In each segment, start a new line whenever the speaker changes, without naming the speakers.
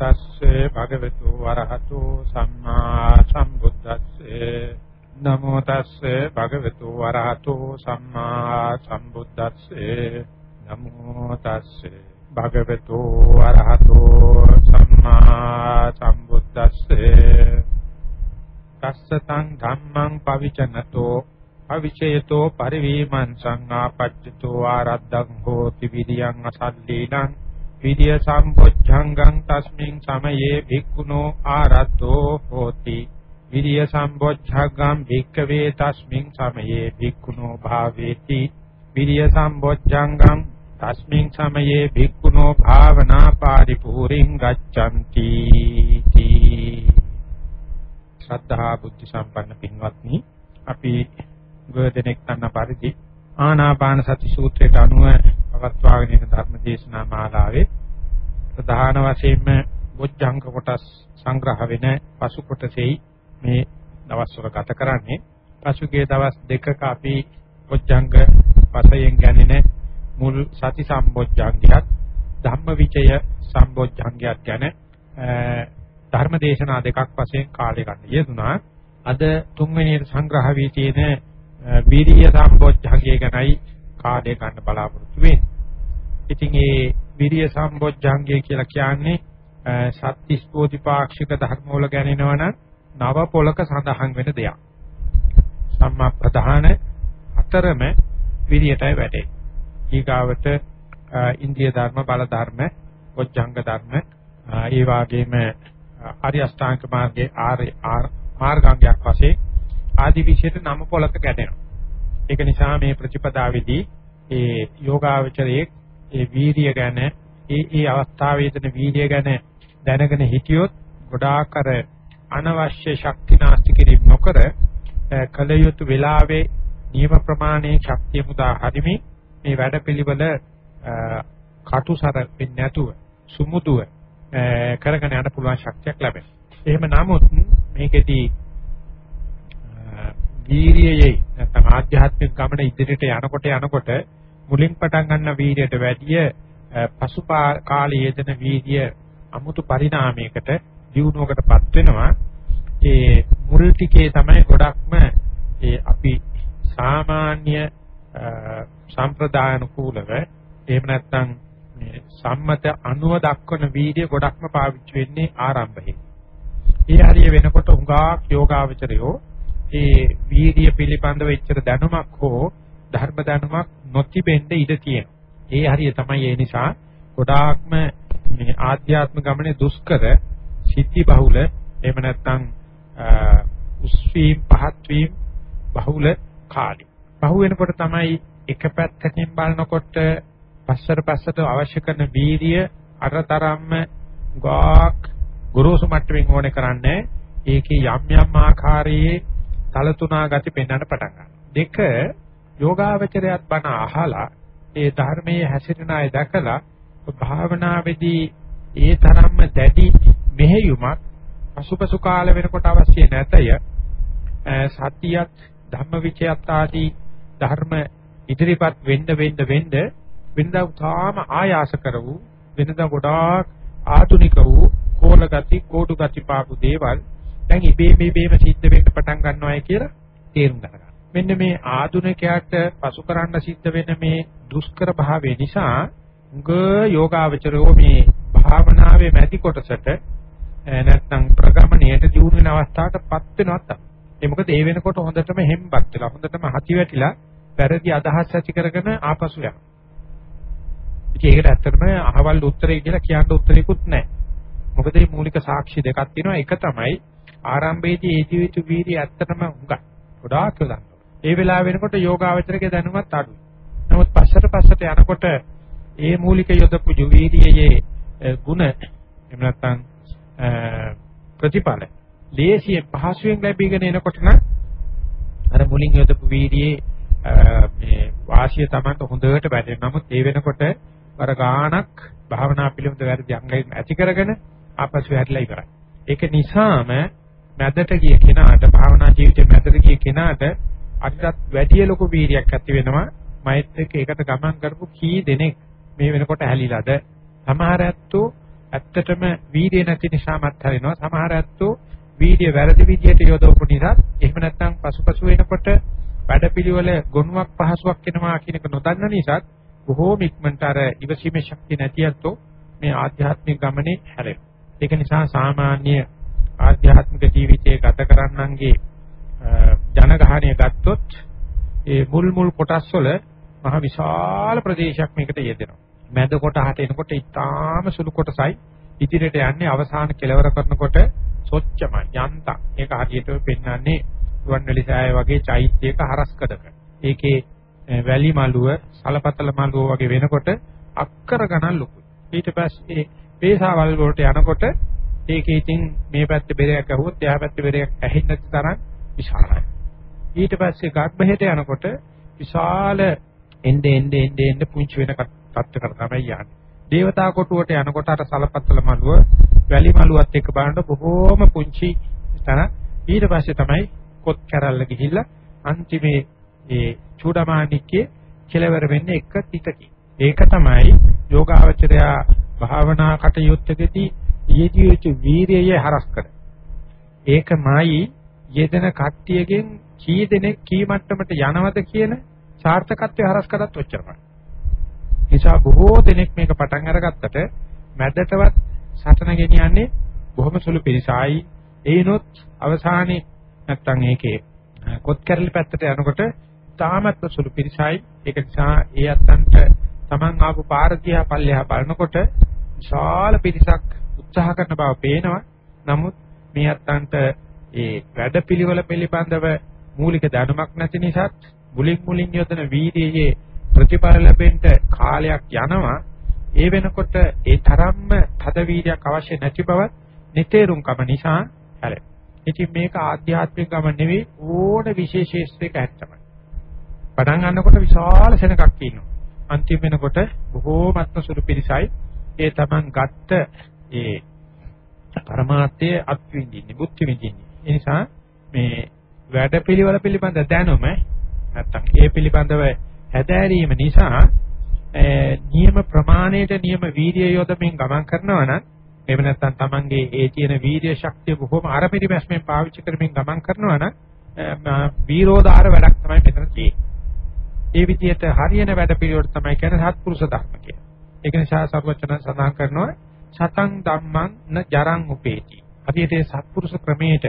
තස්සේ භගවතු වරහතු සම්මා සම්බුද්දස්සේ. නමෝ තස්සේ භගවතු වරහතු සම්මා සම්බුද්දස්සේ. නමෝ තස්සේ භගවතු වරහතු සම්මා සම්බුද්දස්සේ. තස්සතං ධම්මං පවිචනතෝ අවිචේතෝ පරිවීමං සංආපච්චතෝ ආරද්දං හෝති විරියං අසල්ලීනං විරිය සම්බොච්ඡංගං තස්මින් සමයේ භික්ඛුනෝ ආරද්ධෝ හෝති. විරිය සම්බොච්ඡංගං භික්ඛවේ තස්මින් සමයේ භික්ඛුනෝ භාවේති. විරිය සම්බොච්ඡංගං තස්මින් සමයේ භික්ඛුනෝ භාවනා පාරිපූරින් ගච්ඡanti ශ්‍රද්ධා බුද්ධ සම්පන්න පින්වත්නි අපි ගොඩනෙක් ගන්න පරිදි ආනාපාන සති සූත්‍රයට අනුව පවත්වාගෙන යන ධර්ම දේශනා මාලාවේ ප්‍රධාන වශයෙන්ම බොජ්ජංග කොටස් සංග්‍රහ වෙන පසු කොටසෙයි මේ දවස්වල ගත කරන්නේ පසුගිය දවස් දෙකක අපි බොජ්ජංග වශයෙන් ගැනෙන මුල් සති සම්බොජ්ජංගයත් ධම්මවිචය සම්බොජ්ජංගයත් ගැන ධර්ම දේශනා දෙකක් වශයෙන් කාලය ගන්න යෙදුනා අද තුන්වෙනි සංග්‍රහ වී තියෙන වීර්ය සම්බොජ්ජංගය ගැනයි කාර්යය ගන්න බලාපොරොත්තු වෙන්නේ. ඉතින් ඒ වීර්ය සම්බොජ්ජංගය කියලා කියන්නේ සත්‍තිස් බෝධිපාක්ෂික ධර්ම වල ගැනෙනවනම් නව පොලක සඳහන් වෙන දෙයක්. සම්මා ප්‍රධාන හතරම විරියටයි වැටේ. ඊගාවට ඉන්දිය ධර්ම බල ධර්ම, බොජ්ජංග ධර්ම, ඒ වගේම ආර්ය අෂ්ටාංග මාර්ගයේ ආර්ය මාර්ගාංගයක් වශයෙන් ආදි විශේෂ නම පොලක ගැටෙනවා. ඒක නිසා මේ ප්‍රතිපදාවේදී ඒ යෝගාවචරයේ ඒ වීර්ය ගැන ඒ ඒ අවස්ථාවේදීන වීර්ය ගැන දැනගෙන හිටියොත් ගොඩාක් අර අනවශ්‍ය ශක්ති නාස්ති කිරීම නොකර කල යුතු වෙලාවේ නියම ප්‍රමාණයේ ශක්තිය මුදා හරිමි මේ වැඩපිළිවෙල කටුසර වෙන්නේ නැතුව සුමුදුව කරගෙන යන්න පුළුවන් ශක්තියක් ලැබෙනවා. එහෙම නමුත් මේකෙදී වීරියයේ නැත්නම් ආධ්‍යාත්මික ගමන ඉදිරියට යනකොට යනකොට මුලින් පටන් ගන්න වීරියට වැඩිය පසු කාලයේ යෙදෙන වීර්ය අමුතු පරිණාමයකට දියුණුවකටපත් වෙනවා. ඒ මුල් ටිකේ තමයි ගොඩක්ම ඒ අපි සාමාන්‍ය සම්ප්‍රදායන කූලව එහෙම නැත්නම් මේ සම්මත අනුව දක්වන වීර්ය ගොඩක්ම පාවිච්චි වෙන්නේ ආරම්භයේ. ඒ හරිය වෙනකොට උඟාක් යෝගාවචරයෝ ඒ වීර්ය පිළිබඳව එච්චර දැනුමක් හෝ ධර්ම දැනුමක් නොතිබෙන්න ඉඩ තියෙනවා. ඒ හරිය තමයි ඒ නිසා ගොඩාක්ම මේ ආධ්‍යාත්ම ගමනේ දුෂ්කර සිද්ධි බහුල එහෙම නැත්නම් උස්වීම් පහත් වීම බහුල කාලි. පහු වෙනකොට තමයි එක පැත්තකින් බලනකොට පස්සට පස්සට අවශ්‍ය කරන වීර්ය අරතරම්ම ගාක් ගුරුසු මට්ටමින් ඕනේ කරන්නේ ඒකේ යම් යම් ආකාරයේ තලතුණා ගති පෙන්වන්න පටන් ගන්නවා. දෙක යෝගාවචරයත් බණ අහලා ඒ ධර්මයේ හැසිරෙන අය දැකලා භාවනාවේදී ඒ තරම්ම දැඩි මෙහෙයුමක් පසුපසු කාල වෙනකොට අවශ්‍ය නැතය සතියත් ධම්මවිචයත් ආදී ධර්ම ඉදිරිපත් වෙන්න වෙන්න වෙන්න වෙනදා තාම ආයාස කර වූ වෙනදා ගොඩාක් ආධුනික වූ කෝල ගති කෝඩු ගති පාපු දේවල් දැන් ඉබේ මේබේම සිද්ධ වෙන්න පටන් ගන්නවායි කියලා තේරුම් ගන්න. මෙන්න මේ ආධුනිකයාට පසු කරන්න සිද්ධ වෙන මේ දුෂ්කර භාවය නිසා උග යෝගාවචරෝ මේ භාවනාවේ මැදි කොටසට නැත්නම් ප්‍රගමණයට දියුණු වෙන අවස්ථාවකටපත් වෙනවත් ඒ මොකද ඒ වෙනකොට හොඳටම හෙම්බත් වෙලා හොඳටම හති වැටිලා වැරදි අදහස් ඇති කරගෙන ආපසු යනවා. ඉතින් ඒකට ඇත්තටම අහවල් උත්තරේ කියලා කියන්න උත්තරේකුත් නැහැ. මොකද මේ මූලික සාක්ෂි දෙකක් තියෙනවා. එක තමයි ආරම්භයේදී ඒ ජීවිත වීර්ය ඇත්තටම උඟක්. ගොඩාක් යොදන්න. ඒ වෙලාව වෙනකොට යෝගාවචරයේ දැනුමත් අඩුයි. නමුත් පස්සට පස්සට යනකොට ඒ මූලික යොදපු වීර්යයේ ගුණ එහෙම නැත්නම් ප්‍රතිඵල ලේසියෙන් පහසුවෙන් ලැබීගෙන එනකොට නම් අර මුලින් යොදපු වීර්යයේ මේ වාසිය Tamanට හොඳට වැටෙනවා. නමුත් ඒ වෙනකොට වර ගානක් භාවනා පිළිබඳ වැරදි අංගයන් ඇති කරගෙන ආපසු හැරිලා ඉවරයි. ඒක නිසාම මැදට ගිය කෙනාට භාවනා ජීවිතේ මැදට ගිය කෙනාට අදටත් වැඩි ලොකු වීර්යයක් ඇති වෙනවා මෛත් එක්ක ඒකට ගමන් කරපු කී දෙනෙක් මේ වෙනකොට හැලිලාද සමහර ඇත්තෝ ඇත්තටම වීර්ය නැති නිසාමත් හරිනවා. සමහර ඇත්තෝ වීර්ය වැරදි විදියට යොදවපු නිසා එහෙම නැත්නම් පසුපසු වෙනකොට වැඩපිළිවෙල ගොනුවක් පහසුවක් වෙනවා කියන එක නොදන්න නිසා බොහෝම ඉක්මනට අර ඉවසීමේ ශක්තිය නැති ඇත්තෝ මේ ආධ්‍යාත්මික ගමනේ හැරෙනවා. ඒක නිසා සාමාන්‍ය ආධ්‍යාත්මික ජීවිතය ගත කරන්නන්ගේ ජනගහණය ගත්තොත් ඒ මුල් මුල් කොටස් වල මහ විශාල ප්‍රදේශයක් මේකට යෙදෙනවා. මැද කොටහට එනකොට ඊටාම සුළු කොටසයි ඉදිරියට යන්නේ අවසාන කෙලවර කරනකොට සොච්චමයි යන්තම්. ඒක හරියට පෙන්වන්නේ රුවන්වැලි සෑය වගේ චෛත්‍යයක හරස්කඩක. ඒකේ වැලි මළුව, සලපතල මළුව වගේ වෙනකොට අක්කර ගණන් ලොකුයි. ඊට පස්සේ පේසාවල් වලට යනකොට ඒකේ ඉතින් මේ පැත්තේ බෙරයක් ඇහුවොත් එහා පැත්තේ බෙරයක් ඇහෙන්නේ නැති තරම් විශාලයි. ඊට පස්සේ ගර්භහෙට යනකොට විශාල එnde ende ende ende පුංචි වෙන තත්ත්වයකට තමයි යන්නේ. දේවතා කොටුවට යනකොට අර සලපත්තල මළුව වැලි මළුවත් එක්ක බලනකොට බොහෝම පුංචි තන ඊට පස්සේ තමයි කොත් කැරල්ල ගිහිල්ලා අන්තිමේ ඒ චූඩමාණික්කේ කෙලවර වෙන්නේ එක තිතකින්. ඒක තමයි යෝගාවචරයා භාවනා කටයුත්තකදී යෙදිය යුතු වීරියය හරස් කර. ඒකමයි යෙදෙන කට්ටියගෙන් කී දෙනෙක් කී මට්ටමට යනවද කියන සාර්ථකත්වය හරස් කරත් ඔච්චරමයි. නිසා බොහෝ දෙනෙක් මේක පටන් අරගත්තට මැදටවත් සටන ගෙනියන්නේ බොහොම සුළු පිරිසයි. ඒනොත් අවසානයේ නැත්තම් ඒකේ කොත් කැරලි පැත්තට යනකොට තාමත් සුළු පිරිසයි. ඒක නිසා ඒ අත්තන්ට Taman ආපු පාර දිහා පල්ලෙහා බලනකොට විශාල පිරිසක් උත්සාහ කරන බව පේනවා. නමුත් මේ අත්තන්ට ඒ වැඩපිළිවෙල පිළිබඳව මූලික දැනුමක් නැති නිසාත් මුලින් මුලින් යොදන වීර්යයේ ප්‍රතිඵල ලැබෙන්න කාලයක් යනවා. ඒ වෙනකොට ඒ තරම්ම තද වීර්යයක් අවශ්‍ය නැති බව නිතේරුම්කම නිසා හැරේ. ඉතින් මේක ආධ්‍යාත්මික ගම නෙවෙයි ඕන විශේෂේෂ්ත්‍රයක ඇත්තමයි. පටන් ගන්නකොට විශාල සෙනගක් ඉන්නවා. අන්තිම වෙනකොට බොහෝමත්ම සුළු පිරිසයි ඒ Taman ගත්ත ඒ පරමාර්ථයේ අත්විඳින්නේ බුද්ධ විඳින්නේ. ඒ නිසා මේ වැඩපිළිවෙල පිළිබඳ දැනුම නැත්තම් ඒ පිළිබඳව හැදෑරීම නිසා නියම ප්‍රමාණයට නියම වීර්ය යොදමින් ගමන් කරනවා නම් එහෙම නැත්නම් Tamange ඒ තියෙන වීර්ය ශක්තිය බොහොම අර පිළිබැස්මෙන් පාවිච්චි කරමින් ගමන් කරනවා නම් වීරෝදාර වැඩක් තමයි මෙතන තියෙන්නේ. ඒ විදිහට හරියන වැඩ පිළිවෙලට තමයි කියන්නේ සත්පුරුෂ ධර්ම කියන්නේ. ඒක නිසා සර්වචන සඳහන් කරනවා සතං ධම්මං න ජරං උපේති. හරියට ඒ සත්පුරුෂ ක්‍රමයට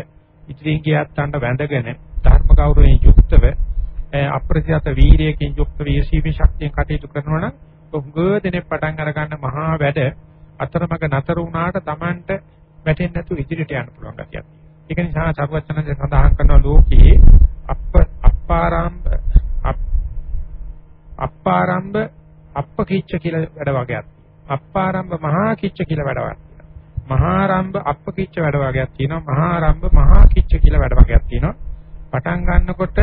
ඉදිරියෙන් ගියත් අඬ වැඳගෙන ධර්ම ගෞරවයෙන් යුක්තව අප්‍රතිහත වීරියකින් යුක්ත වීසීමේ ශක්තියෙන් කටයුතු කරනවා නම් උග දෙනේ පටන් අරගන්න මහා වැඩ අතරමඟ නතර වුණාට Tamanට වැටෙන්නේ නැතුව ඉදිරියට යන්න පුළුවන් ගතියක්. ඒක නිසා සර්වචනන්ද සඳහන් කරන ලෝකයේ අප අප්පාරම්භ අප්පාරම්භ අප්පකිච්ච කියලා වැඩ වගේක්. අප්පාරම්භ මහා කිච්ච කියලා වැඩ වගේක්. මහාරම්භ අප්පකිච්ච වැඩ වගේක් තියෙනවා. මහාරම්භ මහා කිච්ච කියලා වැඩ වගේක් තියෙනවා. පටන් ගන්නකොට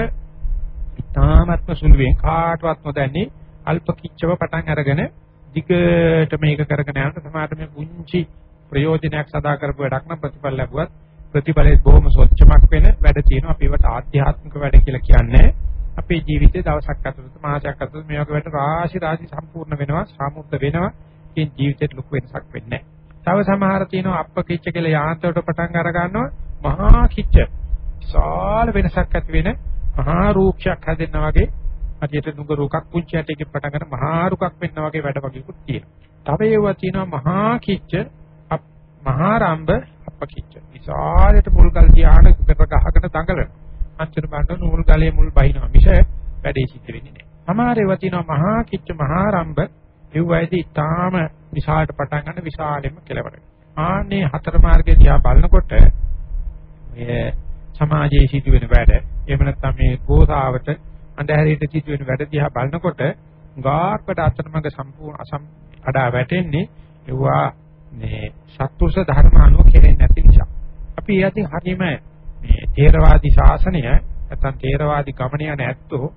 ඉතාමත්ම සුළුවෙන් කාටවත් නොදැන්නේ අල්ප කිච්චව පටන් අරගෙන දිගට මේක කරගෙන යනකොට සමහරට මේ පුංචි ප්‍රයෝජනයක් සදා කරපු වැඩක් නම් ප්‍රතිඵල ලැබුවත් ප්‍රතිඵලයේ බොහොම සොච්චමක් වෙන වැඩ තියෙනවා අපි ඒවට ආධ්‍යාත්මික වැඩ කියලා කියන්නේ අපේ ජීවිතේ දවසක් අතරතුර මාසයක් අතරතුර මේ වගේ වැඩ රාශි රාශි සම්පූර්ණ වෙනවා සාමුද්ද වෙනවා කියන ජීවිතේට ලොකු වෙනසක් වෙන්නේ නැහැ. තව සමහර තියෙනවා අප්පකිච්ච කියලා යාන්ත්‍රයට පටන් අර ගන්නවා මහා කිච්ච විශාල වෙනසක් ඇති වෙන මහා රූක්ෂයක් හැදෙන්න වගේ අදියට නුග රූකක් පුංචි ඇටයකින් පටන් ගන්න මහා රුකක් වෙන්න වගේ වැඩ වගේකුත් තියෙනවා. තව ඒවා තියෙනවා මහා කිච්ච මහා රම්බ අපකිච්ච. විශාලට මුල්ගල් ධාන පෙර ගහකට දඟලන. අන්තිම බණ්ඩ නූල් ගලේ මුල් බහිනවා මිස වැඩේ සිද්ධ වෙන්නේ නැහැ. සමහර ඒවා තියෙනවා මහා කිච්ච මහා රම්බ ඒ වයිදී තාම විශාලට පටන් ගන්න විශාලෙම කෙලවර. ආන්නේ හතර මාර්ගය දිහා බලනකොට මේ සමාජයේ සිදුවෙන වැඩ එහෙම නැත්නම් මේ ගෝසාවට අන්ධහැරයට සිදුවෙන වැඩ දිහා බලනකොට ගාක්කට අතරමඟ සම්පූර්ණ අසම් අඩා වැටෙන්නේ ඒවා මේ සත්පුරුෂ ධර්ම අනුව කෙරෙන්නේ නැති නිසා. අපි යතින් හරීම මේ තේරවාදී ශාසනය නැත්නම් තේරවාදී ගමන යන ඇත්තෝ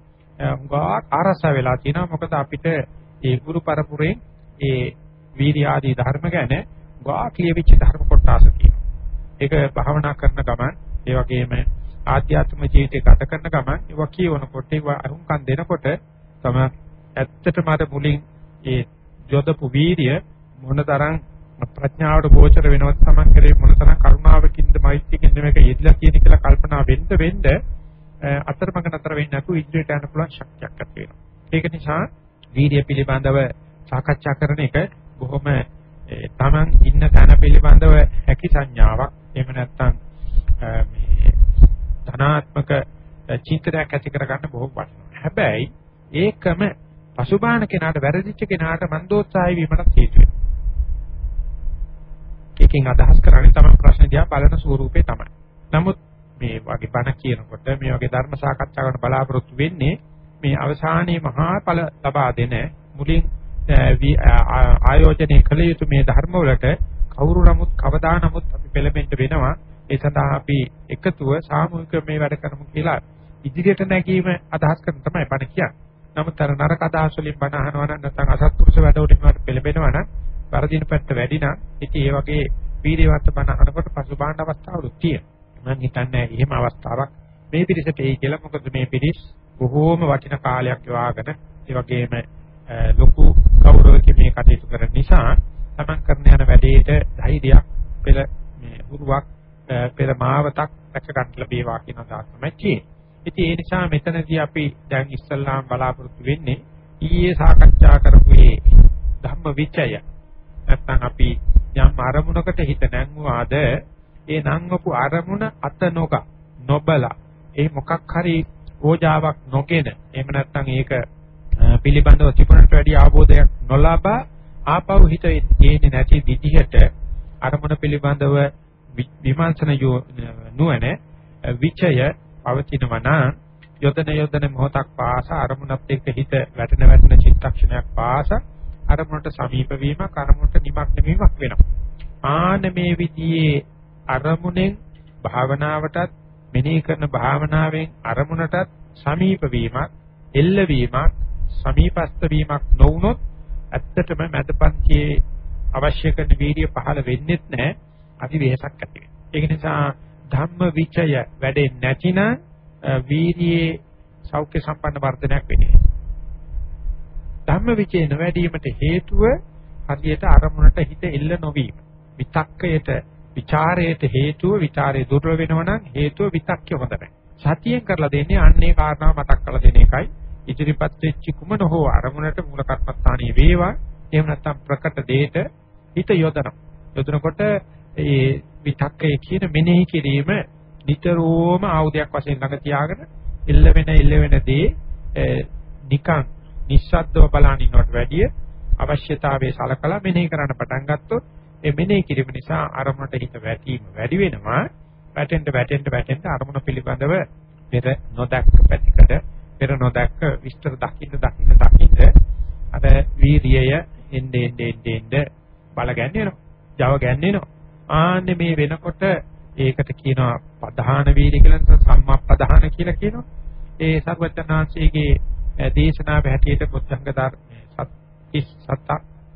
ගාක් ආරස වෙලා තිනවා මොකද අපිට ඒ ගුරු පරපුරේ ඒ වීර්ය ආදී ධර්ම ගැන ගාක් ලියවිච්ච ධර්ම කොටස තියෙනවා. ඒක භාවනා කරන ගමන් ඒ වගේම ආධ්‍යාත්මික ජීවිතය ගත කරන ගමන් ඒවා කියවනකොට ඒවා අහුම්කම් දෙනකොට තම ඇත්තටම අර මුලින් ඒ යොදපු වීර්ය මොනතරම් ප්‍රඥාවට ගෝචර වෙනවත් Taman කරේ මොනතරම් කරුණාවකින්ද මෛත්‍රියකින්ද මේක යෙදලා තියෙන කියලා කල්පනා වෙන්න වෙන්න අතරමඟ නතර වෙන්නේ නැතුව ඉදිරියට යන්න පුළුවන් ශක්තියක් ඇති වෙනවා. ඒක නිසා වීර්ය පිළිබඳව සාකච්ඡා කරන එක බොහොම Taman ඉන්න තැන පිළිබඳව හැකි සංඥාවක්. එහෙම නැත්නම් මේ ධනාත්මක චින්තනයක් ඇති කරගන්න බොහොම වටිනවා. හැබැයි ඒකම පසුබාහන කෙනාට වැරදිච්ච කෙනාට මන්දෝත්සාහය වීමට හේතු වෙනවා. එකකින් අදහස් කරන්නේ තමයි ප්‍රශ්න දිහා බලන ස්වරූපේ තමයි. නමුත් මේ වගේ බණ කියනකොට මේ වගේ ධර්ම සාකච්ඡාවකට බලාපොරොත්තු වෙන්නේ මේ අවසානයේ මහා ඵල ලබා දෙන මුලින් ආයෝජනය කළ යුතු මේ ධර්ම වලට කවුරු නමුත් කවදා නමුත් අපි පෙළඹෙන්න වෙනවා. ඒ සඳහා අපි එකතුව සාමූහික මේ වැඩ කරමු කියලා ඉදිරියට නැගීම අදහස් කරන තමයි බණ කියන්නේ. නමුත් අර නරක අදහස් වලින් බණ අහනවා නම් නැත්නම් අසත්පුරුෂ වැඩ වලින් වට පෙළඹෙනවා නම් වරදින පැත්ත වැඩි නම් ඉතින් ඒ වගේ වීර්යවත් බණ අහනකොට පසුබාහන අවස්ථාවලුත් තියෙනවා. මම හිතන්නේ එහෙම අවස්ථාවක් මේ පිරිසට එයි කියලා. මොකද මේ පිරිස් බොහෝම වටින කාලයක් වාගෙන ඒ වගේම ලොකු ගෞරවකින් මේ කටයුතු කරන නිසා තමන් කරන යන වැඩේට ධෛර්යයක් පෙර මේ උරුවක් පෙර මාවතක් දැක ගන්න ලැබේවා කියන අදහස තමයි තියෙන්නේ. ඉතින් ඒ නිසා මෙතනදී අපි දැන් ඉස්සල්ලාම බලාපොරොත්තු වෙන්නේ ඊයේ සාකච්ඡා කරපු මේ ධම්ම විචය නැත්නම් අපි යම් අරමුණකට හිත නැංගුවාද ඒ නංගපු අරමුණ අත නොග නොබලා ඒ මොකක් හරි ඕජාවක් නොගෙන එහෙම නැත්නම් ඒක පිළිබඳව තිබුණට වැඩි අවබෝධයක් නොලබා ආපහු හිත එන්නේ නැති විදිහට අරමුණ පිළිබඳව විමර්ශන නුවණ විචය පවතිනවා නම් යොදන යොදන මොහොතක් පාස අරමුණත් එක්ක හිත වැටෙන වැටෙන චිත්තක්ෂණයක් පාස අරමුණට සමීප වීමක් අරමුණට නිමක් වීමක් වෙනවා. ආන මේ විදිහේ අරමුණෙන් භාවනාවටත් මෙනෙහි කරන භාවනාවෙන් අරමුණටත් සමීප වීමක්, එල්ල වීමක්, සමීපස්ත වීමක් නොවුනොත් ඇත්තටම මැද පන්තියේ අවශ්‍ය කරන වීර්ය පහළ වෙන්නේත් නැහැ අති වෙහසක් ඇති වෙනවා. ඒක නිසා ධම්ම විචය වැඩෙන්නේ නැතිනම් වීර්යයේ සෞඛ්‍ය සම්පන්න වර්ධනයක් වෙන්නේ. ධම්ම විචේ නොවැඩීමට හේතුව හරියට අරමුණට හිත එල්ල නොවීම. විතක්කයට, ਵਿਚාරයට හේතුව විචාරය දුර්වල වෙනවනම් හේතුව විතක්කේ හොඳ නැහැ. සතියෙන් කරලා දෙන්නේ අන්නේ කාරණා මතක් කරලා දෙන එකයි. ඉදිරිපත් වෙච්ච කුමන හෝ අරමුණට මූල කර්මස්ථානීය වේවා. එහෙම නැත්නම් ප්‍රකට දෙයට හිත යොදනවා. යොදනකොට ඒ විතක්කය කියන මෙනෙහි කිරීම නිතරම ආයුධයක් වශයෙන් ළඟ තියාගෙන එල්ල වෙන එල්ල වෙන දේ නිකන් නිස්සද්දව බලන ඉන්නවට වැඩිය අවශ්‍යතාවයේ සලකලා මෙනෙහි කරන්න පටන් ගත්තොත් ඒ මෙනෙහි කිරීම නිසා අරමුණට හිත වැටීම වැඩි වෙනවා වැටෙන්න වැටෙන්න වැටෙන්න අරමුණ පිළිබඳව පෙර නොදැක්ක පැතිකඩ පෙර නොදැක්ක විස්තර දකින්න දකින්න දකින්න අර වීර්යය එන්නේ එන්නේ එන්නේ බල ගැන්වෙනවා. Java ගැන්වෙනවා. ආන්නේ මේ වෙනකොට ඒකට කියනවා ප්‍රධාන වීර්ය කියලා සම්මා ප්‍රධාන කියලා කියනවා. ඒ සර්වඥාන්සේගේ දේශනාව හැටියට බුද්ධංග ධර්මයේ 37ක්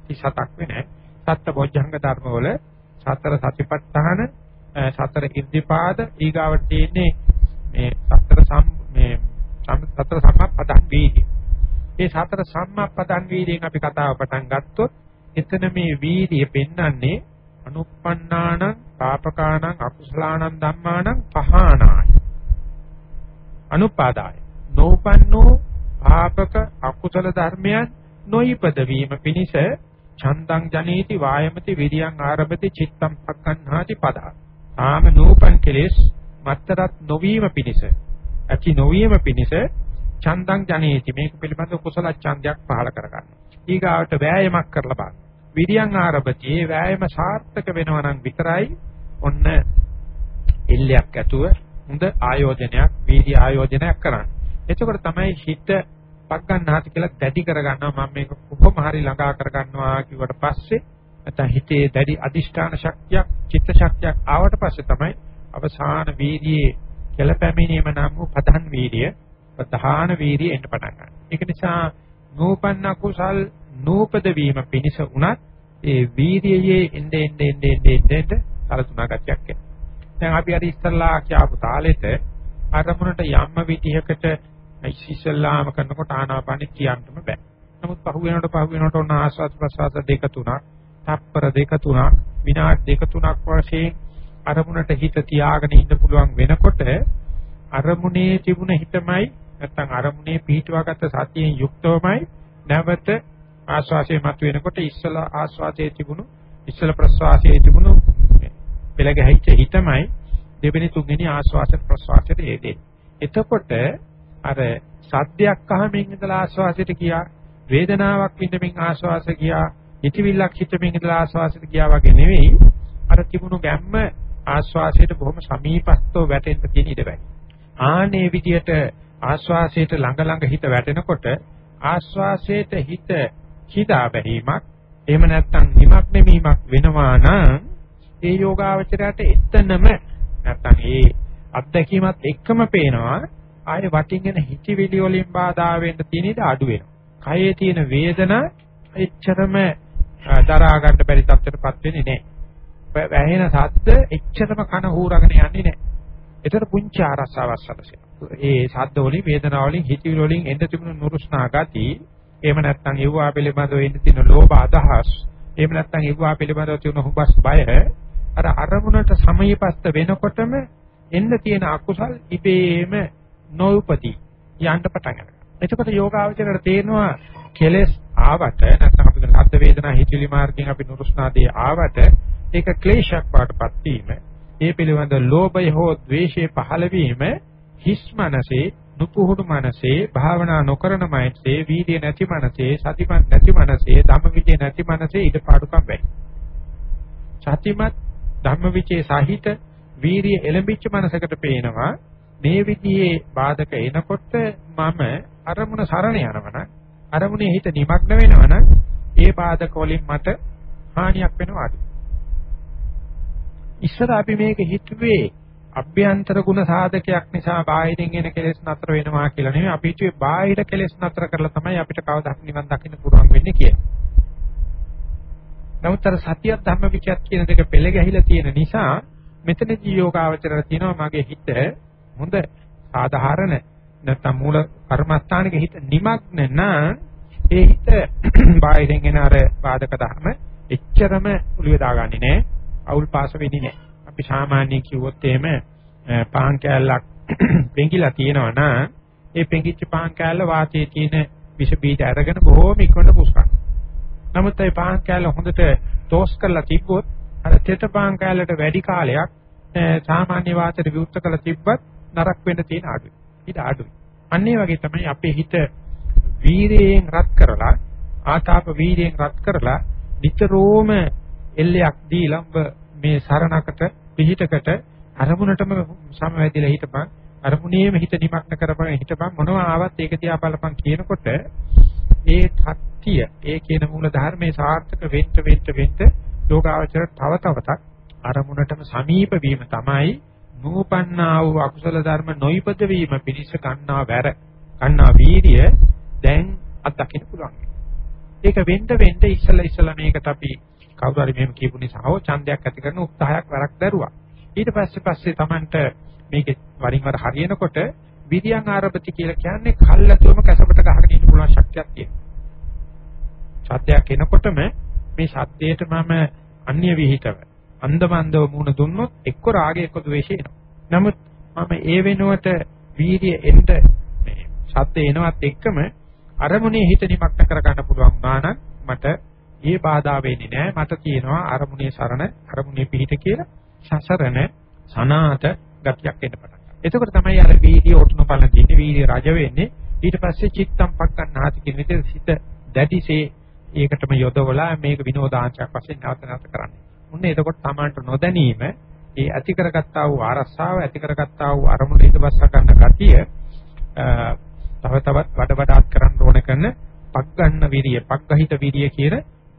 37ක් වෙන්නේ සත්‍ය බොජ්ජංග ධර්ම වල සතර සතිපට්ඨාන සතර ඉර්ධිපාද ඊගාවට තියෙන්නේ මේ සතර සම් මේ සතර සම්මාපදන් වීර්ය. මේ සතර සම්මාපදන් වීර්යයෙන් අපි කතාව පටන් ගත්තොත් එතන මේ වීර්ය පෙන්වන්නේ අනුප්පන්නාන පාපකානං අකුසලානං ධම්මානං පහානාය. අනුපාදාය. නෝපන්නෝ පාපක අකුසල ධර්මයන් නොයිපද වීම පිණිස චන්දං ජනේති වායමති විරියං ආරභති චිත්තම් පක්ඛන්හාති පදා. ආම නූපන් කෙලෙස් මත්තරත් නොවීම පිණිස ඇති නොවීම පිණිස චන්දං ජනේති මේක පිළිබඳව කුසල ඡන්දයක් පහල කරගන්න. ඊගාවට වෑයමක් කරලා බලන්න. විරියං ආරභති ඒ වෑයම සාර්ථක වෙනවා නම් විතරයි ඔන්න එල්ලයක් ඇතුව හොඳ ආයෝජනයක් වීර්ය ආයෝජනයක් කරන්න. එතකොට තමයි හිත පක් ගන්නාති කියලා දැඩි කරගන්නවා මම මේක කොහොම හරි ළඟා කරගන්නවා කිව්වට පස්සේ නැත්නම් හිතේ දැඩි අදිෂ්ඨාන ශක්තියක් චිත්ත ශක්තියක් ආවට පස්සේ තමයි අවසාන වීර්යයේ කෙලපැමිණීම නම් වූ ප්‍රධාන වීර්ය ප්‍රධාන වීර්යය එන්න පටන් ගන්නවා. ඒක නිසා නූපන්න කුසල් නූපද වීම පිණිස උනත් ඒ වීර්යයේ එnde ende ende ende ende සලසුණා ගතියක් එනවා. දැන් අපි අර ඉස්සල්ලා කියපු තාලෙට අරමුණට යම්ම විදිහකට ඉස්සල්ලාම කරනකොට ආනාපානෙ කියන්නම බෑ. නමුත් පහු වෙනකොට පහු වෙනකොට ඔන්න ආස්වාද ප්‍රසවාස දෙක තුනක් තප්පර දෙක තුනක් විනාඩි දෙක තුනක් වශයෙන් අරමුණට හිත තියාගෙන ඉන්න පුළුවන් වෙනකොට අරමුණේ තිබුණ හිතමයි නැත්නම් අරමුණේ පිහිටුවාගත්ත සතියෙන් යුක්තවමයි නැවත ආස්වාසයේ මත වෙනකොට ඉස්සල ආස්වාසයේ තිබුණු ඉස්සල ප්‍රස්වාසයේ තිබුණු පෙළ ගැහිච්ච හිතමයි දෙවෙනි තුන්වෙනි ආස්වාස ප්‍රස්වාසයට යෙදෙන්නේ. එතකොට අර සද්දයක් අහමින් ඉඳලා ආස්වාසයට ගියා වේදනාවක් විඳමින් ආස්වාස ගියා හිතවිල්ලක් හිතමින් ඉඳලා ආස්වාසයට ගියා වගේ නෙවෙයි අර තිබුණු ගැම්ම ආස්වාසයට බොහොම සමීපස්තව වැටෙන්න තියෙන ඉඩ වැඩි. ආනේ විදියට ආස්වාසයට ළඟ ළඟ හිත වැටෙනකොට ආස්වාසයට හිත හිතා බැලීමක් එහෙම නැත්නම් නිමක් නෙමීමක් වෙනවා නම් ඒ යෝගාවචරයට එතනම නැත්නම් ඒ අත්දැකීමත් එක්කම පේනවා ආයේ වටින් එන හිතවිලි වලින් බාධා වෙන්න තියෙන ඉඩ අඩු වෙනවා. කයේ තියෙන වේදනා එච්චරම දරා ගන්න බැරි තත්ත්වයකටපත් වෙන්නේ නැහැ. වැහෙන සද්ද එච්චරම කන හූරගෙන යන්නේ නැහැ. ඒතර පුංචි ආරස්සාවක් සැලසෙනවා. ඒ සද්ද වලින් වේදනාව වලින් හිතවිලි වලින් එන්න තිබුණු නුරුස්නා ගති එහෙම නැත්නම් ඒවා පිළිබඳව එන්න තියෙන ලෝභ අදහස් එහෙම නැත්නම් ඒවා පිළිබඳව තියෙන හුබස් බය අර අරමුණට සමීපස්ත වෙනකොටම එන්න තියෙන අකුසල් ඉබේම නොඋපදී යන්න පටන් ගන්නවා. එතකොට යෝගාවචරයට තේරෙනවා කෙලස් ආවට නැත්නම් අපිට ලද්ද වේදනා හිතිලි මාර්ගයෙන් අපි නුරුස්නාදී ආවට ඒක ක්ලේශයක් වඩපත් වීම ඒ පිළිබඳ ලෝභය හෝ ද්වේෂය පහළ වීම හිස් මනසේ නුපුහුඩු මනසේ භාවනා නොකරන මනසේ වීර්ය නැති මනසේ සතිපත් නැති මනසේ ධම්මවිචේ නැති මනසේ ඉඩපාඩුකම් වෙයි. සතිමත් ධම්මවිචේ සහිත වීර්ය එළඹිච්ච මනසකට පේනවා මේ විදිහේ බාධක එනකොට මම අරමුණ සරණ යනවනම් අරමුණේ හිත නිමග්න වෙනවනම් ඒ බාධක වලින් මට හානියක් වෙනවා අඩු. ඉස්සර අපි මේක හිතුවේ අභ්‍යන්තර ගුණ සාධකයක් නිසා බාහිරින් එන කෙලෙස් නතර වෙනවා කියලා නෙමෙයි අපි හිතුවේ බාහිර කෙලෙස් නතර කරලා තමයි අපිට කවදාක් නිවන් දකින්න පුළුවන් වෙන්නේ කියලා. නමුත් අර සතිය ධම්මවිචයත් කියන දෙක පෙළ ගැහිලා තියෙන නිසා මෙතනදී යෝගාවචරය තියෙනවා මගේ හිත හොඳ සාධාරණ නැත්නම් මූල කර්මස්ථානයේ හිත නිමග්න නම් ඒ හිත බාහිරින් එන අර බාධක ධර්ම එච්චරම උලිය දාගන්නේ නැහැ. අවුල් පාස වෙන්නේ නැහැ. අපි සාමාන්‍යයෙන් කිව්වොත් එහෙම පාන් කෑල්ලක් පෙඟිලා තියෙනවා නම් ඒ පෙඟිච්ච පාන් කෑල්ල වාතයේ තියෙන විෂ බීජ අරගෙන බොහෝම ඉක්මනට පුස්කන. නමුත් ඒ පාන් කෑල්ල හොඳට ටෝස් කරලා තිබ්බොත් අර තෙත පාන් කෑල්ලට වැඩි කාලයක් සාමාන්‍ය වාතයට විවෘත කරලා තිබ්බත් නරක වෙන්න තියෙන අඩුයි. ඊට අඩුයි. අන්න ඒ වගේ තමයි අපේ හිත වීරයෙන් රත් කරලා ආතාප වීරයෙන් රත් කරලා නිතරම එල්ලයක් දීලා මේ සරණකට පිහිටකට අරමුණටම සමවැදිලා හිටපන් අරමුණේම හිත නිමක්න කරපන් හිටපන් මොනවා ආවත් ඒක තියා බලපන් කියනකොට ඒ තත්තිය ඒ කියන මූල ධර්මයේ සාර්ථක වෙන්න වෙන්න වෙන්න යෝගාවචර තව තවතක් අරමුණටම සමීප වීම තමයි නූපන්නා වූ අකුසල ධර්ම නොයිපද වීම පිණිස ගන්නා වැර ගන්නා වීර්ය දැන් අත්දකින්න පුළුවන්. ඒක වෙන්න වෙන්න ඉස්සලා ඉස්සලා මේකට අපි කවුරු හරි මෙහෙම කියපු නිසා හෝ ඡන්දයක් ඇති කරන උත්සාහයක් වරක් දරුවා. ඊට පස්සේ පස්සේ Tamanට මේක වරින් වර හරියනකොට විද්‍යං ආරම්භති කියලා කියන්නේ කල්ලාතුම කැසපට ගහගෙන ඉන්න පුළුවන් ශක්තියක් තියෙනවා. සත්‍යයක් එනකොටම මේ සත්‍යයට මම අන්‍ය විහිිතව අන්දමන්දව මුණ දුන්නොත් එක්ක රාගය එක්ක ද්වේෂය එනවා. නමුත් මම ඒ වෙනුවට වීර්ය එන්න මේ සත්‍ය එනවත් එක්කම අරමුණේ හිත නිමක්න කර ගන්න පුළුවන් වුණා නම් මට ඒ බාධා වෙන්නේ නැහැ. මට තියෙනවා අරමුණේ සරණ අරමුණේ පිහිට කියලා සසරන සනාත ගතියක් එන්න පටන් ගන්නවා. එතකොට තමයි අර වීර්ය ඔටුන පලන දින්නේ වීර්ය රජ වෙන්නේ. ඊට පස්සේ චිත්තම් පක්කන්නාති කියන විදිහට සිත දැඩිසේ ඒකටම යොදවලා මේක විනෝදාංශයක් වශයෙන් නැවත නැවත කරන්නේ. මුන්නේ එතකොට Tamanට නොදැනීම ඒ ඇති කරගත්තා වූ ආරස්සාව ඇති කරගත්තා වූ අරමුණ ඉදබස්ස ගන්න ගතිය තව තවත් වඩ වඩාත් කරන්න ඕන කරන පක් ගන්න විරිය, පක්ගහිත විරිය කියන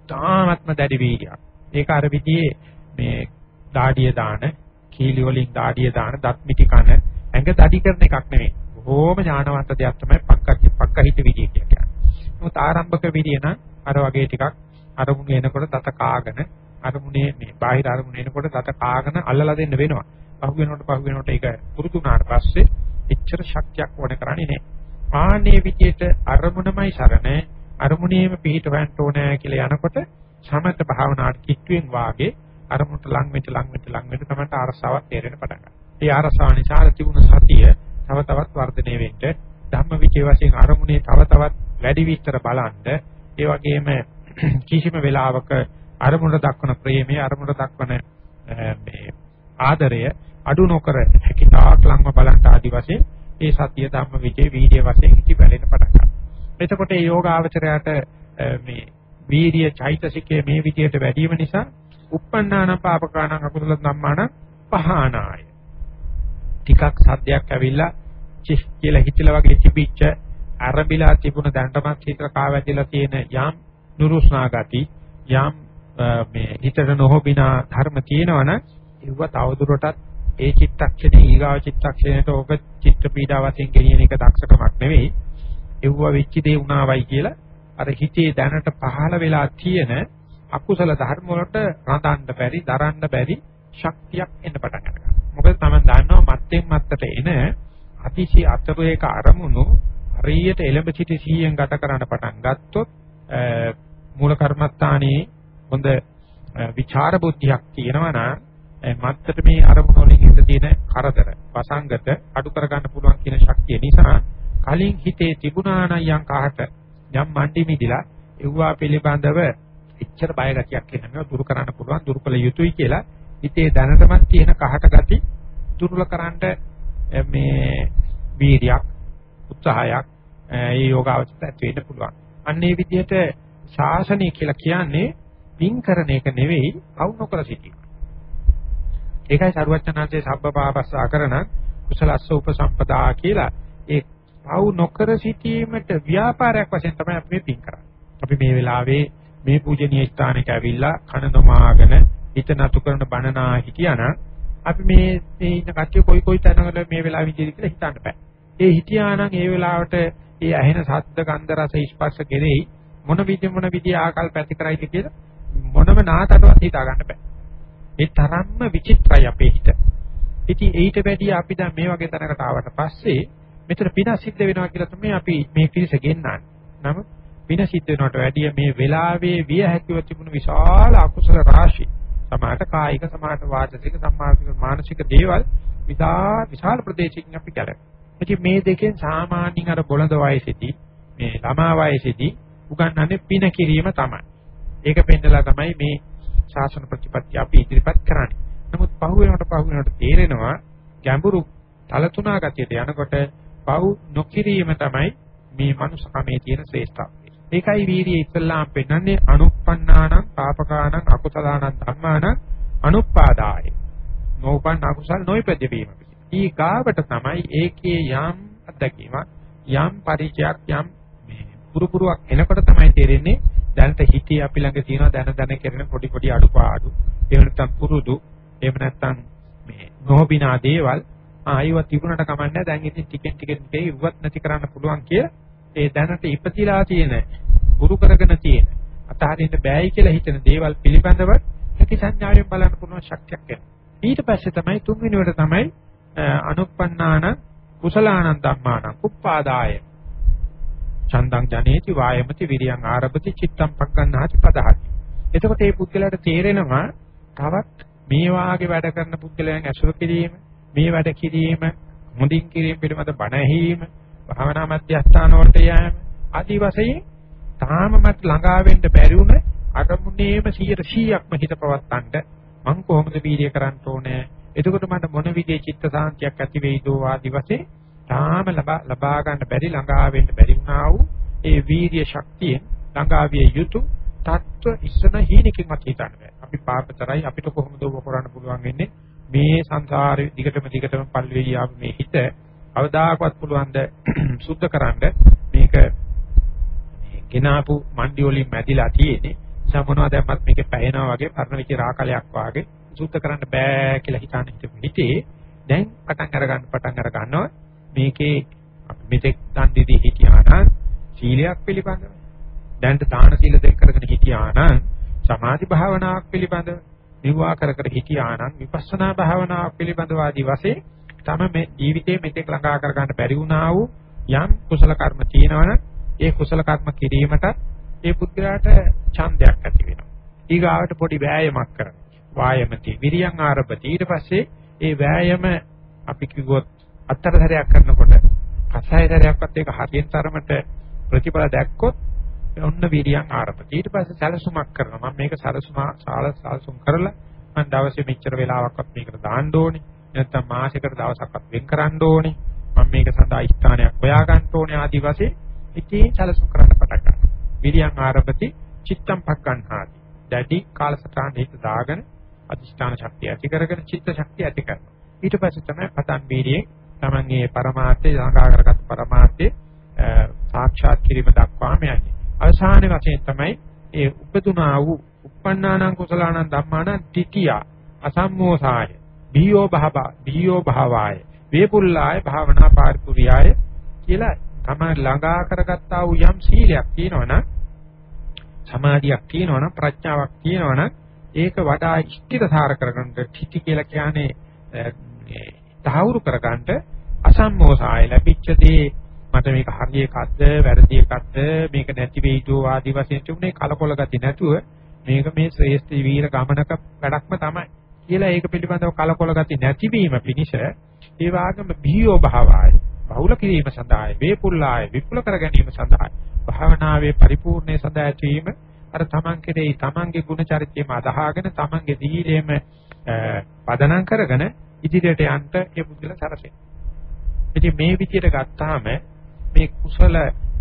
තාමත්ම දැඩි වීර්යයක්. ඒක අර විදිහේ මේ දාඩිය දාන, කීලි වලින් දාඩිය දාන, දත් මිටි කන, ඇඟ දඩි කරන එකක් නෙමෙයි. බොහොම ඥානවන්ත දෙයක් තමයි පක්කච්ච පක්කහිත විදිය කියන්නේ. නමුත් ආරම්භක විදිය නම් අර වගේ ටිකක් අරමුණ එනකොට තත කාගෙන අරමුණේ මේ බාහිර අරමුණ එනකොට තත කාගෙන අල්ලලා දෙන්න වෙනවා. පහු වෙනකොට පහු වෙනකොට ඒක පුරුදු වුණාට පස්සේ එච්චර ශක්තියක් ඕන කරන්නේ නැහැ. ආනේ විදියට අරමුණමයි සරණ අරමුණේම පිහිටවන්න ඕනේ කියලා යනකොට සමත භාවනාවට කිට්ටුවෙන් වාගේ අරමුණට ලං වෙච්ච ලං වෙච්ච ලං වෙච්ච තමයි අරසාවක් තේරෙන පටන් ගන්නවා. ඒ අරසාව නිසා තිබුණු සතිය තව තවත් වර්ධනය වෙන්න ධම්මවිචේ වශයෙන් අරමුණේ තව තවත් වැඩි විස්තර බලන්න ඒ වගේම කිසිම වෙලාවක අරමුණට දක්වන ප්‍රේමයේ අරමුණට දක්වන මේ ආදරය අඩු නොකර හැකිතාක් ලංව බලන්න ආදි වශයෙන් ඒ සතිය ධම්මවිචේ වීර්ය වශයෙන් ඉති බැලෙන පටන් ගන්නවා. එතකොට මේ යෝගාවචරයට මේ වීර්ය චෛතසිකයේ මේ විදියට වැඩි වීම නිසා uppannāna pāpakānaṁ අකුසල ධම්මාන පහානාය. ටිකක් සද්දයක් ඇවිල්ලා චිස් කියලා හිතලා වගේ තිබිච්ච අරබිලා තිබුණ දැන්ටමත් හිත කාවැදිලා තියෙන යම් නුරුස්නා ගති යම් මේ හිතට නොහොබිනා ධර්ම තියෙනවනම් ඒව තවදුරටත් ඒ චිත්තක්ෂණේ ඊගාව චිත්තක්ෂණයට ඕක චිත්ත පීඩා වශයෙන් ගෙනියන එක දක්ෂකමක් නෙවෙයි ඒව වෙච්ච දේ උනාවයි කියලා අර හිතේ දැනට පහළ වෙලා තියෙන අකුසල ධර්ම වලට රඳන්න බැරි දරන්න බැරි ශක්තියක් එන්න පටන් ගන්නවා. මොකද තමයි දන්නවා මත්යෙන් මත්තට එන අතිශය අතරේක අරමුණු හරියට එළඹ සිටි 100න් ගත කරන්න පටන් ගත්තොත් මූල කර්මස්ථානයේ හොඳ විචාර බුද්ධියක් තියෙනවා නම් මත්තට මේ අරමුණු වලින් හිත තියෙන කරදර වසංගත අඩු කර ගන්න පුළුවන් කියන ශක්තිය නිසා කලින් හිතේ තිබුණා නම් යම් කහට යම් මණ්ඩි මිදිලා එව්වා පිළිබඳව එච්චර බය ගතියක් එනවා දුරු කරන්න පුළුවන් දුරු කළ යුතුයි කියලා හිතේ දැනටමත් තියෙන කහට ගති දුර්වල කරන්න මේ වීර්යයක් උත්සාහයක් ඒ යෝගාවචරයට ඇති වෙන්න පුළුවන්. අන්න ඒ විදිහට ශාසනය කියලා කියන්නේ පින් කරන එක නෙවෙයි අවු නොකර සිටීම. ඒකයි සරුවචනාංශයේ සබ්බපාපස්සා කරන කුසලස්ස උපසම්පදා කියලා ඒ අවු නොකර සිටීමට ව්‍යාපාරයක් වශයෙන් තමයි අපි පින් කරන්නේ. අපි මේ වෙලාවේ මේ පූජනීය ස්ථානයක ඇවිල්ලා කන නොමාගෙන හිත නතු කරන බණනා හිටියානම් අපි මේ මේ ඉන්න කට්ටිය කොයි කොයි තැනවල මේ වෙලාවෙ ඉඳී කියලා හිතන්න බෑ. ඒ හිටියානම් ඒ වෙලාවට ඒ ඇහෙන ශබ්ද ගන්ධ රස ස්පර්ශ කෙරෙහි මොන විදි මොන විදි ආකල්ප ඇති කරයිද කියලා මොනම නාතටවත් හිතා ගන්න බෑ. ඒ තරම්ම විචිත්‍රයි අපේ හිත. ඉතින් ඊට වැඩිය අපි දැන් මේ වගේ තැනකට ආවට පස්සේ මෙතන පින සිද්ධ වෙනවා කියලා තමයි අපි මේ පිරිස ගෙන්නන්නේ. නමුත් පින සිද්ධ වෙනවට වැඩිය මේ වෙලාවේ විය හැකිව තිබුණු විශාල අකුසල රාශි සමාත කායික සමාත වාචික සම්මාසික මානසික දේවල් විශාල විශාල ප්‍රදේශයකින් අපි කරේ. ඉතින් මේ දෙකෙන් සාමාන්‍යයෙන් අර බොළඳ වයසේදී මේ ළමා වයසේදී උගන්වන්නේ පින කිරීම තමයි. ඒක පෙන්නලා තමයි මේ ශාසන ප්‍රතිපත්ති අපි ඉදිරිපත් කරන්නේ. නමුත් පහු වෙනකොට පහු වෙනකොට තේරෙනවා ගැඹුරු තලතුණා ගතියට යනකොට පව් නොකිරීම තමයි මේ මනුෂ්‍යකමේ තියෙන ශ්‍රේෂ්ඨත්වය. ඒකයි වීර්යය ඉස්සල්ලාම් පෙන්වන්නේ අනුප්පන්නානං පාපකානං අකුසලානං ධම්මානං අනුපාදාය. නෝපන් අකුසල් නොයිපද වීම. ඊ ගාවට තමයි ඒකේ යම් අත්දැකීමක් යම් පරිචයක් යම් මේ පුරුපුරුවක් එනකොට තමයි තේරෙන්නේ දැනට හිතේ අපි ළඟ තියෙන දැන දැන කෙරෙන පොඩි පොඩි අඩුපාඩු එහෙම නැත්නම් පුරුදු එහෙම නැත්නම් මේ නොහොබිනා දේවල් ආයව තිබුණට කමන්නේ දැන් ඉතින් ටිකෙන් ටික ටික ඉවත් නැති කරන්න පුළුවන් කිය ඒ දැනට ඉපතිලා තියෙන ගුරු කරගෙන තියෙන අතහරින්න බෑයි කියලා හිතන දේවල් පිළිබඳව හැකි සංඥාවෙන් බලන්න පුළුවන් ශක්තියක් එනවා. ඊට පස්සේ තමයි තුන්වෙනි වට තමයි අනුප්පන්නාන කුසලානං ධම්මානං උප්පාදාය චන්දං ජනේති වායමති විරියං ආරභති චිත්තං පක්කන්නාති පදහති. එතකොට මේ පුද්ගලයාට තේරෙනවා තවත් මේ වාගේ වැඩ කරන පුද්ගලයන් ඇසුරු කිරීම මේ වැඩ කිරීම මුදින් කිරීම පිළිබඳ බණ ඇහිීම භාවනා මධ්‍යස්ථාන වලට යෑම ආදී වශයෙන් තාමමත් ළඟා වෙන්න බැරි වුණ අරමුණේම 100%ක්ම හිත පවත්තන්න මං කොහොමද වීර්ය කරන්න ඕනේ එතකොට මට මොන විදිහේ චිත්ත සාන්තියක් ඇති වෙයිද ආදි වශයෙන් තාම ලබා ලබා ගන්න බැරි ළඟා වෙන්න බැරි වුණා වූ ඒ වීර්ය ශක්තියෙන් ළඟා විය යුතු තත්ත්ව ඉස්සන හීනකින්වත් හිතන්න බෑ. අපි පාපතරයි අපිට කොහොමද ඔබ කරන්න පුළුවන් වෙන්නේ මේ සංසාරේ දිගටම දිගටම පල්වෙයි ආව මේ හිත අවදාකවත් පුළුවන් ද සුද්ධ කරන්න. මේක මේ ගෙනාපු මණ්ඩි වලින් මැදිලා තියෙන්නේ. සමනවා දැම්මත් මේකේ පැහැෙනවා වගේ පරණ විච රාකලයක් වාගේ සුද්ධ කරන්න බෑ කියලා හිතාන හිතේ දැන් පටන් අර ගන්න පටන් අර ගන්නවා. මේකේ අපි මෙතෙක් දන් දෙදී හිටියා නම් සීලයක් පිළිබඳව දැන් දාන සීල දෙක කරගෙන හිටියා නම් සමාධි භාවනාවක් පිළිබඳව නිවා කර කර හිටියා නම් විපස්සනා භාවනාවක් පිළිබඳව ආදී වශයෙන් තම මේ ජීවිතේ මෙතෙක් ළඟා කර ගන්න බැරි වුණා වූ යම් කුසල කර්ම තියෙනවනම් ඒ කුසල කර්ම කිරීමට ඒ පුද්ගලයාට ඡන්දයක් ඇති වෙනවා ඊගාවට පොඩි වෑයමක් කරනවා. වායමති විරියං ආරම්භති. ඊට පස්සේ ඒ වෑයම අපි කිව්වොත් අත්තරතරයක් කරනකොට කසයතරයක්වත් ඒක හරියට තරමට ප්‍රතිඵල දැක්කොත් ඔන්න විරියං ආරම්භති. ඊට පස්සේ සැලසුමක් කරනවා. මම මේක සැලසුමා සාල සාලසුම් කරලා මම දවසේ මෙච්චර වෙලාවක්වත් මේකට දාන්න ඕනේ. නැත්නම් මාසෙකට දවසක්වත් වෙන් කරන්න ඕනේ. මම මේක සඳහා ස්ථානයක් හොයා ගන්න ඕනේ ආදි වශයෙන් ඉතින් සැලසුම් කරන්න පටන් ගන්නවා. විරියං ආරම්භති චිත්තම් පක්ඛන්හාති. දැඩි කාලසටහන හිත දාගෙන අධිෂ්ඨාන ශක්තිය ඇති කරගෙන චිත්ත ශක්තිය ඇති කරනවා. ඊට පස්සේ තමයි පතන් වීර්යයෙන් තමන්ගේ පරමාර්ථය ළඟා කරගත් පරමාර්ථය සාක්ෂාත් කිරීම දක්වාම යන්නේ. අවසානයේ වශයෙන් තමයි ඒ උපදුනා වූ uppannānaṁ කුසලාණං ධම්මාණං තිතිය අසම්මෝසාය බීයෝ භව බීයෝ භාවාය වේපුල්ලාය භාවනා පාරිපුරියාය කියලා තමයි ළඟා කරගත්තා වූ යම් සීලයක් තියෙනවනම් සමාධියක් තියෙනවනම් ප්‍රඥාවක් තියෙනවනම් ඒක වඩා ස්ථිරසාර කරගන්න තිති කියලා කියන්නේ තහවුරු කරගන්න අසම්මෝසාය ලැබිච්ච දේ මට මේක හරි එකක්ද වැරදි එකක්ද මේක නැති වෙයිදෝ ආදි වශයෙන් තිබුණේ කලකොල ගති නැතුව මේක මේ ශ්‍රේෂ්ඨ වීර ගමනක වැඩක්ම තමයි කියලා ඒක පිළිබඳව කලකොල ගති නැතිවීම පිණිස ඒ වගේම බිහියෝ භාවය බහුල කිරීම සඳහායි වේපුල්ලාය විපුල කර ගැනීම සඳහායි භාවනාවේ පරිපූර්ණේ සඳහා ඇතිවීම අර තමන් කෙරෙහි තමන්ගේ ගුණ චරිතයම අදහාගෙන තමන්ගේ දීලේම පදනම් කරගෙන ඉදිරියට යන්න ඒ බුද්ධල සරසෙන. ඉතින් මේ විදිහට ගත්තාම මේ කුසල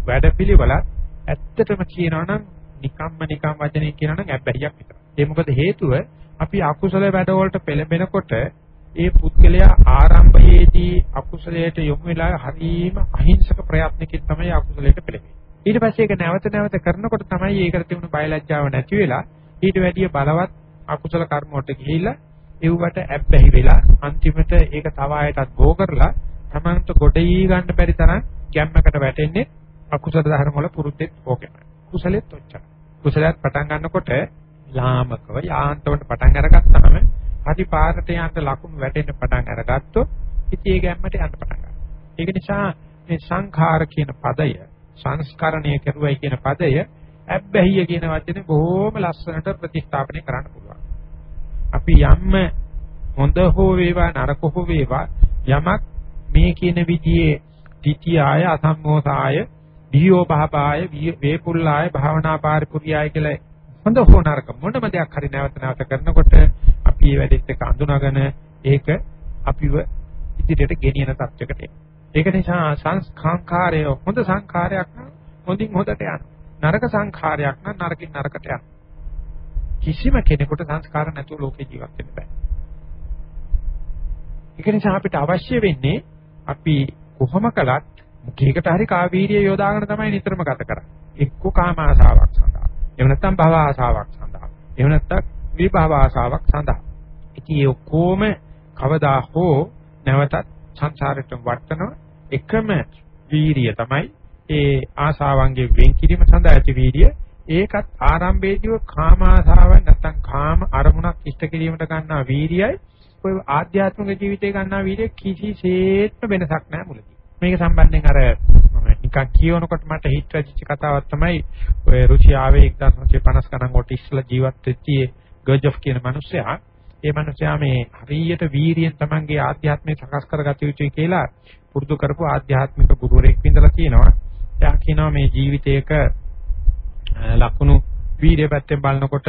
වැඩපිළිවෙලත් ඇත්තටම කියනවා නම් නිකම්ම නිකම් වචනේ කියනවා නම් ඇබ්බැහියක් විතරයි. ඒ මොකද හේතුව අපි අකුසල වැඩවලට පෙළඹෙනකොට ඒ පුද්ගලයා ආරම්භයේදී අකුසලයට යොමු වෙලා හරීම අහිංසක ප්‍රයත්නකින් තමයි අකුසලයට පෙළඹෙන්නේ. ඊට පස්සේ ඒක නැවත නැවත කරනකොට තමයි ඒකට තිබුණු බයලජ්ජාව නැති වෙලා ඊට වැඩිය බලවත් අකුසල කර්ම වලට ගිහිල්ලා ඒවට ඇබ්බැහි වෙලා අන්තිමට ඒක තව ආයතත් බෝ කරලා තමන්ට ගොඩී ගන්න බැරි තරම් ගැම්මකට වැටෙන්නේ අකුසල ධර්ම වල පුරුද්දෙත් ඕකෙම. කුසලෙත් ඔච්චර. කුසලයක් පටන් ගන්නකොට ලාමකව යාන්තමට පටන් අරගත්තාම හරි පාරට යන්න ලකුණු වැටෙන්න පටන් අරගත්තොත් ඉතින් ඒ ගැම්මට යන්න පටන් ගන්නවා. ඒක නිසා මේ සංඛාර කියන පදය සංස්කරණය කරුවයි කියන පදය ඇබ්බැහිය කියන වචනේ බොහොම ලස්සනට ප්‍රතිස්ථාපනය කරන්න පුළුවන්. අපි යම්ම හොඳ හෝ වේවා නරක හෝ වේවා යමක් මේ කියන විදිහේ තිතියාය අසම්මෝසාය දීයෝ භාපාය වේපුල්ලාය භාවනා පාරිපුරියාය කියලා හොඳ හෝ නරක මොනම දෙයක් හරි නැවත නැවත කරනකොට අපි මේ වැඩෙත් එක අඳුනගෙන ඒක අපිව ඉදිරියට ගෙනියන තත්යකට ඒක නිසා සංස්කාරය හොඳ සංඛාරයක් නම් හොඳින් හොඳට යනවා. නරක සංඛාරයක් නම් නරකින් නරකට යනවා. කිසිම කෙනෙකුට සංස්කාර නැතුව ලෝකේ ජීවත් වෙන්න බෑ. ඒක නිසා අපිට අවශ්‍ය වෙන්නේ අපි කොහොම කළත් මුඛයකට හරි කාවීරිය යොදාගෙන තමයි නිතරම ගත කරන්නේ. එක්ක කාම ආසාවක් සඳහා. එහෙම නැත්නම් භව ආසාවක් සඳහා. එහෙම නැත්නම් විභව ආසාවක් සඳහා. ඉතින් ඒ ඔක්කොම කවදා හෝ නැවතත් සංසාරයට වටනවා එකම වීරිය තමයි ඒ ආසාවන්ගේ වෙන් කිරීම සඳහා ඇති වීරිය ඒකත් ආරම්භයේදීව කාම ආසාව නැත්නම් කාම අරමුණක් ඉෂ්ට කිරීමට ගන්නා වීරියයි ඔය ආධ්‍යාත්මික ජීවිතේ ගන්නා වීරිය කිසිසේත්ම වෙනසක් නැහැ මුලදී මේක සම්බන්ධයෙන් අර මම නිකන් කියවනකොට මට හිත වෙච්ච කතාවක් තමයි ඔය රුසියාවේ 1950 ගණන් කොට ඉස්සලා ජීවත් වෙච්ච ගර්ජොෆ් කියන මිනිසයා ඒ මිනිසයා මේ හරියට වීරියෙන් Tamanගේ ආධ්‍යාත්මය සකස් කරගත යුතුයි කියලා පුරුදු කරපු ආධ්‍යාත්මික ගුරුවරයෙක් විඳලා තියෙනවා. එයා කියනවා මේ ජීවිතයක ලකුණු වීර්ය පැත්තෙන් බලනකොට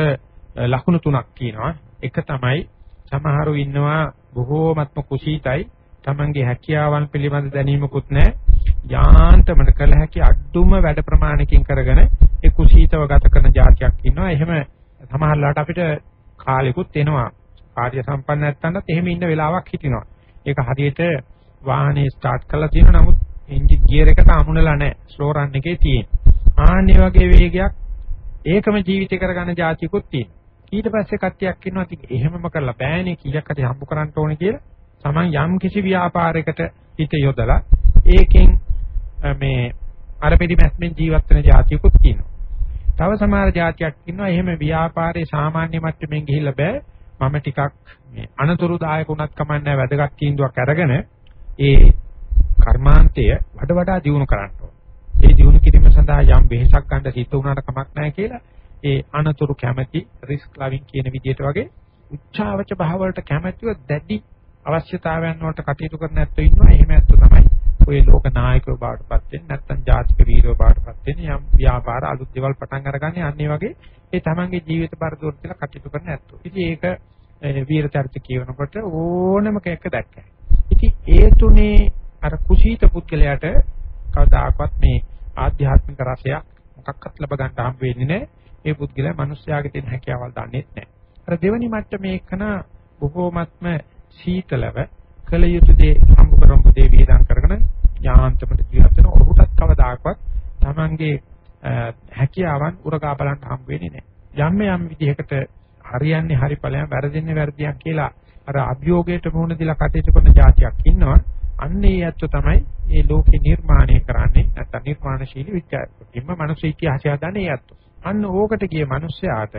ලකුණු තුනක් කියනවා. එක තමයි සමහරු ඉන්නවා බොහෝමත්ම කුසීතයි තමන්ගේ හැකියාවන් පිළිබඳ දැනීමකුත් නැහැ. යාන්තමට කළ හැකි අඩුම වැඩ ප්‍රමාණකින් කරගෙන ඒ කුසීතව ගත කරන જાතියක් ඉන්නවා. එහෙම සමහරලාට අපිට කාලෙකුත් එනවා. කාර්ය සම්පන්න නැත්තන්ට එහෙම ඉන්න වෙලාවක් හිටිනවා. ඒක හරියට වාහනේ ස්ටාර්ට් කරලා තියෙනවා නමුත් එන්ජින් ගියර් එකට අමුණලා නැහැ. ස්ලෝ රන් එකේ තියෙන. ආන්නේ වගේ වේගයක් ඒකම ජීවිතේ කරගන්න જાතිකුත් තියෙනවා. ඊට පස්සේ කට්ටියක් ඉන්නවා ඉතින් එහෙමම කරලා බෑනේ කීයක් හරි හම්බ කරන්න ඕනේ කියලා. Taman යම් කිසි ව්‍යාපාරයකට හිත යොදලා ඒකෙන් මේ අර පිළිමැස්මෙන් ජීවත් වෙන જાතිකුත් තියෙනවා. තව සමහර જાතියක් ඉන්නවා එහෙම ව්‍යාපාරයේ සාමාන්‍ය මට්ටමින් ගිහිල්ලා බෑ. මම ටිකක් මේ අනතුරුදායක උනත් කමන්නේ වැදගත් තීන්දුවක් අරගෙන ඒ කර්මාන්තය වඩ වඩා දියුණු කරන්න ඕනේ. ඒ දියුණු කිරීම සඳහා යම් වෙහෙසක් ගන්න සිද්ධ වුණාට කමක් නැහැ කියලා ඒ අනතුරු කැමැති රිස්ක් ලවින් කියන විදිහට වගේ උච්චාවච භාව වලට කැමැතිව දැඩි අවශ්‍යතාවයන් වලට කටයුතු කරන ඇත්තෝ ඉන්නවා. එහෙම ඇත්තෝ තමයි ඔය ලෝක නායකයෝ බාටපත් වෙන්නේ නැත්නම් ජාතික වීරයෝ බාටපත් වෙන්නේ යම් ව්‍යාපාර අලුත් දේවල් පටන් අරගන්නේ අන්නේ වගේ ඒ තමන්ගේ ජීවිත පරිදුර කියලා කටයුතු කරන ඇත්තෝ. ඉතින් ඒක වීර චරිත කියනකොට ඕනම කෙනෙක් දැක්කයි. ඉතින් ඒ තුනේ අර කුසීත පුද්ගලයාට කවදාකවත් මේ ආධ්‍යාත්මික රසයක් මොකක්වත් ලබ ගන්න හම් වෙන්නේ නැහැ. ඒ පුද්ගලයා මිනිස්යාගේ තියෙන හැකියාවල් දන්නේ නැහැ. අර දෙවනි මට්ටමේ එකන බොහෝමත්ම සීතලව කල යුතු දේ හම්බ කරමු දේ වේදම් කරගෙන යාන්ත්‍රමට ජීවත් වෙන ඔහුටත් කවදාකවත් Tamange හැකියාවන් උරගා බලන්න හම්බ වෙන්නේ නැහැ. යම් යම් විදිහකට හරියන්නේ හරි ඵලයන් වැරදෙන්නේ වැරදියක් කියලා අර අභියෝගයට මුහුණ දීලා කටයුතු කරන જાතියක් ඉන්නවා. අන්න ඒ ඇත්ත තමයි මේ ලෝකේ නිර්මාණය කරන්නේ නැත්නම් නිර්මාණශීලී විචාරකින්ම මනුස්ස ඉතිහාසය හදන්නේ ඒ ඇත්ත. අන්න ඕකට ගිය මිනිස්යාට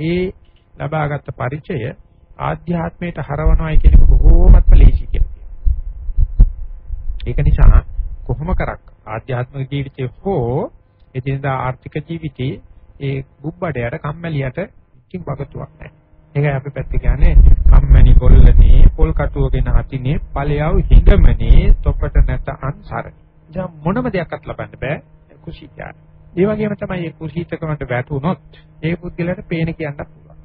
ඒ ලබාගත් පරිචය ආධ්‍යාත්මයට හරවනවායි කියන එක බොහෝමත්ම ලේසි කියලා කියනවා. ඒක නිසා කොහොම කරක් ආධ්‍යාත්මික ජීවිතේ හෝ එදිනදා ආර්ථික ජීවිතේ ඒ බුබ්බඩයට කම්මැලියට ඉක්කින් වගතුවක් නැහැ. ඒකයි අපි පැත්තේ කියන්නේ කම්මැනි කොල්ලනේ පොල් කටුවගෙන අතිනේ ඵලයව හිඟමනේ තොපට නැත අන්සර. දැන් මොනම දෙයක්වත් ලබන්න බෑ කුසීතය. ඒ වගේම තමයි මේ කුසීතකමට වැටුනොත් ඒ පුද්ගලයාට පේන කියන්න පුළුවන්.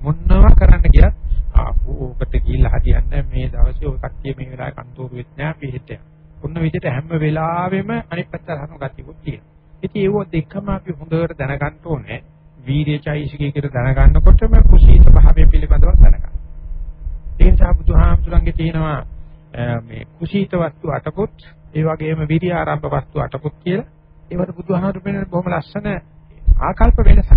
මොනවා කරන්න ගියත් ආපෝ ඔකට ගිහිල්ලා හරියන්නේ මේ දවසේ ඔය කට්ටිය මේ වෙලාවේ කන්තෝරු වෙත් නෑ පිටිට. ඔන්න විදිහට හැම වෙලාවෙම අනිත් පැත්ත හරන ගතියකුත් තියෙනවා. ඉතින් ඒව දෙකම අපි හොඳට දැනගන්න ඕනේ. වීර්යචෛසිකය කියලා දැනගන්නකොටම කුසීත භාවය පිළිබඳව දැනගන්න. ඒ නිසා බුදුහාමුදුරන්ගේ තියෙනවා මේ කුසීත වස්තු අටකුත් ඒ වගේම විරිය ආරම්භ වස්තු අටකුත් කියලා ඒවට බුදුහාමුදුරු වෙන බොහොම ලස්සන ආකල්ප වෙනසක්.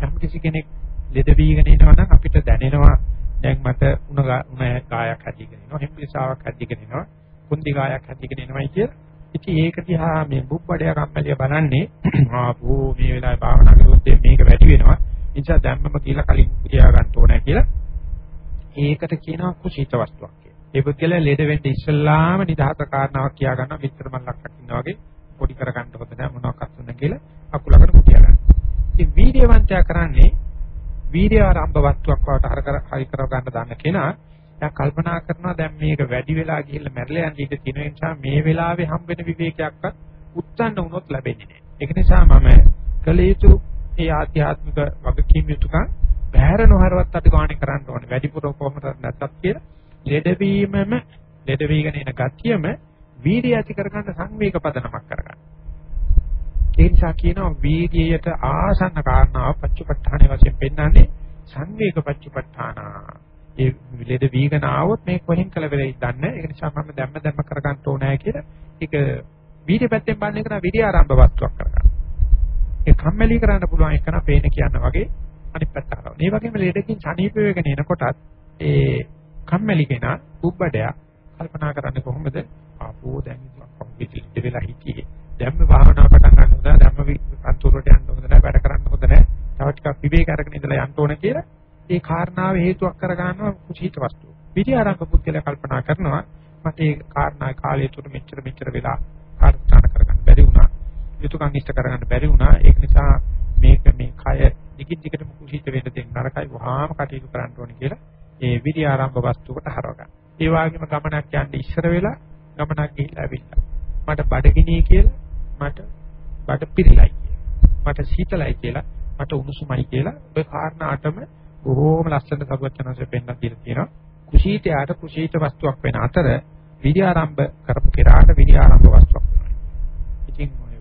යම් කිසි කෙනෙක් ලෙඩ වීගෙන ඉනවා නම් අපිට දැනෙනවා දැන් මට උණ උණ කායක් හැදිගෙන ඉනවා හිම්පිසාවක් හැදිගෙන ඉනවා කුන්දි කායක් හැදිගෙන එනවයි කියලා. ඉතින් ඒක දිහා මේ බුබ්බඩය කම්මැලිය බලන්නේ ආපෝ මේ වෙලාවේ භාවනා කරුවොත් මේක වැඩි වෙනවා. ඒ නිසා දැම්මම කියලා කලින් පුදියා ගන්න ඕනේ කියලා. ඒකට කියනවා කුසීත වස්තුවක් කියලා. ඒ පුද්ගලයා ලෙඩ වෙන්න ඉස්සල්ලාම නිදහස කාරණාවක් කියා ගන්නවා විතර මල්ලක් අකින්නා වගේ පොඩි කරගන්න හොඳ නැහැ මොනවාක්වත් උන්න කියලා අකුලකට පුදියා ගන්නවා. ඉතින් වීර්යවන්තයා කරන්නේ වීර්ය ආරම්භ වස්තුවක් වට හර කර හරි කර ගන්න දන්න කෙනා එයා කල්පනා කරනවා දැන් මේක වැඩි වෙලා ගිහිල්ලා මැරලා යන්න ඉඩ තියෙන නිසා මේ වෙලාවේ හම්බෙන විවේකයක්වත් උත්සන්න වුණොත් ලැබෙන්නේ නැහැ. ඒක නිසා මම කල යුතු ඒ ආධ්‍යාත්මික වගකීම් යුතුකම් බහැර නොහරවත් අඩු ගානේ කරන්න ඕනේ. වැඩිපුර කොහොමද නැත්තත් කියලා ලෙඩවීමම ලෙඩ වීගෙන එන ගතියම වීර්ය ඇති කරගන්න සංවේග පදනමක් කරගන්න. ඒ නිසා කියනවා වීර්යයට ආසන්න කාරණාව පච්චපට්ඨාන වශයෙන් පෙන්වන්නේ සංවේග පච්චපට්ඨාන. ඒ ලෙඩ වීගෙන ආවොත් මේ කොහෙන් කල වෙලයි දන්නේ. ඒක නිසා මම දැම්ම දැම්ම කරගන්න ඕනෑ කියලා ඒක වීර්ය පැත්තෙන් බලන්නේ කරා විරිය ආරම්භ වස්තුවක් කරගන්න. ඒ කම්මැලි කරන්න පුළුවන් එක නා පේන කියන වගේ අනිත් පැත්ත කරනවා. මේ වගේම ලෙඩකින් සනීප වෙගෙන එනකොටත් ඒ කම්මැලි කෙනා උබ්බඩයා කල්පනා කරන්නේ කොහොමද? ආපෝ දැන් ඉතින් වෙලා හිටියේ. දැම්ම භාවනා පටන් ගන්න හොඳ දැම්ම අන්තරට යන්න හොඳ නැහැ වැඩ කරන්න හොඳ නැහැ. තව ටිකක් විවේක අරගෙන ඉඳලා යන්න ඕන කියලා ඒ කාරණාව හේතුවක් කරගන්නවා කුසීත වස්තුව. විදි ආරම්භ පුද්ගලයා කල්පනා කරනවා මට ඒ කාරණා කාලය තුර මෙච්චර මෙච්චර වෙලා කාර්යස්ථාන කරගන්න බැරි වුණා. යුතුයකම් ඉෂ්ට කරගන්න බැරි වුණා. ඒක නිසා මේක මේ කය දිගින් දිගටම කුසීත වෙන්න දෙන්න නරකයි වහාම කටයුතු කරන්න ඕනේ කියලා ඒ විදි ආරම්භ වස්තුවකට හරව ගන්න. ඒ වගේම ගමනක් යන්න ඉස්සර වෙලා ගමනක් ගිහිල්ලා ඇවිල්ලා. මට බඩගිනි කියලා මට බඩ පිරিলাই කියලා. මට සීතලයි කියලා මට උණුසුමයි කියලා ඔය කාරණා අටම බොහෝම ලස්සන සබවචනanse පෙන්නන දීලා තියෙනවා. කුසීතයාට කුසීත වස්තුවක් වෙන අතර විදි ආරම්භ කරපු කෙනාට විදි ආරම්භ වස්තුවක් වෙනවා. ඉතින් මම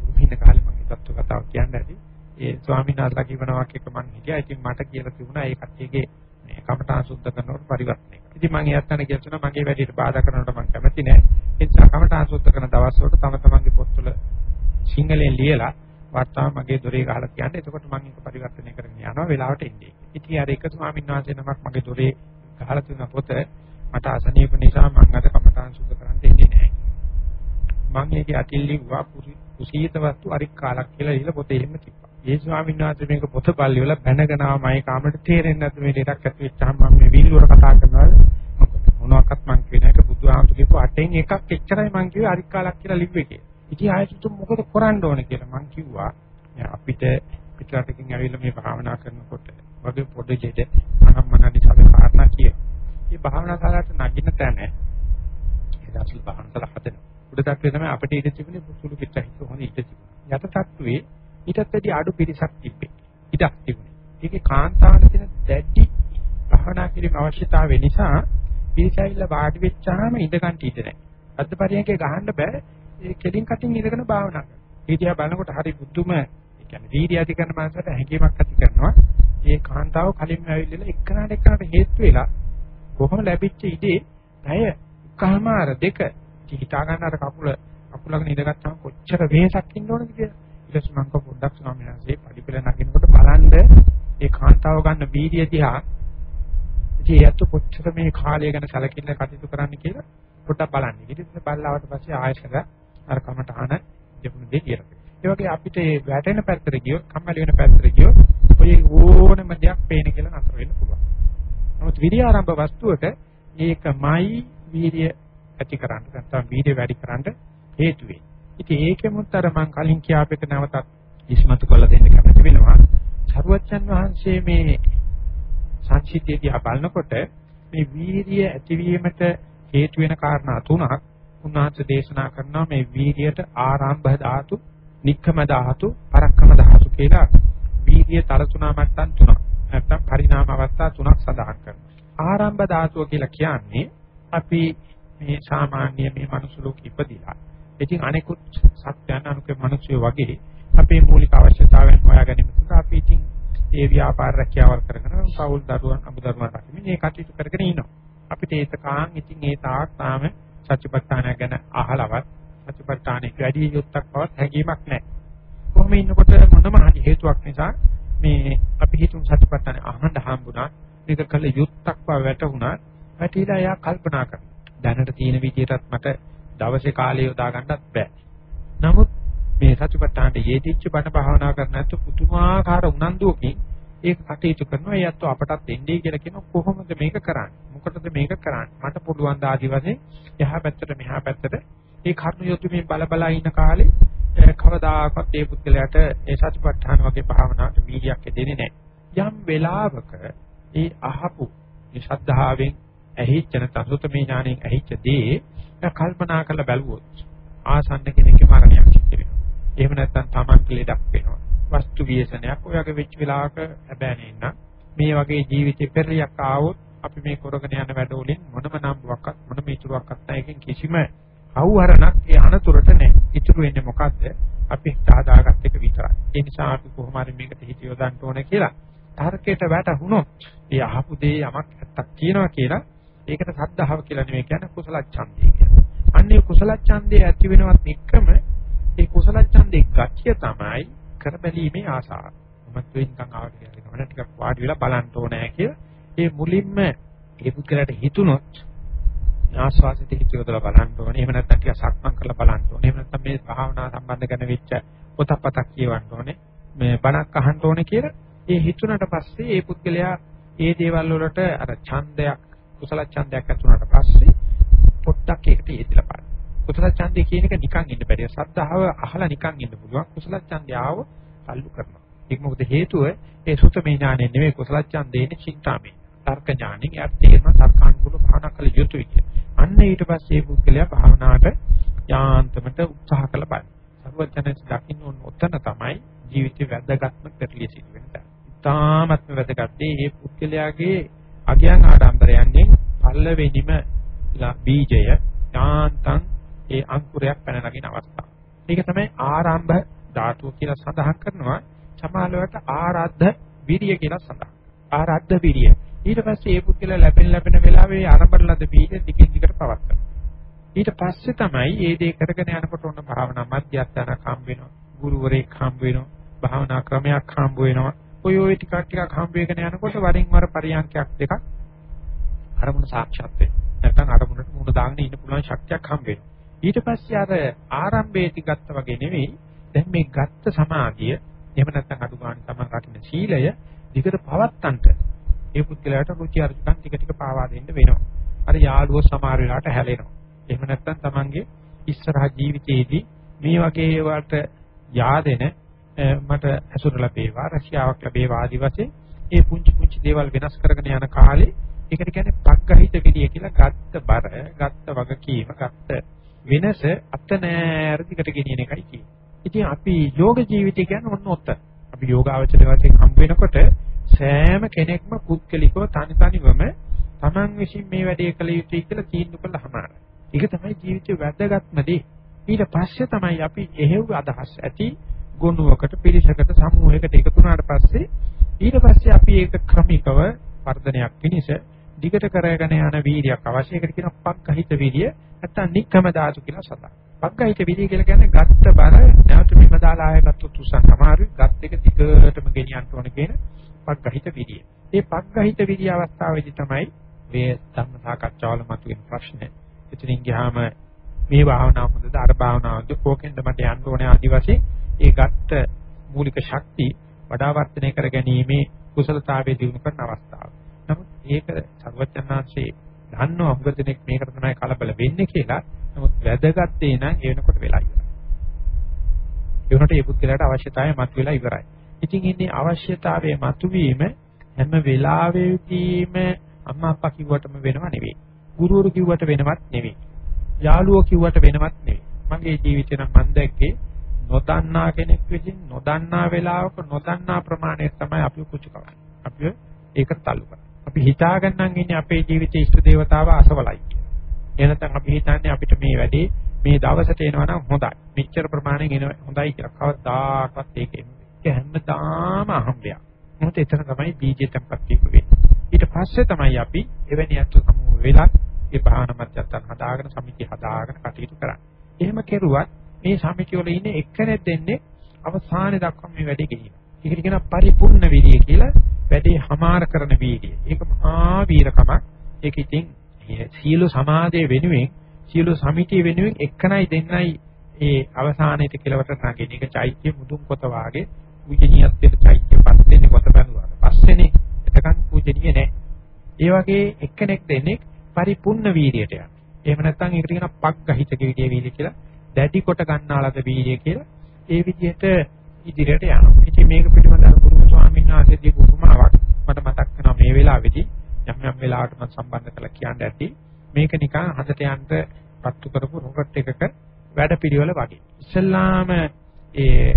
ගුරුහින කාලේ මම තත්ත්ව කතාව කියන්නේ නැති. ඒ ස්වාමීන් වහන්සේලා කියනවා එක මං හිටියා. ඉතින් මට කියලා තිබුණා ඒ කට්ටියගේ මේ කමඨාන් සුද්ධ කරනකොට පරිවර්තනය කරනවා. ඉතින් මම එයාට තන කියනවා මගේ වැඩේට බාධා කරනකොට මම කැමති නෑ. ඒ නිසා කමඨාන් සුද්ධ කරන දවස් වලට තම තමන්ගේ පොත්වල සිංහලෙන් ලියලා වර්තාව මගේ දොරේ ගහලා කියන්නේ. එතකොට මම ඒක පරිවර්තනය කරගෙන යනවා වෙලාවට එන්නේ. ඉතින් අර එක ස්වාමීන් වහන්සේ නමක් මගේ දොරේ ගහලා තියෙන පොත මට අසනීප නිසා මම අද කමඨාන් සුද්ධ කරන්න එන්නේ නෑ. මම ඒකේ අතින් ලිව්වා කුසීත වස්තු අරික් කාලක් කියලා ඉහළ පොතේ එහෙම තිබ්බා. ඒ ස්වාමීන් වහන්සේ මේක පොත පල්ලි වල බැනගෙන ආවමයි කාමරට තේරෙන්නේ නැද්ද මේ ලෙඩක් ඇති වෙච්චාම මම මේ විල්ලුවර කතා කරනවා මොනවාක්වත් මං කියන එක බුදුහාමුදුරු කියපු අටෙන් එකක් එච්චරයි මං කිව්වේ අරික් කාලක් කියලා ලිව්වේ කියලා. ඉතින් ආයෙත් මොකද කරන්න ඕනේ කියලා මං කිව්වා අපිට පිටරටකින් ඇවිල්ලා මේ භාවනා කරනකොට වගේ පොඩි දෙයක් අනම්මනනි සබ කාරණා කිය. මේ භාවනා ශාලාවට නගින්න තැන ඒ දවස්වල භාවනා ශාලා හදන. උඩ තත්ත්වයේ තමයි අපිට ඉඳ තිබුණේ සුළු පිටහිත හොඳ ඉඳ තිබුණා. යට තත්ත්වයේ ඊටත් වැඩි අඩු පිරිසක් තිබ්බේ. ඉඩක් තිබුණේ. ඒකේ කාන්තාවන තියෙන දැඩි භාවනා කිරීම අවශ්‍යතාවය නිසා පිරිසයිල්ල වාඩි වෙච්චාම ඉඳ ගන්න ඉඳ නැහැ. අද්දපරියන්කේ ගහන්න බෑ. ඒ කෙලින් කටින් ඉඳගෙන භාවනා කරනවා. ඒ දිහා බලනකොට හරි බුදුම ඒ කියන්නේ වීර්ය ඇති කරන මනසට හැඟීමක් ඇති කරනවා. ඒ කාන්තාව කලින්ම ඇවිල්ලා එක්කනට එක්කනට හේතු වෙලා කොහොම ලැබිච්ච ඉදී පැය එකමාර දෙක හිතා ගන්න අර කකුල කකුලගෙන ඉඳගත්තාම කොච්චර වෙහසක් ඉන්න ඕනද කියලා. ඊට පස්සේ මම පොඩ්ඩක් ස්වාමීන් වහන්සේ පඩිපෙළ නගිනකොට බලන්න ඒ කාන්තාව ගන්න වීර්ය දිහා ඉතින් ඒත් කොච්චර මේ කාලය ගැන සැලකිල්ල කටයුතු කරන්න කියලා පොඩ්ඩක් බලන්න. ඊට පස්සේ බලලාවට පස්සේ ආයශර අර කමටහන දෙපුණ දෙය කියලා. ඒ වගේ අපිට මේ වැටෙන පැත්තට ගියොත් කම්මැලි වෙන පැත්තට ගියොත් ඔය ඕනම දෙයක් පේන කියලා නතර වෙන්න පුළුවන්. නමුත් විරිය ආරම්භ වස්තුවට ඒකමයි වීර්ය ඇති කරන්න නැත්නම් වීර්ය වැඩි කරන්න හේතු වෙන්නේ. ඉතින් ඒකෙමුත් අර මම කලින් කියාපෙක නැවතත් ඉස්මතු කරලා දෙන්න කැමති වෙනවා. සරුවච්චන් වහන්සේ මේ සංසිද්ධියදී බලනකොට මේ වීර්ය ඇතිවීමට හේතු වෙන කාරණා තුනක් උන්වහන්සේ දේශනා කරනවා මේ වීර්යයට ආරම්භ ධාතු, නික්කම ධාතු, පරක්කම ධාතු කියලා වීර්ය තරතුණා මට්ටම් තුනක්. නැත්නම් පරිණාම අවස්ථා තුනක් සඳහන් කරනවා. ආරම්භ ධාතුව කියලා කියන්නේ අපි මේ සාමාන්‍ය මේ මනුස්ස ලෝකෙ ඉපදිලා. ඉතින් අනෙකුත් සත්‍යයන් අනුකේ මිනිස්සු වගේ අපේ මූලික අවශ්‍යතාවයන් හොයාගැනීම සඳහා අපි ඉතින් ඒ ව්‍යාපාර රැකියාවල් කරගෙන පවුල් දරුවන් අමුදරුවන් රකිමින් මේ කටයුතු කරගෙන ඉනවා. අපිට ඒතකාන් ඉතින් ඒ තාක් තාම සත්‍යපට්ඨානය ගැන අහලවත් සත්‍යපට්ඨානෙ වැඩි යුක්තක් බවත් හැඟීමක් නැහැ. කොහොම ඉන්නකොට මොනම හරි හේතුවක් නිසා මේ අපි හිතුම් සත්‍යපට්ඨානෙ අහන්න හම්බුණා. මේක කළ යුක්තක් බව වැටහුණා. වැටිලා එයා කල්පනා කරනවා. දැනට තියෙන විදියටත් මට දවසේ කාලය යොදා ගන්නත් බෑ. නමුත් මේ සත්‍යපට්ඨානට යෙදිච්ච බණ භාවනා කරන ඇත්ත පුදුමාකාර උනන්දුවකින් ඒක කටයුතු කරනවා. ඒ ඇත්ත අපටත් එන්නේ කියලා කියන කොහොමද මේක කරන්නේ? මොකටද මේක කරන්නේ? මට පුළුවන් ද ආදි වශයෙන් එහා පැත්තට මෙහා පැත්තට ඒ කර්ම යොදමින් බල බල ඉන්න කාලේ කවදාකවත් ඒ පුද්ගලයාට ඒ සතිපට්ඨාන වගේ භාවනාවට වීර්යයක් දෙන්නේ නැහැ. යම් වෙලාවක ඒ අහපු මේ ශ්‍රද්ධාවෙන් ඇහිච්ච නැත්නම් සුතමේ ඥාණයෙන් ඇහිච්ච දේ කල්පනා කරලා බැලුවොත් ආසන්න කෙනෙක්ගේ මරණයක් සිද්ධ වෙනවා. එහෙම නැත්නම් Taman ලෙඩක් වෙනවා. වස්තු විශේෂණයක් ඔය වගේ වෙච්ච වෙලාවක හැබැයි නේන මේ වගේ ජීවිතේ පෙරලියක් ආවොත් අපි මේ කරගෙන යන වැඩවලින් මොනම නම්බුවක්වත් මොනම ඉතුරුවක්වත් නැහැ. ඒකෙන් කිසිම අවුහරණක් ඒ අනතුරට නැහැ. ඉතුරු වෙන්නේ මොකද්ද? අපි සාදාගත් එක විතරයි. ඒ නිසා අපි කොහොම හරි මේකට හිත යොදන්න ඕනේ කියලා තර්කයට වැටහුණොත් ඒ අහපු දේ යමක් ඇත්තක් කියනවා කියලා ඒකට සද්ධාව කියලා නෙමෙයි කියන්නේ කුසල ඡන්දය කියලා. අන්නේ කුසල ඡන්දය ඇති වෙනවත් එක්කම ඒ කුසල ඡන්දේ ගතිය තමයි කරබැලීමේ ආසාව. මමත් වෙනකන් ආවට කියලා මම ටිකක් වාඩි වෙලා බලන්න ඕනේ කියලා. ඒ මුලින්ම ඒ පුද්ගලයාට හිතුනොත් ආස්වාසිත හිතියොදලා බලන්න ඕනේ. එහෙම නැත්නම් ටික සක්මන් කරලා බලන්න ඕනේ. එහෙම නැත්නම් මේ භාවනා සම්බන්ධ කරන වෙච්ච පොතක් පතක් කියවන්න ඕනේ. මේ බණක් අහන්න ඕනේ කියලා ඒ හිතුනට පස්සේ ඒ පුද්ගලයා ඒ දේවල් වලට අර ඡන්දයක් කුසල ඡන්දයක් ඇති වුණාට පස්සේ පොට්ටක් ඒකට යෙදලා බලන්න. කුසල ඡන්දය කියන එක නිකන් ඉන්න බැහැ. සද්ධාව අහලා නිකන් ඉන්න පුළුවන්. කුසල ඡන්දය ආව සල්ලු කරනවා. ඒක මොකද හේතුව ඒ සුතමේ ඥානෙ නෙමෙයි කුසල ඡන්දේනේ චින්තාමේ. තර්ක ඥානෙන් එයාට තේරෙන තර්කානුකූල භාවනා කළ යුතුයි කියලා. අන්න ඊට පස්සේ මේ පුද්ගලයා භාවනාවට යාන්තමට උත්සාහ කළ බලන්න. සර්වඥයන් දකින්න ඕන ඔතන තමයි ජීවිතේ වැදගත්ම පෙරලිය සිදු වෙන්නේ. ඉතාමත්ම වැදගත් මේ පුද්ගලයාගේ අගයන් ආඩම්බරයන්ගෙන් පල්ලවෙනිම බීජය යාන්තම් ඒ අංකුරයක් පැන නගින අවස්ථාව. ඒක තමයි ආරම්භ ධාතුව කියලා සඳහන් කරනවා. සමාලවට ආරද්ධ විරිය කියලා සඳහන්. ආරද්ධ විරිය. ඊට පස්සේ ඒ පුද්ගලයා ලැබෙන ලැබෙන වෙලාවේ ආරම්භන ලද බීජ දිගින් දිගට පවත්නවා. ඊට පස්සේ තමයි මේ දේ කරගෙන යනකොට ඔන්න භාවනා මධ්‍යස්ථානක් හම්බ වෙනවා. ගුරුවරයෙක් හම්බ වෙනවා. භාවනා ක්‍රමයක් හම්බ වෙනවා. ඔය ඔය ටිකක් ටිකක් හම්බ වෙගෙන යනකොට වරින් වර පරියන්කයක් දෙකක් අරමුණ සාක්ෂාත් වෙනවා. නැත්නම් අරමුණට මුණ දාගෙන ඉන්න පුළුවන් ශක්තියක් හම්බ වෙනවා. ඊට පස්සේ අර ආරම්භයේදී ගත්ත වගේ නෙවෙයි දැන් මේ ගත්ත සමාධිය එහෙම නැත්නම් අඩු ගන්න තමයි රකින්න සීලය දිගට පවත්තන්ට ඒ පුද්ගලයාට රුචි අරුචිකම් ටික ටික පාවා දෙන්න වෙනවා. අර යාළුවෝ සමහර වෙලාවට හැලෙනවා. එහෙම නැත්නම් තමන්ගේ ඉස්සරහ ජීවිතයේදී මේ වගේ ඒවාට yaadෙන මට ඇසුර ලැබේවා රැකියාවක් ලැබේවා ආදි වශයෙන් ඒ පුංචි පුංචි දේවල් වෙනස් කරගෙන යන කාලේ ඒකට කියන්නේ පග්ගහිත විදිය කියලා ගත්ත බර ගත්ත වගකීම ගත්ත වෙනස අත නෑර දිකට ගෙනියන එකයි කියන්නේ. ඉතින් අපි යෝග ජීවිතය කියන්නේ ඔන්න ඔත. අපි යෝගාවචර වශයෙන් හම්බ වෙනකොට සෑම කෙනෙක්ම පුද්ගලිකව තනි තනිවම Taman විසින් මේ වැඩේ කළ යුතුයි කියලා තීන්දුව කළාම. ඒක තමයි ජීවිතේ වැදගත්ම දේ. ඊට පස්සේ තමයි අපි එහෙව් අදහස් ඇති ගොනුවකට පිරිසකට සමූහයකට එකතු වුණාට පස්සේ ඊට පස්සේ අපි ඒක ක්‍රමිකව වර්ධනයක් පිණිස දිගට කරගෙන යන වීර්යයක් අවශ්‍ය. ඒකට කියනවා පග්ගහිත වීර්ය නැත්නම් නික්කම ධාතු කියලා සඳහන්. පග්ගහිත වීර්ය කියලා කියන්නේ ගත්ත බර නැවත බිම දාලා ආය ගත්තොත් උසන් අමාරුයි. ගත් එක දිගටම ගෙනියන්න ඕන කියන පග්ගහිත වීර්ය. මේ පග්ගහිත වීර්ය අවස්ථාවේදී තමයි මේ ධර්ම සාකච්ඡාවල මතුවෙන ප්‍රශ්නේ. එතනින් ගියාම මේ භාවනාව හොඳද අර භාවනාවද කෝකෙන්ද මට යන්න ඕනේ ආදි වශයෙන් ඒ ගත්ත මූලික ශක්තිය වඩා වර්ධනය කර ගැනීමේ කුසලතාවයේ දිනු කරන අවස්ථාව. නමුත් ඒක සර්වඥාන්සේ දන්නවා හුඟ දෙනෙක් මේකට තමයි කලබල වෙන්නේ කියලා. නමුත් වැදගත් දේ නම් ඒ වෙනකොට වෙලා ඉවරයි. ඒ වුණාට ඒ පුද්ගලයාට අවශ්‍යතාවය මතුවලා ඉවරයි. ඉතින් ඉන්නේ අවශ්‍යතාවයේ මතුවීම හැම වෙලාවෙදීම අම්මා අප්පා කිව්වටම වෙනව නෙවෙයි. ගුරුවරු කිව්වට වෙනවත් නෙවෙයි. යාළුවෝ කිව්වට වෙනවත් නෙවෙයි. මගේ ජීවිතේ නම් මම දැක්කේ නොදන්නා කෙනෙක් විසින් නොදන්නා වෙලාවක නොදන්නා ප්‍රමාණය තමයි අපි කුචු කරන්නේ. අපි ඒකට තල්ලු කරන්නේ. අපි හිතාගන්නන් ඉන්නේ අපේ ජීවිතයේ ඉෂ්ට දේවතාව අසවලයි කියලා. එහෙනම් අපි හිතන්නේ අපිට මේ වැඩේ මේ දවසට එනවා නම් හොඳයි. මෙච්චර ප්‍රමාණයෙන් එන හොඳයි කියලා. කවදාකවත් ඒක ඒක හැමදාම අහම්බයක්. මොකද එතන තමයි බීජය tempat වෙන්නේ. ඊට පස්සේ තමයි අපි එවැනි අතු සමූහ වෙලා ඒ භාවනා මධ්‍යස්ථාන හදාගෙන සමිති හදාගෙන කටයුතු කරන්නේ. එහෙම කෙරුවත් මේ සමිති වල ඉන්නේ එක්කෙනෙක් දෙන්නේ අවසානයේ දක්වා මේ වැඩේ ගෙනියනවා. ඒකට කියනවා පරිපූර්ණ වීර්යය කියලා වැඩේ හමාර කරන වීර්යය. ඒක මහා වීරකමක්. ඒක ඉතින් සීල සමාධිය වෙනුවෙන් සීල සමිතිය වෙනුවෙන් එක්කනයි දෙන්නයි ඒ අවසානයේට කෙලවට නැගෙන එක චෛත්‍ය මුදුන් කොට වාගේ පූජනීයත්වයට චෛත්‍ය පස් දෙන්නේ කොට බැලුවා. පස්සේනේ එතකන් පූජනීය නැහැ. ඒ වගේ එක්කෙනෙක් දෙන්නේ පරිපූර්ණ වීර්යයට යන. එහෙම නැත්නම් ඒකට කියන පග්ගහිත වීර්ය වීර්ය කියලා දැඩි කොට ගන්නාලද වීර්ය කියලා ඒ විදිහට ඉදිරියට යනවා. ඉතින් මේක පිළිබඳව ගුරු ස්වාමීන් වහන්සේ දීපු උපමාවක් මට මතක් වෙනවා මේ වෙලාවේදී යම් යම් වෙලාවට මම සම්බන්ධ කරලා කියන්න ඇති. මේක නිකන් හදට යන්න පත්තු කරපු රොකට් එකක වැඩ පිළිවෙල වගේ. ඉස්සල්ලාම ඒ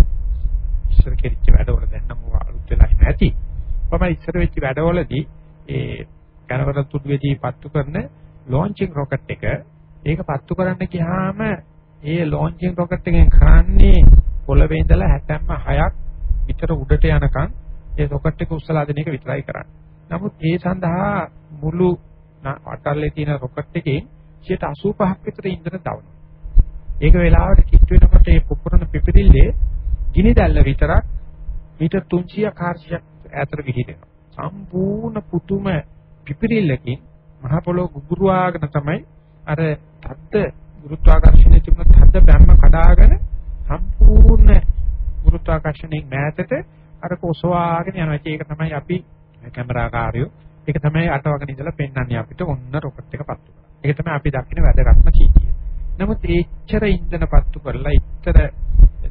ඉස්සර කෙරිච්ච වැඩවල දැන් නම් අලුත් වෙලා නැති. මම ඉස්සර වෙච්ච වැඩවලදී ඒ කනවර තුඩුවේදී පත්තු කරන ලොන්චින් රොකට් එක ඒක පත්තු කරන්න ගියාම ඒ ලොන්චින් රොකට් එකෙන් කරන්නේ පොළවේ ඉඳලා 76ක් විතර උඩට යනකම් ඒ රොකට් එක උස්සලා දෙන එක විතරයි කරන්නේ. නමුත් ඒ සඳහා මුළු අටල්ලේ තියෙන රොකට් එකේ 85ක් විතර ඉන්ධන දවනවා. ඒක වෙලාවට කිට් වෙනකොට ඒ පුපුරන පිපිරිල්ලේ ගිනි දැල්ල විතරක් මීටර් 300 400ක් ඈතට විහිදෙනවා. සම්පූර්ණ පුතුම පිපිරිල්ලකින් මහ පොළොව ගුගුරුවාගෙන තමයි අර තද්ද ගුරුත්වාකර්ෂණයේ තිබුණ තද්ද බැම්ම කඩාගෙන සම්පූර්ණ ගුරුත්වාකර්ෂණයෙන් මෑතට අර කොසවාගෙන යනවා. ඒක තමයි අපි කැමරාකාරයෝ ඒක තමයි අටවගෙන ඉඳලා පෙන්වන්නේ අපිට ඔන්න රොකට් එක පත්තු කරා. ඒක තමයි අපි දකින වැදගත්ම චීතිය. නමුත් ඒච්චර ඉන්ධන පත්තු කරලා ඉතර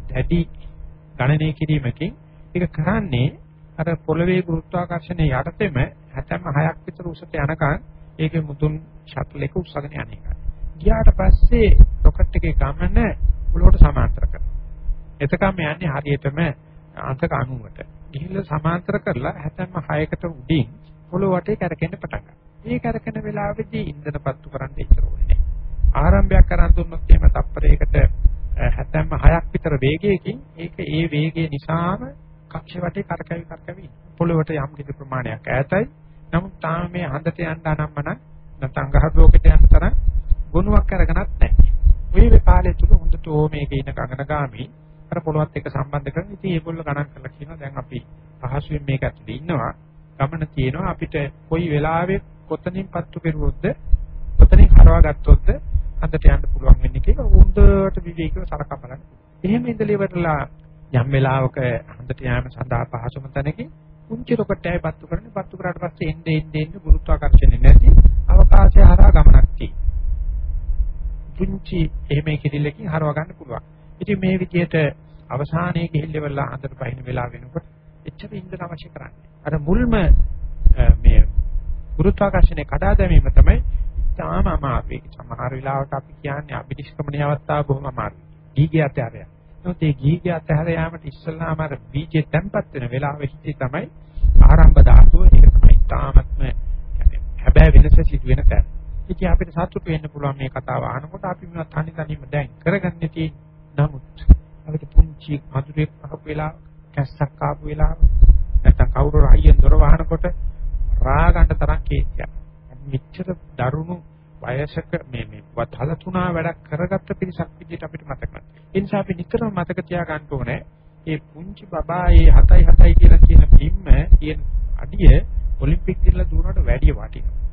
දැඩි ගණනය කිරීමකින් ඒක කරන්නේ අර පොළවේ ගුරුත්වාකර්ෂණය යටතේම 76ක් විතර උසට යනකම් ඒකේ මුදුන් ෂටල් එක උස්සගෙන යන එකයි. ගියාට පස්සේ රොකට් එකේ ගමන පොළොවට සමාන්තර කරනවා. එතකම යන්නේ හරියටම අංක 90ට. ගිහිල්ලා සමාන්තර කරලා 76කට උඩින් පොළොව වටේ කැරකෙන්න පටන් ගන්නවා. මේ කැරකෙන වෙලාවෙදී ඉන්ධන පත්තු කරන්න ඉතර ඕනේ නැහැ. ආරම්භයක් කරන් දුන්නොත් එහෙම තප්පරයකට 76ක් විතර වේගයකින් ඒක ඒ වේගය නිසාම කක්ෂ වටේ කරකැවි කරකැවි පොළොවට යම් කිසි ප්‍රමාණයක් ඈතයි. නමුත් තාම මේ හඳට යන්න අනම්මන නැත්නම් ගහ ලෝකෙට යන්න තරම් ගුණයක් අරගෙනත් නැහැ. ওই කාලය තුල හොඳට ඕ මේකේ ඉන්න ගගනගාමි අර පොළොවත් එක්ක සම්බන්ධ කරගෙන ඉතින් ඒගොල්ලෝ ගණන් කරලා කියනවා දැන් අපි පහසුවෙන් මේක ඇතුලේ ඉන්නවා. ගමන තියෙනවා අපිට කොයි වෙලාවෙ කොතනින් පත්තු කෙරුවොත්ද කොතනින් හරවා ගත්තොත්ද හඳට යන්න පුළුවන් වෙන්නේ කියලා හොඳට විවේකීව සලකා බලන්න. එහෙම ඉඳලා ඉවරලා යම් වෙලාවක හඳට යාම සඳහා පහසුම තැනකින් කුංචි රොකට්ටයයි පත්තු කරන්නේ පත්තු කරාට පස්සේ එන්නේ එන්නේ එන්නේ ගුරුත්වාකර්ෂණය නැති අවකාශය හරහා ගමනක් තියෙනවා. පුංචි එහෙම කිරිල්ලකින් හරව ගන්න පුළුවන්. ඉතින් මේ විදිහට අවසානයේ ගිහිල්ලා අnder පහින වෙලා වෙනකොට එච්චර ඉන්ධන අවශ්‍ය කරන්නේ. අර මුල්ම මේ ගුරුත්වාකර්ෂණය කඩා දැමීම තමයි තාම අමාරුයි. සමහර වෙලාවට අපි කියන්නේ අභිනිෂ්ක්‍මණීය අවස්ථාව බොහොම අමාරුයි. ගීගේ අතහැරය. නමුත් ඒ ගීගේ අතහැර යාමට ඉස්සල්ලාම අර බීජේ තැම්පත් වෙන වෙලාවෙ හිතේ තමයි ආරම්භ ධාතුව ඒක තමයි තාමත්ම හැබැයි වෙනස සිදු වෙන තැන. ඉතින් අපිට සතුටු වෙන්න පුළුවන් මේ කතාව අහනකොට අපි මේවා තනි තනියම දැන් කරගන්න තියෙන නමුත් අපිට පුංචි මధుරයක් අහපු වෙලාව කැස්සක් ආපු වෙලාව නැත්නම් කවුරු රහියෙන් දොර වහනකොට රා ගන්න තරම් කේක්යක්. මෙච්චර දරුණු වයසක මේ මේ වතල තුනා වැඩක් කරගත්ත පිරිසක් විදිහට අපිට මතක නැහැ. ඒ නිසා අපි නිතරම මතක තියාගන්න ඕනේ මේ පුංචි බබා මේ 7යි 7යි කියලා කියන බිම්ම කියන අඩිය ඔලිම්පික් දිනලා දුරනට වැඩි වටිනවා.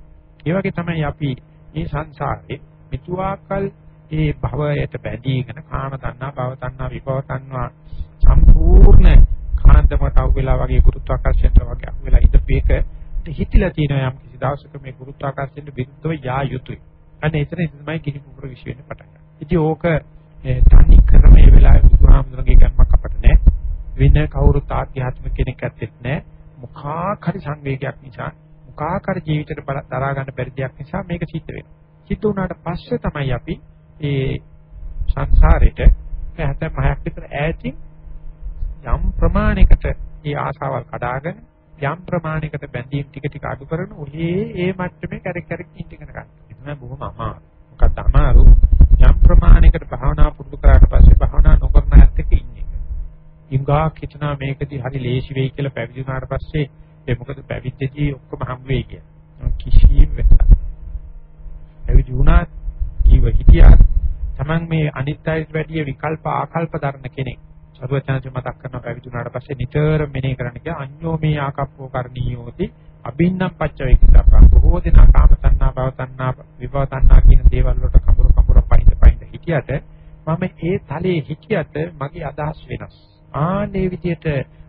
ඒ වගේ තමයි අපි මේ සංසාරේ මිතුආකල් ඒ භවයට බැඳීගෙන කාම තණ්හා භව තණ්හා විභව තණ්හා සම්පූර්ණ කාන්දමට අවු වෙලා වගේ ගුරුත්වාකර්ෂණයට වගේ අවු වෙලා ඉඳපු එක හිතිලා තියෙනවා යම් කිසි දවසක මේ ගුරුත්වාකර්ෂණයට විරුද්ධව යා යුතුයි. අන්න එතන තමයි කිසි පුපුර විශ්ව වෙන්න පටන් ගන්න. ඉතින් ඕක තනි කර මේ වෙලාවේ බුදුහාමුදුරගේ ගම්මක් අපට නැහැ. වෙන කවුරුත් ආධ්‍යාත්මික කෙනෙක් ඇත්තෙත් නැහැ. මොකාක් හරි සංවේගයක් නිසා මොකාක් හරි ජීවිතේට දරා ගන්න බැරි දෙයක් නිසා මේක සිද්ධ වෙනවා. සිද්ධ වුණාට පස්සේ තමයි අපි ඒ සංසාරෙට 76ක් විතර ඈතින් යම් ප්‍රමාණයකට මේ ආශාවල් කඩාගෙන යම් ප්‍රමාණයකට බැඳීම් ටික ටික අඩු කරන ඔහේ ඒ මට්ටමේ කැරක් කැරක් ඉන්න ගන්න. ඒක බොහොම අමාරු. මොකක්ද අමාරු? යම් ප්‍රමාණයකට භාවනා පුරුදු කරාට පස්සේ භාවනා නොකරන ඇත්තක ඉන්නේ. ඉංගා කිතනා මේකදී හරි ලේසි වෙයි කියලා පැවිදි වුණාට පස්සේ ඒ මොකද පැවිද්දදී ඔක්කොම හම් වෙයි කිය. කිසිම වෙනසක්. පැවිදි වුණා ජීව හිටියා Taman මේ අනිත් අයට වැඩිය විකල්ප ආකල්ප දරන කෙනෙක්. සර්වඥාන්සේ මතක් කරන පැවිදුණාට පස්සේ නිතර මෙනෙහි කරන්න කිය අඤ්ඤෝ මේ ආකප්පෝ කරණීයෝති අබින්නම් පච්චවේකිතප්ප බොහෝ දෙනා කාම තණ්හා භව තණ්හා විභව තණ්හා කියන දේවල් වලට කඹර කඹර පහින්ද පහින්ද හිටියට මම ඒ තලයේ හිටියට මගේ අදහස් වෙනස් ආනේ විදියට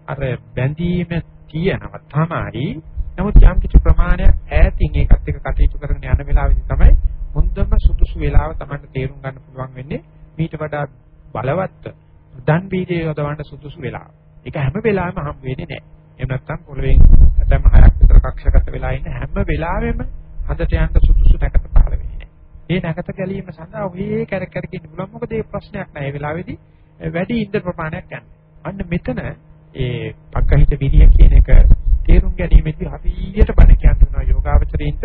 අර බැඳීම තියෙනවා තමයි නමුත් යම් කිසි ප්‍රමාණයක් ඈතින් ඒකත් එක්ක කටයුතු කරගෙන යන වෙලාවෙදි තමයි හොඳම සුදුසු වෙලාව තමයි තේරුම් ගන්න පුළුවන් වෙන්නේ මීට වඩා බලවත් දන් බීජය යොදවන්න සුදුසු වෙලාව. ඒක හැම වෙලාවෙම හම් වෙන්නේ නැහැ. එහෙම නැත්නම් පොළවෙන් නැත්නම් හයක් විතර කක්ෂගත වෙලා ඉන්න හැම වෙලාවෙම හදට යන්න සුදුසු නැකත පහළ වෙන්නේ නැහැ. මේ නැකත ගැලීම සඳහා ඔහේ කැරක් කැරක ඉන්න පුළුවන්. මොකද ඒ ප්‍රශ්නයක් නැහැ. ඒ වෙලාවේදී වැඩි ඉන්ද්‍ර ප්‍රමාණයක් යන්නේ. අන්න මෙතන ඒ පක්කහිත විරිය කියන එක තේරුම් ගැනීමේදී හරියට බණ කියනවා යෝගාවචරයින්ට.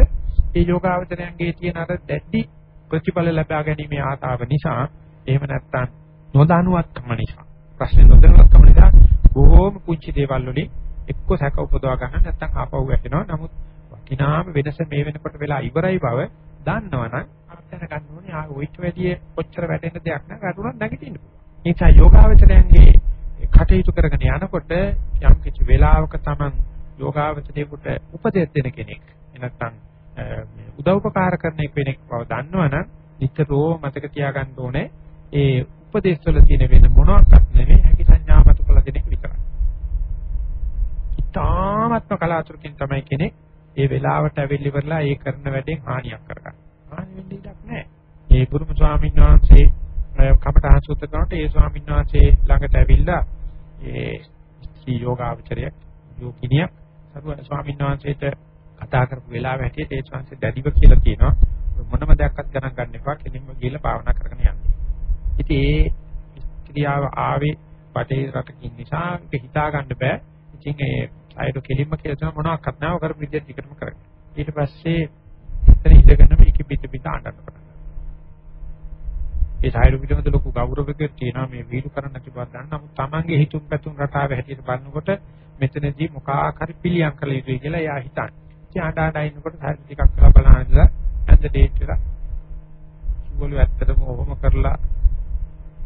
ඒ යෝගාවචරයන්ගේ තියෙන අර දැඩි ප්‍රතිඵල ලබා ගැනීමේ ආතාව නිසා එහෙම නැත්නම් නොදනුවත්කම නිසා ප්‍රශ්නේ නොදනුවත්කම නිසා බොහෝම පුංචි දේවල් වලින් එක්ක සැක උපදවා ගන්න නැත්නම් ආපහු වැටෙනවා. නමුත් වටිනාම වෙනස මේ වෙනකොට වෙලා ඉවරයි බව දන්නවනම් අපිට ගන්න ඕනේ. ආ ඔයිට වැඩි කොච්චර වැටෙන්න දෙයක් නැහැ. වැටුණත් නැගිටින්න පුළුවන්. ඒ නිසා යෝගාවචරයන්ගේ කටයුතු කරගෙන යනකොට යම් කිසි වෙලාවක Taman යෝගාවචරයේකට උපදෙස් දෙන කෙනෙක් එනත්තම් උදව්පකාර කරන කෙනෙක් බව දන්නවනම් නිතරම මතක තියාගන්න ඕනේ ඒ උපදේශ වල තියෙන වෙන මොනවාක්වත් නෙමෙයි හැකි සංඥා මත කළ දෙනෙක් විතරයි. ඉතාමත්ම කලාතුරකින් තමයි කෙනෙක් ඒ වෙලාවට ඇවිල්ලි ඉවරලා ඒ කරන වැඩෙන් හානියක් කරගන්න. හානි වෙන්න ඉඩක් නැහැ. ඒ ගුරුම ස්වාමීන් වහන්සේ කමඨහන් සූත්‍ර කරනකොට ඒ ස්වාමීන් වහන්සේ ළඟට ඇවිල්ලා ඒ සී යෝගාචරය යෝගිනියක් සරුව ස්වාමීන් වහන්සේට කතා කරපු වෙලාව හැටියට ඒ ස්වාමීන් දැඩිව කියලා කියනවා මොනම දෙයක්වත් ගණන් ගන්න එපා කෙලින්ම ගිහලා භාවනා කරගෙන යන්න. ඉතින් ඒ ක්‍රියාව ආවේ බටේ රටකින් නිසා ඒක හිතා ගන්න බෑ. ඉතින් ඒ අයද කෙලින්ම කියලා තන මොනවාක්වත් නැහැ. ඔකර විදියට ටිකටම කරගෙන. ඊට පස්සේ එතන ඉඳගෙන මේක පිට පිට ආඬන්න පටන් ඒ සායරු පිටමද ලොකු ගෞරවයක් තියෙනවා මේ වීලු කරන්න නැති බව දන්න. නමුත් Tamange හිතුම් පැතුම් රටාව හැටියට බලනකොට මෙතනදී මොකක් හරි පිළියම් කළ යුතුයි කියලා එයා හිතන්නේ. ඉතින් ආඩ ආඩ ඉන්නකොට සායරු ටිකක් කරලා බලන ඉඳලා ඇඳ ඩේට් එක. සුගොළු ඇත්තටම ඔහොම කරලා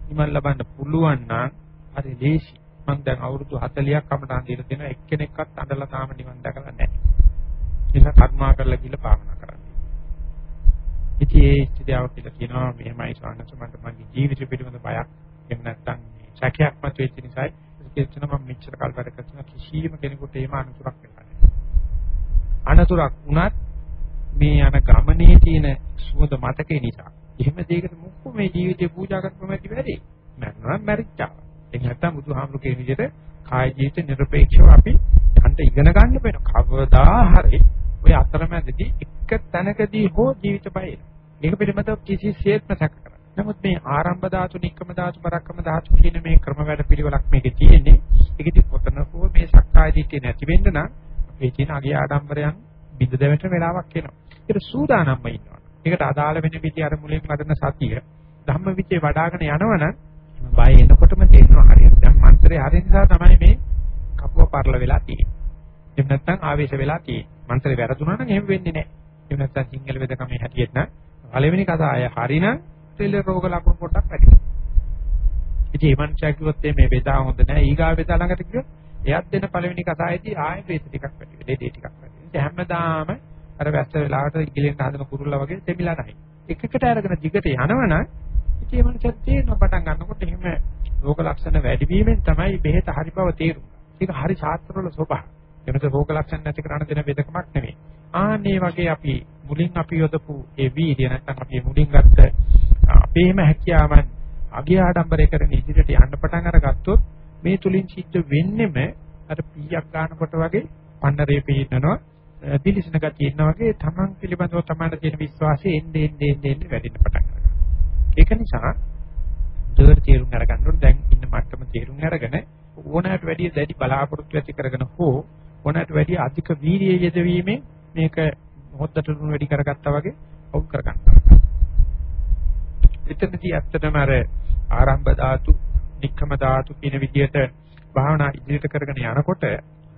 නිවන් ලබන්න පුළුවන් නම් හරි ලේසි. මම දැන් අවුරුදු 40ක් කමටහන් දීලා තියෙනවා එක්කෙනෙක්වත් අඬලා තාම නිවන් දැකලා නැහැ. ඒක කර්මා කරලා ගිහලා භාවනා කරන්න. ඉතින් ඒ ස්ථිතියව කියලා කියනවා මෙහෙමයි සානස මට මගේ ජීවිත පිළිබඳ බයක්. එහෙම නැත්නම් සැකයක් මත වෙච්ච නිසා කියන මම මෙච්චර කල් වැඩ කරන කිසියම් කෙනෙකුට එහෙම අනුතරක් වෙන්නේ අනතුරක් වුණත් මේ යන ගමනේ තියෙන සුවඳ මතකේ නිසා එහෙම දෙයකට මොකෝ මේ ජීවිතේ පූජා කරපම ඇති වැඩි? මරනවා මරිච්චා. ඒක නැත්තම් බුදුහාමුදුරු කියන විදිහට කාය ජීවිත නිර්පේක්ෂව අපි යන්න ඉගෙන ගන්න වෙන කවදා හරි ඔය අතරමැදදී එක තැනකදී හෝ ජීවිත බය මේක පිළිබඳව කිසිසේත්ම සැක කරන්නේ. නමුත් මේ ආරම්භ ධාතු, නික්කම ධාතු, පරක්කම ධාතු කියන මේ ක්‍රම වැඩ පිළිවෙලක් මේකේ තියෙන්නේ. ඒකෙදි කොතනකෝ මේ සක්කාය දිට්ඨිය නැති වෙන්න නම් මේ තියෙන අගේ ආඩම්බරයන් බිඳ දෙවට වෙලාවක් එනවා. ඒක සූදානම්ම ඉන්නවා. ඒකට අදාළ වෙන විදිහ අර මුලින් වදන සතිය ධම්ම විචේ වඩ아가න යනවනම් බය එනකොටම තේරෙනවා හරියට. දැන් මන්ත්‍රේ හරිය නිසා තමයි මේ කපුව පරල වෙලා තියෙන්නේ. එහෙම නැත්නම් ආවේශ වෙලා තියෙන්නේ. මන්ත්‍රේ වැරදුනා නම් එහෙම වෙන්නේ නැහැ. එහෙම නැත්නම් සිංහල වෙදකමේ හැටියට නම් පළවෙනි කතාය හරිනම් තෙල රෝග ලකුණු පොඩ්ඩක් වැඩි වෙනවා. ඉතින් මේ මනුස්සයා කිව්වොත් මේ වේදා හොඳ නැහැ. ඊගා වේදා ළඟට ගියොත් එයත් දෙන පළවෙනි කතාවේදී ආයෙ වේද ටිකක් වැඩි වෙනවා. දෙඩේ ටිකක් වැඩි වෙනවා. හැමදාම අර වැස්ස වෙලාවට ඉගිලෙන් හදන කුරුල්ලා වගේ දෙමිලා නැහැ. එකකට අරගෙන දිගට යනවනම් ඉතින් මේ මනුස්සයා තේරෙන පටන් ගන්නකොට එහෙම රෝග ලක්ෂණ වැඩි වීමෙන් තමයි බෙහෙත හරි බව තේරුම් ගන්න. ඒක හරි ශාස්ත්‍රවල ස්වභාවය. එනත රෝග ලක්ෂණ නැති කරන දෙන වෙදකමක් නෙවෙයි. ආන්නේ වගේ අපි මුලින් අපි යොදපු ඒ වීර්ය නැත්නම් අපි මුලින් ගත්ත අපේම හැකියාවන් අගේ ආඩම්බරය කරන ඉදිරියට යන්න පටන් අරගත්තොත් මේ තුලින් සිද්ධ වෙන්නෙම අර පීයක් ගන්නකොට වගේ පන්නරේ පීනනවා දිලිසන ගතිය ඉන්නා වගේ තමන් පිළිබඳව තමන්ට තියෙන විශ්වාසය එන්නේ එන්නේ එන්නේ වැඩිෙන්න පටන් ගන්නවා. ඒක නිසා දෙවර තේරුම් අරගන්න ඕනේ දැන් ඉන්න මට්ටම තේරුම් අරගෙන ඕනෑමට වැඩිය දැඩි බලාපොරොත්තු ඇති කරගෙන හෝ ඕනෑමට වැඩිය අධික වීර්යය යෙදවීමෙන් මේක මොහොතට දුර වැඩි කරගත්තා වගේ අවුල් කරගන්නවා. එතනදී ඇත්තටම අර ආරම්භ ධාතු, නික්කම ධාතු කියන විදිහට භාවනා ඉදිරියට කරගෙන යනකොට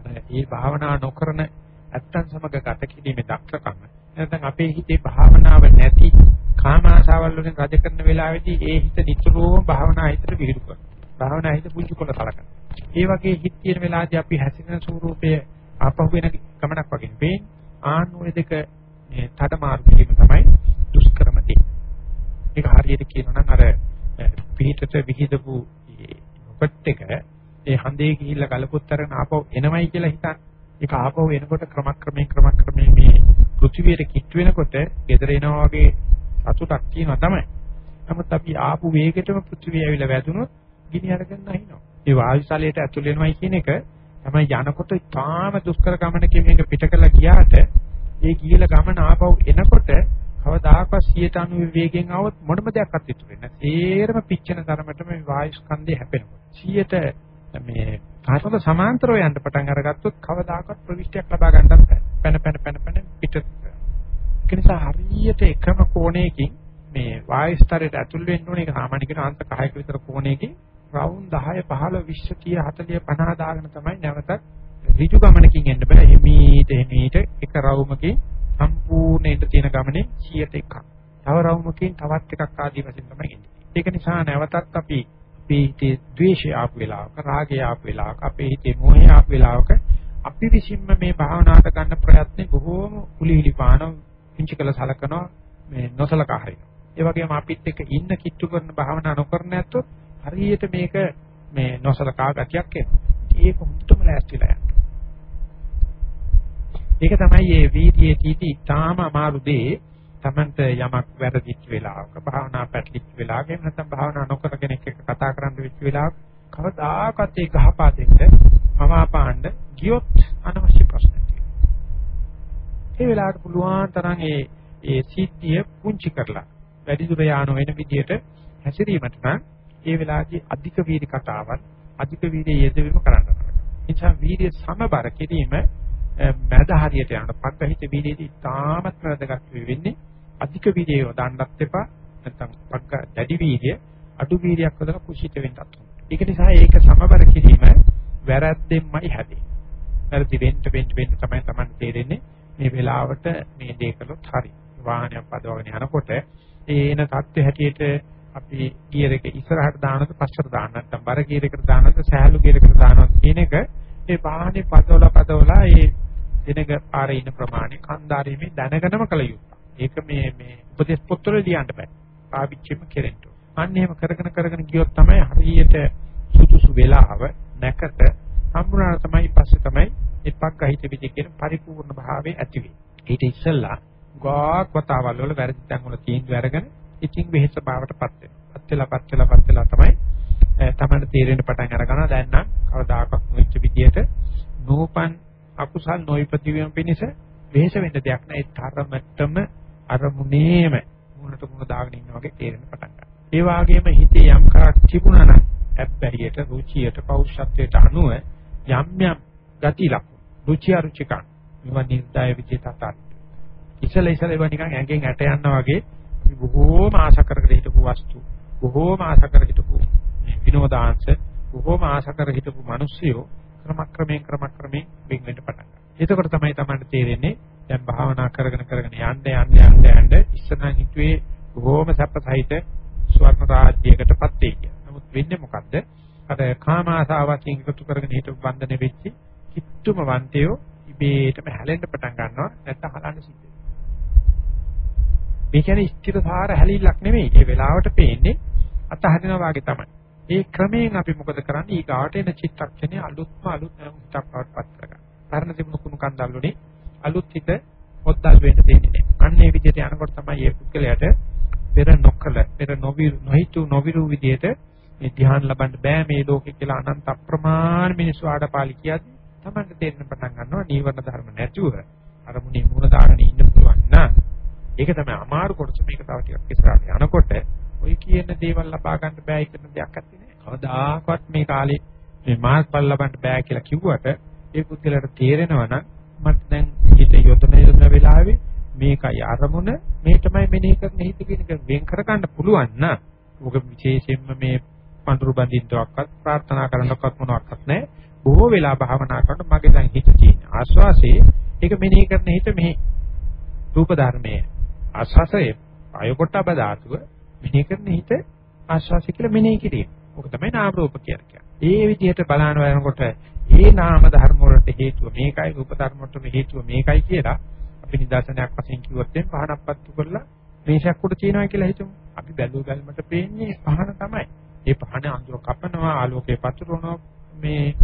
මේ භාවනා නොකරන ඇත්තන් සමග ගත කිරීමේ දක්ෂකම නැත්නම් අපේ හිතේ භාවනාව නැති කාම ආශාවල් වලින් රජ කරන වෙලාවේදී ඒ හිත නිතරම භාවනා හිතට විහිළු කරනවා. භාවනා හිත පුංචි කොට කලකන. ඒ වගේ හිත තියෙන වෙලාවදී අපි හැසිරෙන ස්වරූපය ආපහු වෙන ගමනක් වගේ වෙන්නේ. ආන් ඔය දෙක මේ තඩමාරු කිරීම තමයි දුෂ්කරම දේ. ඒක හරියට කියනවා නම් අර පිහිටට විහිදපු ඔබත් එක ඒ හඳේ ගිහිල්ලා ගලපොත් අරගෙන ආපහු එනවයි කියලා හිතන්න. ඒක ආපහු එනකොට ක්‍රමක්‍රමයෙන් ක්‍රමක්‍රමයෙන් මේ පෘථිවියට කිට් වෙනකොට gedare එනවා වගේ සතුටක් තියෙනවා තමයි. නමුත් අපි ආපු වේගෙටම පෘථිවිය ඇවිල්ලා වැදුනොත් ගිනි අරගෙන නැහිනවා. ඒ වායුසලයට ඇතුල් වෙනවයි කියන එක තමයි යනකොට තාම දුෂ්කර ගමනකින් මේක පිට කළා ගියාට ඒ ගිහිලා ගමන ආපහු එනකොට කවදාකවත් 190 වේගෙන් આવොත් මොනම දෙයක්වත් ඉතුරු වෙන්නේ නැහැ. සේරම පිච්චෙන තරමට මේ වායු ස්කන්ධය හැපෙනවා. 100ට මේ කාටද සමාන්තරව යන්න පටන් අරගත්තොත් කවදාකවත් ප්‍රවිෂ්ටියක් ලබා ගන්නත් බැහැ. පැන පැන පැන පැන පිට. ඒ නිසා හරියට එකම කෝණයකින් මේ වායු ස්තරයට ඇතුල් වෙන්න ඕනේ ඒක සාමාන්‍ය කියන අංශ 10ක විතර කෝණයකින් රවුම් 10 15 20 30 40 50 දාගෙන තමයි නැවතත් ඍජු ගමනකින් එන්න බෑ. හිමීට හිමීට එක රවුමකින් සම්පූර්ණයට තියෙන ගමනේ 100ට එකක්. තව රවුමකින් තවත් එකක් ආදී වශයෙන් තමයි එන්නේ. ඒක නිසා නැවතත් අපි අපේ හිතේ ද්වේෂය ආපු වෙලාවක, රාගය ආපු වෙලාවක, අපේ හිතේ මෝහය ආපු වෙලාවක අපි විසින්ම මේ භාවනාවට ගන්න ප්‍රයත්නේ බොහෝම කුලිහිලි පාන පිංචි කළ සලකනවා මේ නොසලකා හරිනවා. ඒ වගේම අපිත් එක්ක ඉන්න කිට්ටු කරන භාවනා නොකරන ඇත්තොත් හරියට මේක මේ නොසලකා ගතියක් එනවා. ඒක හුදුම ලෑස්තිලා යනවා. ඒක තමයි මේ වීර්යයේ තීටි ඉතාම අමාරු දේ. Tamanta යමක් වැරදිච්ච වෙලාවක භාවනා පැටලිච්ච වෙලාවක එහෙම නැත්නම් භාවනා නොකර කෙනෙක් එක්ක කතා කරන්න වෙච්ච වෙලාවක කවදාකවත් ඒ ගහපා දෙන්න මම අපාන්න ගියොත් අනවශ්‍ය ප්‍රශ්න තියෙනවා. ඒ වෙලාවට පුළුවන් තරම් ඒ ඒ සිද්ධිය පුංචි කරලා වැඩි දුර යාන වෙන විදියට හැසිරීමට නම් ඒ වෙලාවේදී අධික වීර්ය කතාවක් අධික වීර්ය යෙදවීම කරන්න ඕනේ. එනිසා වීර්ය සමබර කිරීම මැද හරියට යන පග්ගහිත වීර්යදී තාමත් වැදගත් වෙන්නේ අධික වීර්යය යොදන්නත් එපා නැත්නම් පග්ග දැඩි වීර්ය අඩු වීර්යයක් වදලා කුසිත වෙන්නත් ඒක නිසා ඒක සමබර කිරීම වැරද්දෙන්මයි හැදෙන්නේ. වැරදි වෙන්න වෙන්න වෙන්න තමයි Taman තේරෙන්නේ මේ වෙලාවට මේ දේ කළොත් හරි. වාහනයක් පදවගෙන යනකොට ඒ එන தත්ත්ව හැටියට අපි ගියර් එක ඉස්සරහට දානවද පස්සට දාන්න නැත්නම් බර ගියර් එකට දානවද සෑහළු ගියර් එකට දානවද කියන එක ඒ වාහනේ පදවලා පදවලා ඒ දිනක පාරේ ඉන්න ප්‍රමාණය කන්දාරීමේ දැනගෙනම කළ යුතුයි. ඒක මේ මේ උපදේශ පොත්වල ලියන්න බෑ. පාවිච්චිම කෙරෙන්න. අන්න එහෙම කරගෙන කරගෙන ගියොත් තමයි හරියට සුදුසු වෙලාව නැකට සම්පූර්ණ තමයි පස්සේ තමයි එපක් අහිත විදි කියන පරිපූර්ණ භාවයේ ඇති වෙන්නේ. ඊට ඉස්සෙල්ලා ගාක් වතාවල් වල වැරදි තැන් වල තීන්දුව අරගෙන ඉතින් වෙහෙස බවටපත් වෙනවා. පත් වෙලා පත් වෙලා පත් වෙලා තමයි තමයි තේරෙන්න පටන් අර ගන්නවා දැන් නම් කවදාකවත් නොවිච්ච විදියට නූපන් අකුසල් නොයිපති වීම පිණිස වෙහෙස වෙන්න දෙයක් නැහැ ඒ තරමටම අරමුණේම මුණට මුණ දාගෙන ඉන්න වගේ තේරෙන්න පටන් ගන්නවා. ඒ වගේම හිතේ යම් කරක් තිබුණා නම් හැබැයිට රුචියට පෞරුෂත්වයට අනුව යම් යම් ගති ලක්ෂණ රුචි අරුචිකන් මේවා නිර්දය විදිහට අතාරින්න. ඉසල ඉසල ඒවා නිකන් ඇඟෙන් ඇට යනවා වගේ බොහෝම ආශා කරගෙන හිටපු වස්තු බොහෝම ආශා කර හිටපු විනෝදාංශ බොහෝම ආශා කර හිටපු මිනිස්සුયો ක්‍රමක්‍රමයෙන් ක්‍රමක්‍රමයෙන් වෙන් වෙන්න පටන් ගන්නවා. එතකොට තමයි Tamanට තේරෙන්නේ දැන් භාවනා කරගෙන කරගෙන යන්න යන්න යන්න යන්න ඉස්සනම් හිතුවේ බොහෝම සැපසහිත ස්වර්ණ රාජ්‍යයකටපත් වෙයි කියලා. නමුත් වෙන්නේ මොකද්ද? අර කාම ආසාවකින් එකතු කරගෙන හිටපු බන්ධන වෙච්ච කිට්ටුම වන්තයෝ ඉබේටම හැලෙන්න පටන් ගන්නවා නැත්නම් හලන්න සිද්ධ මේ කියන්නේ ස්ථිරසාර හැලිල්ලක් නෙමෙයි. ඒ වෙලාවට පේන්නේ අතහරිනවා වගේ තමයි. ඒ ක්‍රමයෙන් අපි මොකද කරන්නේ? ඊගාට එන චිත්තක්ෂණේ අලුත්ම අලුත් හිතක් පවත් කරගන්න. පරණ තිබුණු කුණු කන්දල් වලින් අලුත් හිත හොද්දල් වෙන්න දෙන්නේ නැහැ. අන්න ඒ විදිහට යනකොට තමයි මේ පුද්ගලයාට පෙර නොකල, පෙර නොවිරු, නොහිතු නොවිරු විදිහට මේ ධ්‍යාන ලබන්න බෑ මේ ලෝකෙ කියලා අනන්ත අප්‍රමාණ මිනිස්සු ආඩපාලි කියද්දි තමයි තේරෙන්න පටන් ගන්නවා නීවරණ ධර්ම නැතුව අරමුණේ මූණ දාගෙන ඉන්න පුළුවන් නම් ඒක තමයි අමාරු කොටස මේක තව ටිකක් ඉස්සරහට යනකොට ඔය කියන දේවල් ලබා ගන්න බෑ කියන දෙයක් ඇත්තේ නෑ. කවදාකවත් මේ කාලේ මේ මාර්ගඵල ලබන්න බෑ කියලා කිව්වට ඒ පුද්ගලයාට තේරෙනවා නම් මට දැන් හිත යොදන යොදන වෙලාවේ මේකයි අරමුණ මේ තමයි මෙනෙහි කරන හිත කියන එක වෙන් කර ගන්න පුළුවන් නම් මොක විශේෂයෙන්ම මේ පඳුරු බඳින්නවක්වත් ප්‍රාර්ථනා කරනවක්වත් මොනවක්වත් නැහැ. බොහෝ වෙලා භාවනා කරනකොට මගේ දැන් හිත තියෙන ආස්වාසේ ඒක මෙනෙහි කරන හිත මෙහි රූප ධර්මයේ ආස්වාසයේ ආයකොට්ටබ ධාතුව මෙනෙහි කරන හිත ආස්වාසය කියලා මෙනෙහි කිරීම. ඕක තමයි නාම රූප කියන්නේ. ඒ විදිහට බලන වෙනකොට ඒ නාම ධර්ම වලට හේතුව මේකයි රූප ධර්ම වලට හේතුව මේකයි කියලා අපි නිදර්ශනයක් වශයෙන් කිව්වොත් එම් පහනක් පත්තු කරලා මේෂයක් උඩ තියනවා කියලා හිතමු. අපි බැලුව බැලමට පේන්නේ පහන තමයි. ඒ පහන අඳුර කපනවා ආලෝකේ පතුරවනවා මේ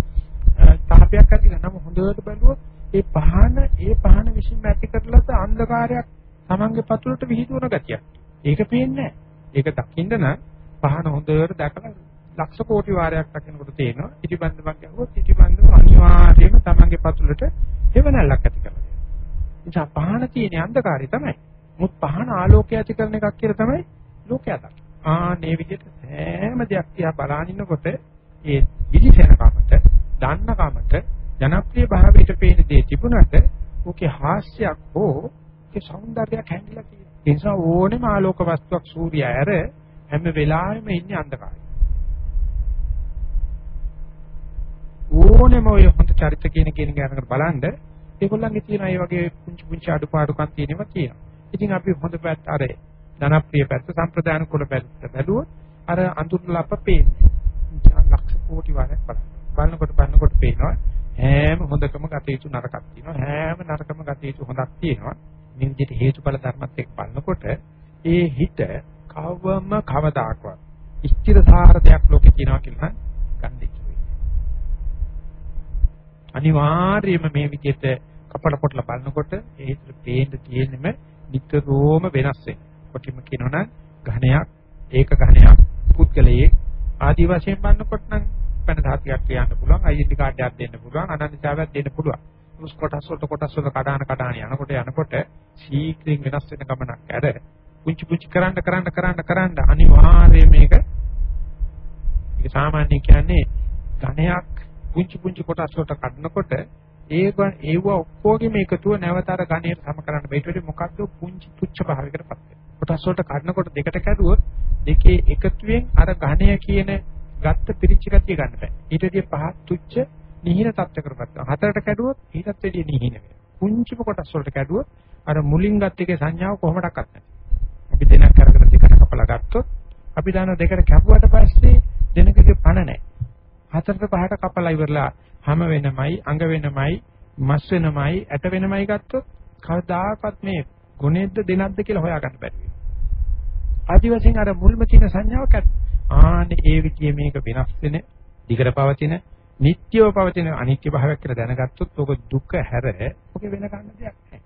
තාපයක් ඇති කරනම හොඳට බැලුවොත් ඒ පහන ඒ පහන විසින් ඇති කරලත් අන්ධකාරයක් Tamange පතුලට විහිදුවන ගතියක්. ඒක පේන්නේ ඒක දකින්න නම් පහන හොඳට දැකලා ලක්ෂ කෝටි වාරයක් දකිනකොට තේනවා ඉටිබන්ධමක් ගැහුවොත් ඉටිබන්ධම අනිවාර්යයෙන්ම Tamange පතුලට හේවණල්ලක් ඇති කරනවා. නිසා පහන තියෙන අන්ධකාරය තමයි. මුත් පහන ආලෝකය ඇති කරන එකක් කියලා තමයි ලෝකයා දකින්නේ. ආ මේ විදිහට හැම දෙයක් තියා බලන ඉන්නකොට ඒ විදිසෙනකමට දන්නකමට ජනප්‍රිය භාවයට පේන දේ තිබුණාට ඕකේ හාස්‍යයක් හෝ ඒකේ సౌందර්යයක් හැංගිලා තියෙනවා. ඒ නිසා ඕනෙම ආලෝක වස්තුවක් සූර්යය ඇර හැම වෙලාවෙම ඉන්නේ අන්ධකාරය. ඕනෙම ඔය හොඳ චරිත කියන කෙනෙක් ගන්නකට බලන්න ඒගොල්ලන්ගේ තියෙන අය වගේ පුංචි පුංචි අඩුපාඩුකම් තියෙනවා තියෙනවා. ඉතින් අපි හොඳ පැත්ත අර ධනප්‍රිය පැත්ත සම්ප්‍රදාන කුල පැත්ත බැලුවොත් අර අඳුරලප පේන්නේ. ලක්ෂ කෝටි වාරයක් බලන්න. බලනකොට බලනකොට පේනවා හැම හොඳකම ගත යුතු නරකක් තියෙනවා. හැම නරකම ගත යුතු හොඳක් තියෙනවා. මේ විදිහට හේතුඵල ධර්මත් එක්ක බලනකොට ඒ හිත කවම කවදාකවත් ස්ථිර සාහර දෙයක් ලෝකේ තියෙනවා කියලා ගන්න ඉච්චුවේ. අනිවාර්යයෙන්ම මේ විදිහට කපල කොටලා බලනකොට ඒ හිතට පේන්න තියෙනෙම නිතරම වෙනස් වෙන. කොටිම කියනවනම් ඝණයක් ඒක ඝණයක් පුද්ගලයේ ආදි වශයෙන් බලනකොට නම් පැන ධාතියක් කියන්න පුළුවන් අයිඩෙන්ටි කාඩ් එකක් දෙන්න පුළුවන් අනන්‍යතාවයක් දෙන්න පුළුවන්. මුස් කොටස් වලට කොටස් වල කඩාන කඩාන යනකොට යනකොට ශීක්‍රින් වෙනස් වෙන ගමනක් ඇර පුංචි පුංචි කරන්න කරන්න කරන්න කරන්න අනිවාර්යයෙන් මේක ඒක සාමාන්‍ය කියන්නේ ඝණයක් පුංචි පුංචි කොටස් වලට කඩනකොට ඒක ඒව ඔක්කොගෙම එකතුව නැවත අර ඝණයට සම කරන්න බෑ. ඊට වඩා මොකද්ද පුංචි තුච්ච භාවයකටපත් වෙනවා. කොටස් වලට කඩනකොට දෙකට කැඩුවොත් දෙකේ එකතුවෙන් අර ඝණය කියන ගත්ත පිරිච්ච ගතිය ගන්න බෑ. ඊට වඩා පහත් තුච්ච නිහින තත්ත්වයකටපත් වෙනවා. හතරට කැඩුවොත් ඊටත් වැඩිය නිහින වෙනවා. පුංචිම කොටස් වලට කැඩුවොත් අර මුලින් ගත්ත එකේ සංඥාව කොහොමඩක්වත් නැහැ. අපි දෙනක් අරගෙන දෙකට කපලා ගත්තොත් අපි දන්න දෙකට කැපුවට පස්සේ දෙනකගේ පණ නැහැ. හතරට පහට කපලා ඉවරලා හැම වෙනමයි, අඟ වෙනමයි, මස් වෙනමයි, ඇට වෙනමයි ගත්තොත් කවදාකවත් මේ ගුණෙද්ද දෙනක්ද කියලා හොයාගන්න බැරි වෙනවා. ආදි වශයෙන් අර මුල්ම තියෙන සංඥාව කැඩ. ආන්නේ ඒ විදිය මේක වෙනස් වෙන, දිගට පවතින, නිට්ටයව පවතින අනිත්‍ය භාවයක් කියලා දැනගත්තොත් ඔක දුක හැර ඔක වෙන ගන්න දෙයක් නැහැ.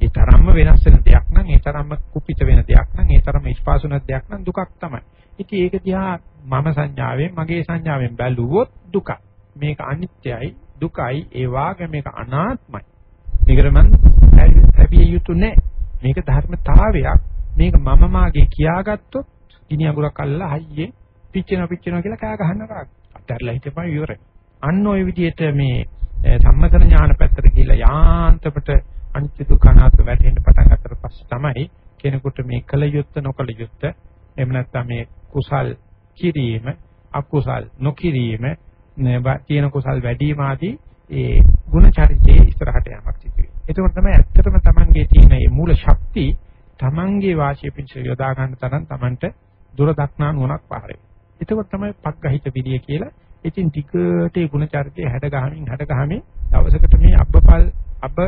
ඒ තරම්ම වෙනස් වෙන දෙයක් නම් ඒ තරම්ම කුපිත වෙන දෙයක් නම් ඒ තරම්ම ස්පාසුන දෙයක් නම් දුකක් තමයි. ඉතින් ඒක දිහා මම සංඥාවෙන් මගේ සංඥාවෙන් බැලුවොත් දුක. මේක අනිත්‍යයි දුකයි ඒ වාගේ මේක අනාත්මයි. මේකට මම හැබිය යුතු නැහැ. මේක ධර්මතාවයක්. මේක මම මාගේ කියාගත්තොත් ගිනි අඟුරක් අල්ලලා හයියේ පිච්චෙනවා පිච්චෙනවා කියලා කෑ ගහන්න රාග. අත්හැරලා හිටපන් ඉවරයි. අන්න ওই විදිහට මේ සම්මතන ඥාන පැත්තට ගිහිල්ලා යාන්තමට අනිත්‍ය දුක්ඛ අනාත්ම වැටෙන්න පටන් ගන්නතර පස්සේ තමයි කෙනෙකුට මේ කල යුත්ත නොකල යුත්ත එහෙම නැත්නම් මේ කුසල් කිරීම අකුසල් නොකිරීම තියෙන කුසල් වැඩිම ආදී ඒ ಗುಣ චරිතයේ ඉස්සරහට යamak සිදු වෙනවා. එතකොට තමයි ඇත්තටම Tamanගේ තියෙන මේ මූල ශක්තිය Tamanගේ වාසිය පිණිස යොදා ගන්න තරම් Tamanට දුර දක්නා නුවණක් පහර වෙනවා. එතකොට තමයි පග්ගහිත විදිය කියලා. ඉතින් ටිකට ඒ ಗುಣ චරිතය හැඩ ගහමින් හැඩ ගහමින් දවසකට මේ අබ්බපල් අබ්බ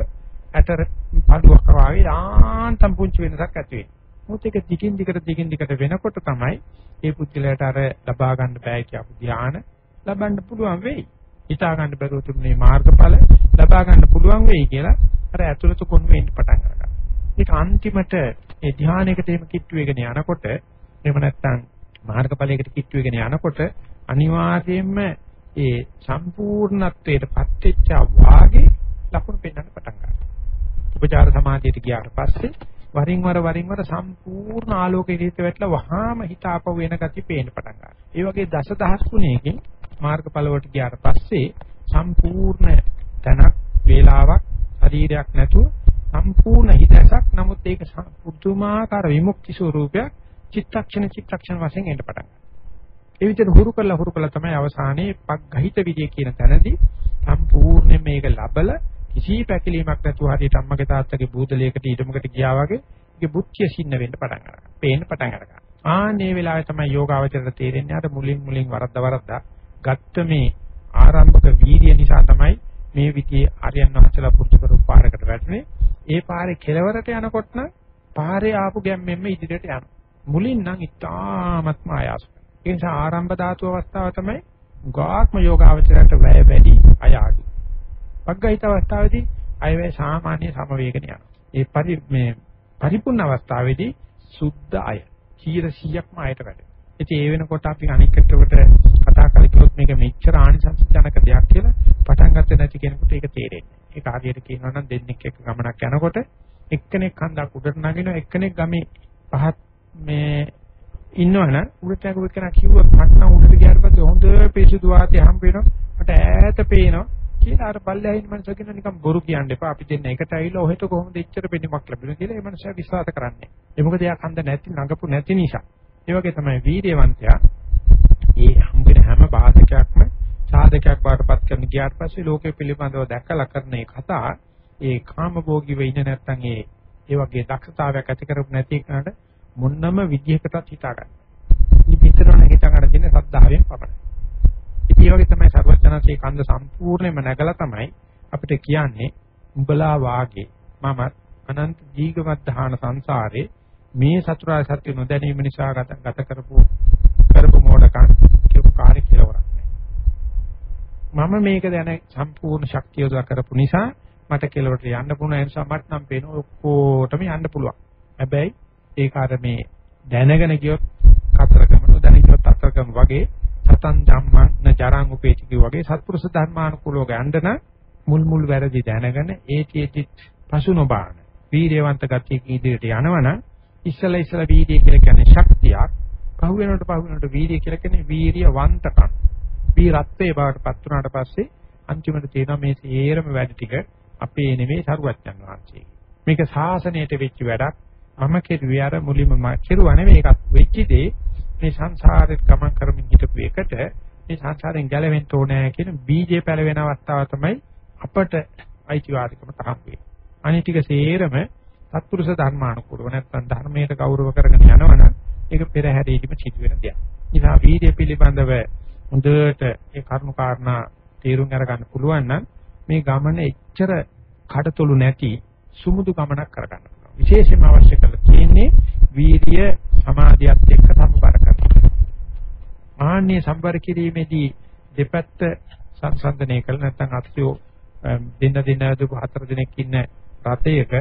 ඇතර පළුවක් වගේ යාන්තම් පුංචි වෙනසක් ඇති වෙනවා. මොකද ඒක දිගින් දිගට දිගින් දිගට වෙනකොට තමයි ඒ පුද්ගලයාට අර ලබා ගන්න බෑ කියපු ධානය ලබන්න පුළුවන් වෙයි. හිතා ගන්න බැරුව තුනේ මාර්ගඵල ලබා ගන්න පුළුවන් වෙයි කියලා අර ඇතුළත කොන් වෙන්න පටන් ගන්නවා. ඒක අන්තිමට ඒ ධානයකට එහෙම කිට්ටු වෙගෙන යනකොට එහෙම නැත්නම් මාර්ගඵලයකට කිට්ටු වෙගෙන යනකොට අනිවාර්යයෙන්ම ඒ සම්පූර්ණත්වයට පත් වෙච්ච වාගේ ලකුණු පෙන්වන්න පටන් ගන්නවා. උපචාර සමාධියට ගියාට පස්සේ වරින් වර වරින් වර සම්පූර්ණ ආලෝකයේ හිත වැටලා වහාම හිත ආපහු වෙන ගතිය පේන්න පටන් ගන්නවා. ඒ වගේ දසදහස් ගුණයකින් මාර්ගඵල වලට ගියාට පස්සේ සම්පූර්ණ තනක් වේලාවක් ශරීරයක් නැතුව සම්පූර්ණ හිතසක් නමුත් ඒක පුදුමාකාර විමුක්ති ස්වරූපයක් චිත්තක්ෂණ චිත්තක්ෂණ වශයෙන් එන්න පටන් ගන්නවා. ඒ විදිහට හුරු කරලා හුරු කරලා තමයි අවසානයේ පග්ගහිත විදිය කියන තැනදී සම්පූර්ණ මේක ලබල කිසි පැකිලීමක් නැතුව හරියට අම්මගේ තාත්තගේ බූදලයකට ඊටමකට ගියා වගේ ඒකේ බුද්ධිය සින්න වෙන්න පටන් ගන්නවා. පේන්න පටන් ගන්නවා. ආන්නේ වෙලාවේ තමයි යෝගාවචරයට තේරෙන්නේ අර මුලින් මුලින් වරද්ද වරද්දා ගත්ත මේ ආරම්භක වීර්ය නිසා තමයි මේ විදිහේ ආර්යයන් වහන්සේලා පුරුදු කරපු පාරකට වැටුනේ. ඒ පාරේ කෙලවරට යනකොට නම් පාරේ ආපු ගැම්මෙන්ම ඉදිරියට යනවා. මුලින් නම් ඉතාමත්ම ආයාසයි. ඒ නිසා ආරම්භ ධාතු අවස්ථාව තමයි ගාත්ම යෝගාවචරයට වැය වැඩි අය අඩු. පග්ගහිත අවස්ථාවේදී අයවැය සාමාන්‍ය සම වේගන යනවා. ඒ පරි මේ පරිපූර්ණ අවස්ථාවේදී සුද්ධ අය 100%ක්ම අයට වැඩෙනවා. ඉතින් ඒ වෙනකොට අපි අනික්කටට කතා කරලා මේක මෙච්චර ආනිසංසජනක දෙයක් කියලා පටන් ගත්තේ නැති කෙනෙකුට ඒක තේරෙන්නේ. ඒක හරියට කියනවා නම් දෙන්නෙක් එක්ක ගමනක් යනකොට එක්කෙනෙක් හන්දක් උඩට නගිනවා එක්කෙනෙක් ගමේ පහත් මේ ඉන්නවනම් උඩට නැගුව කෙනා කිව්වොත් මට නම් උඩට ගියාට පස්සේ හොඳ පිරිසිදු වාතය හම්බ වෙනවා මට ඈත පේනවා කියලා අර පල්ලෙහා ඉන්න මනුස්සයගෙන නිකන් බොරු කියන්න එපා අපි දෙන්න එකට ඇවිල්ලා ඔහෙට කොහොමද එච්චර පෙන්නීමක් ලැබුණේ කියලා ඒ මනුස්සයා විශ්වාස කරන්නේ. ඒ මොකද එයා කන්ද නැති නඟපු නැති නිසා. ඒ වගේ තමයි වීර්යවන්තයා ඒ හම්බෙන හැම බාධකයක්ම සාධකයක් බාටපත් කරන ගියාට පස්සේ ලෝකෙ පිළිබඳව දැකලා කරන ඒ කතා ඒ කාමභෝගීව ඉන්න නැත්නම් ඒ ඒ වගේ දක්ෂතාවයක් ඇති කරපු නැති කෙනාට මොන්නම විදිහකටත් හිතා ගන්න. මේ පිටරණ හිතා ගන්න දෙන්නේ සද්ධාවෙන් පමණයි. ඉතින් ඒ වගේ තමයි සර්වඥාන්සේ කන්ද සම්පූර්ණයෙන්ම නැගලා තමයි අපිට කියන්නේ උඹලා වාගේ මම අනන්ත දීගමද්ධාන සංසාරේ මේ සතරාර්ය සත්‍ය නොදැනීම නිසා ගත කරපු කරපු මොඩකම් කියපු කාර්ය කෙලවරක් මම මේක දැන සම්පූර්ණ ශක්තිය යොදා කරපු නිසා මට කෙලවරට යන්න පුළුවන් ඒ නිසා මට නම් පේන ඔක්කොටම යන්න පුළුවන්. හැබැයි ඒක අර මේ දැනගෙන ගියොත් කතරගම නොදැන ගියොත් අතරගම වගේ සතන් ධම්මං න ජරං උපේති වගේ සත්පුරුෂ ධර්මානුකූලව ගන්නන මුල් මුල් වැරදි දැනගෙන ඒටීටි පසු නොබාන වීර්යවන්ත ගතියක ඉදිරියට යනවනම් ඉස්සලා ඉස්සලා වීර්යය කියලා කියන්නේ ශක්තියක්. පහු වෙනකොට පහු වෙනකොට වීර්යය කියලා කියන්නේ වීර්යවන්තකම්. වීරත්වයේ බවට පත් වුණාට පස්සේ අන්තිමට තියෙනවා මේ සේරම වැඩ ටික අපේ නෙමෙයි සරුවච්චන් වහන්සේ මේක සාසනයට වෙච්ච වැඩක්. මම කෙරුවේ අර මුලින්ම මම කෙරුවා නෙවෙයි ඒකත් වෙච්ච දේ මේ සංසාරෙත් ගමන් කරමින් හිටපු එකට මේ සංසාරෙන් ගැලවෙන්න ඕනේ කියන බීජේ පැලවෙන අවස්ථාව තමයි අපට අයිතිවාසිකම තහම් වෙන්නේ. අනිත් ටික සේරම සත්පුරුෂ ධර්මානුකූලව නැත්නම් ධර්මයට ගෞරව කරගෙන යනවනම් ඒක පෙරහැරීම සිදු වෙන දෙයක්. ඉතින් වීර්ය පිළිබඳව හොඳට ඒ කරුණු කාරණා තේරුම් අරගන්න පුළුවන් නම් මේ ගමන එච්චර කඩතොළු නැති සුමුදු ගමනක් කරගන්න. විශේෂයෙන්ම අවශ්‍ය කරලා තියෙන්නේ වීර්ය සමාධියත් එක්ක සම්බර කරගන්න. ආන්නේ සම්බර කිරීමේදී දෙපැත්ත සංසන්දනය කළ නැත්නම් අත්‍යෝ දෙන්න දෙන්න දුක හතර දිනක් ඉන්න රතයක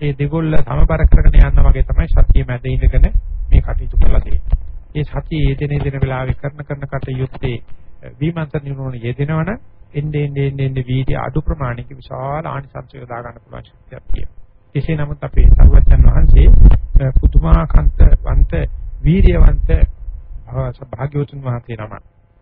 ඒ දෙගොල්ල සමබර කරගෙන යන්න වගේ තමයි සතිය මැද ඉඳගෙන මේ කටයුතු කරලා තියෙන්නේ. ඒ සතිය යෙදෙන යෙදෙන වෙලාවේ කරන කරන කටයුත්තේ විමර්ශන නිරෝණ යෙදෙනවනම් එන්නේ එන්නේ එන්නේ වීර්ය අඩු ප්‍රමාණයක විශාල ආනිසංස යොදා ගන්න පුළුවන් ශක්තියක් තියෙනවා. කෙසේ නමුත් අපේ සරුවචන් වහන්සේ පුදුමාකාන්ත වන්ත වීර්යවන්ත භාග්‍යවතුන් වහන්සේ නම.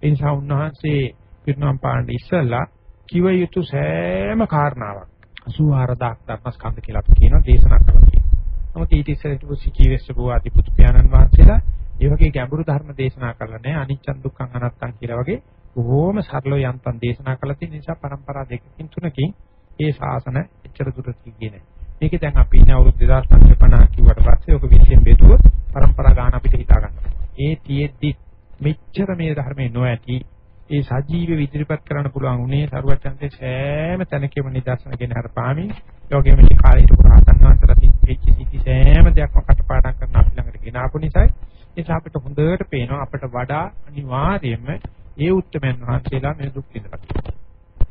ඒ නිසා උන්වහන්සේ පිරිනම් පාන්න ඉස්සලා කිව යුතු සෑම කාරණාවක් 84000ක් ධර්මස්කන්ධ කියලා අපි කියනවා දේශනා කරලා තියෙනවා. නමුත් ඊට ඉස්සර හිටපු සිකීවෙස්ස බෝ ආදී පුතු පියාණන් වහන්සේලා ඒ වගේ ගැඹුරු ධර්ම දේශනා කරලා නැහැ. අනිච්චන් දුක්ඛං අනත්තං කියලා වගේ බොහෝම සරලව යන්තම් දේශනා කරලා තියෙන නිසා પરම්පරා දෙකකින් තුනකින් ඒ ශාසන එච්චර දුරට ගියේ නැහැ. මේකේ දැන් අපි ඉන්නේ අවුරුදු 2550 කිව්වට පස්සේ ඔක 20න් බෙදුවොත් પરම්පරා ගාන අපිට හිතා ගන්න. ඒ තියෙද්දි මෙච්චර මේ ධර්මයේ නොඇති ඒ සජීව ඉදිරිපත් කරන්න පුළුවන් උනේ සරුවචන්සේ සෑම තැනකම නිදර්ශනගෙන හරපාමින් යෝගයේ මේ කාලයට පුරාතන් වහන්සේලා තිච්ච සිද්ධි සෑම දෙයක්ම කටපාඩම් කරන අපි ළඟට ගෙනාපු නිසායි. ඒක අපිට හොඳට පේනවා අපිට වඩා අනිවාර්යයෙන්ම ඒ උත්තරමයන් වහන්සේලා මේ දුක් විඳලා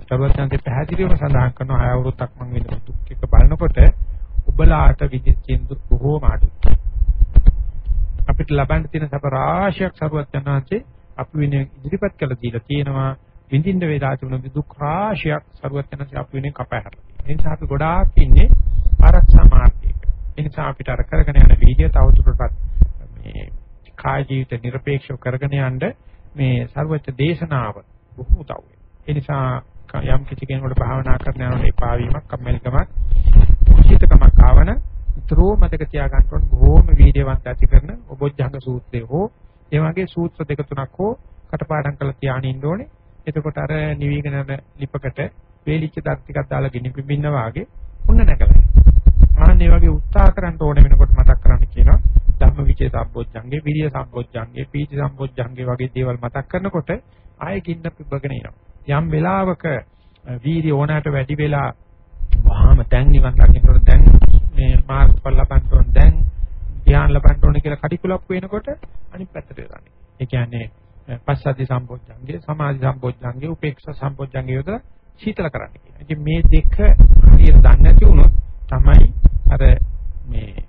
සර්වඥාන්සේ පැහැදිලිවම සඳහන් කරන හය අවුරුද්දක් මම වෙන දුක් එක බලනකොට ඔබලාට විදිත් චින්දු බොහෝම අඩුයි. අපිට ලබන්න තියෙන සප රාශියක් සර්වඥාන්සේ අපි වෙන ඉදිරිපත් කළ දීලා තියෙනවා විඳින්න වේලා තිබුණු දුක් රාශියක් සර්වඥාන්සේ අපි වෙන කපහැරලා. ඒ නිසා අපි ගොඩාක් ඉන්නේ ආරක්ෂා මාර්ගයක. ඒ නිසා අපිට අර කරගෙන යන වීර්ය තවදුරටත් මේ කාය ජීවිත নিরপেক্ষව කරගෙන යන්න මේ ਸਰවච දේශනාව බොහෝ උදව් වෙනවා. ඒ නිසා යම් කිසි කෙනෙකුට භාවනා කරන යනකොට එපා වීමක්, කම්මැලිකමක්, කුචිතකමක් ආවන විතරෝ මතක තියාගන්න ඕන බොහෝම වීර්යවන්ත ඇති කරන ඔබොජ්ජංග සූත්‍රය හෝ ඒ වගේ සූත්‍ර දෙක තුනක් හෝ කටපාඩම් කරලා තියාගෙන ඉන්න ඕනේ. එතකොට අර නිවිගෙන යන ලිපකට වේලිච්ච දත් ටිකක් දාලා ගිනි පිඹින්න වාගේ උන්න නැගලා. ආන්නේ වගේ උත්සාහ කරන්න ඕනේ වෙනකොට මතක් කරන්න කියනවා. ධම්මවිචේ සම්බොජ්ජංගේ, විරිය සම්බොජ්ජංගේ, පීති සම්බොජ්ජංගේ වගේ දේවල් මතක් කරනකොට ආයෙ ගින්න පිබගෙන එනවා. යම් වෙලාවක වීර්ය ඕනෑමට වැඩි වෙලා වහාම දැන් නිවන් දකින්න ඕන දැන් මේ මාර්ගඵල ලබන්න ඕන දැන් ධ්‍යාන ලබන්න ඕනේ කියලා කටිකුලක් වෙනකොට අනිත් පැත්තට යන්නේ. ඒ කියන්නේ පස්සද්ධි සම්පෝඥංගේ, සමාධි සම්පෝඥංගේ, උපේක්ෂා සම්පෝඥංගේ යොද සීතල කරන්න කියනවා. ඉතින් මේ දෙක හරියට දන්නේ නැති වුණොත් තමයි අර මේ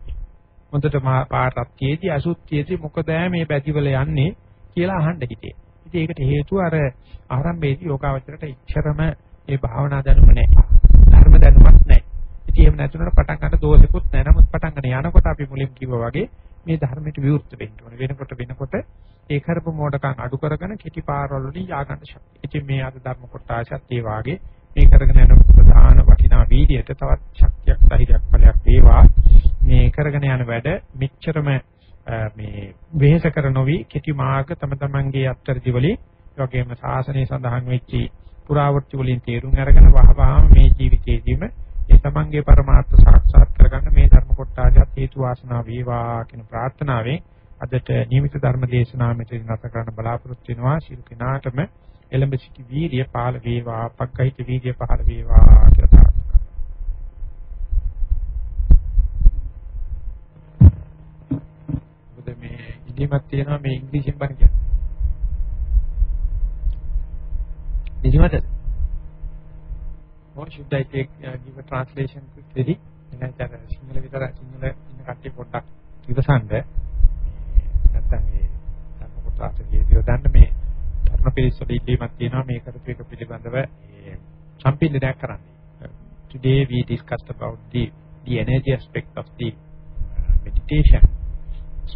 හොඳට පාටක් තියේදී අසුත් තියේදී මොකද මේ බැතිවල යන්නේ කියලා අහන්න හිතේ. ඉතින් ඒකට හේතුව අර ආරම්භයේදී යෝගාවචරයට ඉච්ඡරම මේ භාවනා දැනුම නැහැ. ධර්ම දැනුමක් නැහැ. ඉතින් එහෙම නැතුනට පටන් ගන්න දෝෂෙකුත් නැහැ. නමුත් පටන් ගන්න යනකොට අපි මුලින් කිව්වා වගේ මේ ධර්මයට විවෘත වෙන්න ඕනේ. වෙනකොට වෙනකොට ඒ කරපු මොඩකම් අඩු කරගෙන කෙටි පාරවල වලින් යා ගන්න ශක්තිය. ඉතින් මේ අද ධර්ම කොටසත් ඒ වාගේ මේ කරගෙන යන ප්‍රධාන වටිනා වීර්යයට තවත් ශක්තියක් ධෛර්යයක් ඵලයක් වේවා. මේ කරගෙන යන වැඩ මෙච්චරම මේ වෙහෙස කර නොවි කෙටි මාර්ග තම තමන්ගේ අත්තරදි වලින් ඒ වගේම ශාසනය සඳහන් වෙච්චි පුරාවර්ති වලින් තේරුම් අරගෙන වහවහම මේ ජීවිතේදීම ඒ තමන්ගේ પરමාර්ථ සාක්ෂාත් කරගන්න මේ ධර්ම කොටාජත් හේතු වාසනා වේවා කියන ප්‍රාර්ථනාවෙන් අදට නියමිත ධර්ම දේශනාව මෙතන නැත කරන්න බලාපොරොත්තු වෙනවා. ශිරු කිනාටම එළඹ සිටි වීර්ය පාල වේවා පක්කහිත වීර්ය පහළ වේවා කියලා ප්‍රාර්ථනා මොකද මේ ඉදීමක් තියෙනවා මේ ඉංග්‍රීසියෙන් බණ කියන්නේ. ඉදීමද or should I take uh, give a translation quickly එනතර Sinhala විතර සිංහල ඉන්න කට්ටිය පොඩ්ඩක් ඉවසන්න නැත්තම් ඒ ධර්ම කොටස විදියට දාන්න මේ ධර්ම පිළිසොල ඉල්ලීමක් තියෙනවා. මේ කරපු එක පිළිබඳව සම්පින්දනයක් කරන්න. Today we discussed about the the energy aspect of the uh, meditation.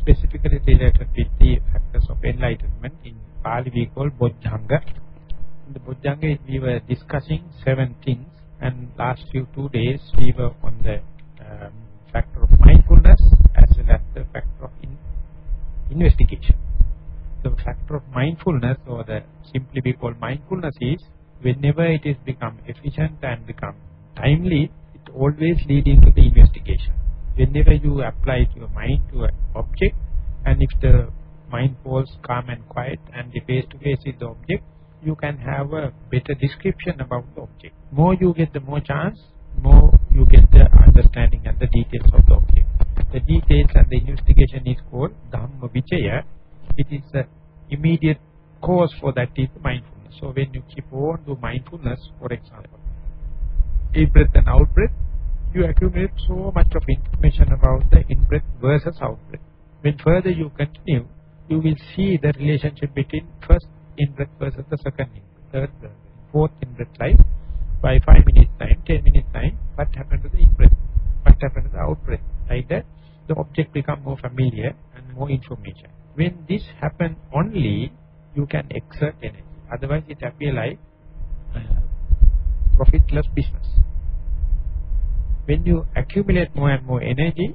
Specifically related with the factors of enlightenment in Pali we call Bojjhanga in the Bojjhanga we were discussing seven things and last few two days we were on the um, factor of mindfulness as well as the factor of in investigation. The factor of mindfulness or the simply we call mindfulness is whenever it is become efficient and become timely, it always leading to the investigation. Whenever you apply your mind to an object and if the mind falls calm and quiet and the face to face is the object, you can have a better description about the object. More you get, the more chance, more you get the understanding and the details of the object. The details and the investigation is called Dhamma Vichaya. It is the immediate cause for that is mindfulness. So when you keep on to mindfulness, for example, in-breath and out-breath, you accumulate so much of information about the in-breath versus out-breath. When further you continue, you will see the relationship between first in-breath versus the second in-breath, third, breath, fourth in-breath life by 5 minutes time, 10 minutes time, what happened to the in-breath, what happened to the out-breath. Like that, the object become more familiar and more information. When this happen only, you can exert energy. Otherwise, it appear like uh, profitless business. When you accumulate more and more energy,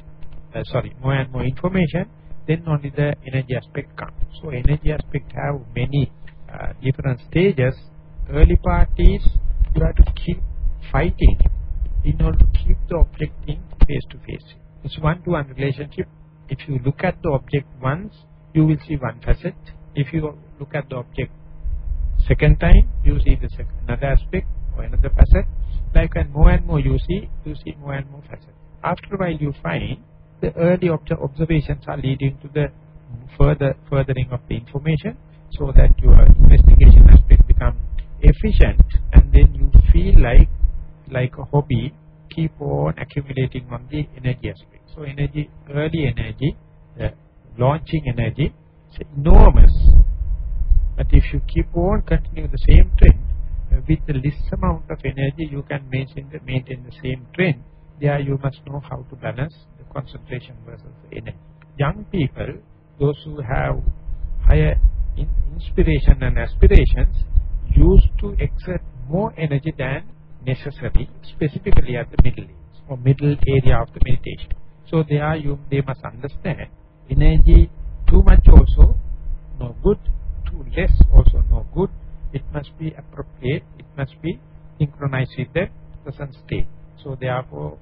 uh, sorry, more and more information, then only the energy aspect comes. So energy aspect have many uh, different stages. Early part is you have to keep fighting in order to keep the object in face-to-face. -face. It's one-to-one -one relationship. If you look at the object once, you will see one facet. If you look at the object second time, you see the another aspect or another facet. Like and more and more you see, you see more and more facets. After a while you find the early observations are leading to the further furthering of the information so that your investigation aspect become efficient and then you feel like like a hobby keep on accumulating on the energy aspect so energy early energy the launching energy is enormous but if you keep on continue the same trend with the least amount of energy you can maintain the, maintain the same trend there you must know how to balance the concentration versus energy. Young people, those who have higher in inspiration and aspirations, used to exert more energy than necessary, specifically at the middle age or middle area of the meditation. So they are you they must understand energy too much also no good, too less also no good. It must be appropriate, it must be synchronized with the present state. So therefore,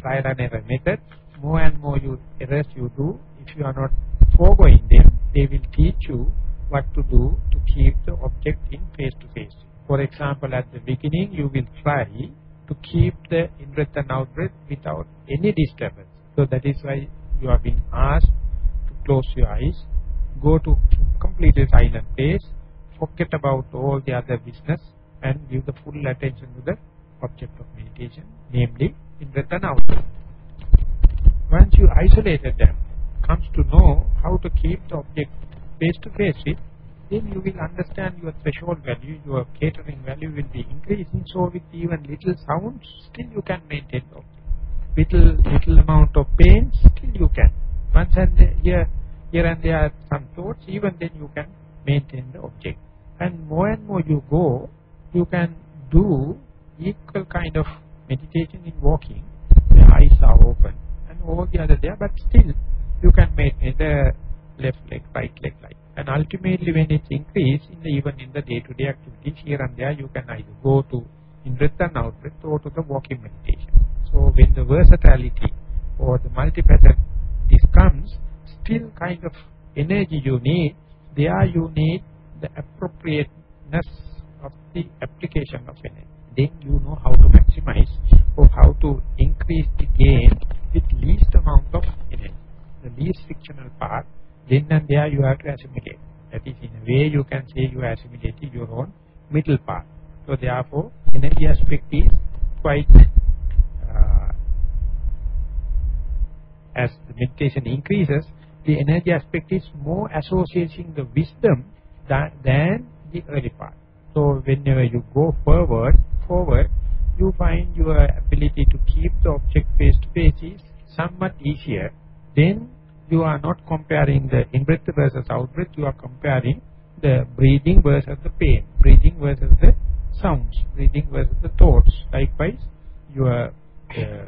trial and error method more and more you errors you do, if you are not foregoing them, they will teach you what to do to keep the object in face-to-face. -face. For example, at the beginning, you will try to keep the in-breath and out-breath without any disturbance. So that is why you are being asked to close your eyes, go to completely silent place, forget about all the other business and give the full attention to the object of meditation, namely in-breath and out-breath. Once you isolated them, comes to know how to keep the object face to face with, then you will understand your threshold value, your catering value will be increasing. So with even little sounds, still you can maintain the object. Little, little amount of pain, still you can. Once and here, here and there are some thoughts, even then you can maintain the object. And more and more you go, you can do equal kind of meditation in walking. The eyes are open and all the other there, but still you can maintain the left leg, right leg, like. And ultimately when it's increased, in the, even in the day-to-day -day activities, here and there you can either go to in-breath and out-breath or to the walking meditation. So when the versatility or the multi-pattern this comes, still kind of energy you need, there you need the appropriateness of the application of energy. Then you know how to maximize or how to increase the gain with least amount of energy, the least frictional part, then and there you have to assimilate. That is, in a way you can say you assimilated your own middle part. So therefore, energy aspect is quite, uh, as the meditation increases, the energy aspect is more associating the wisdom than, the early part. So whenever you go forward, forward, you find your ability to keep the object face to face is somewhat easier, then you are not comparing the in-breath versus out-breath, you are comparing the breathing versus the pain, breathing versus the sounds, breathing versus the thoughts. Likewise, your uh,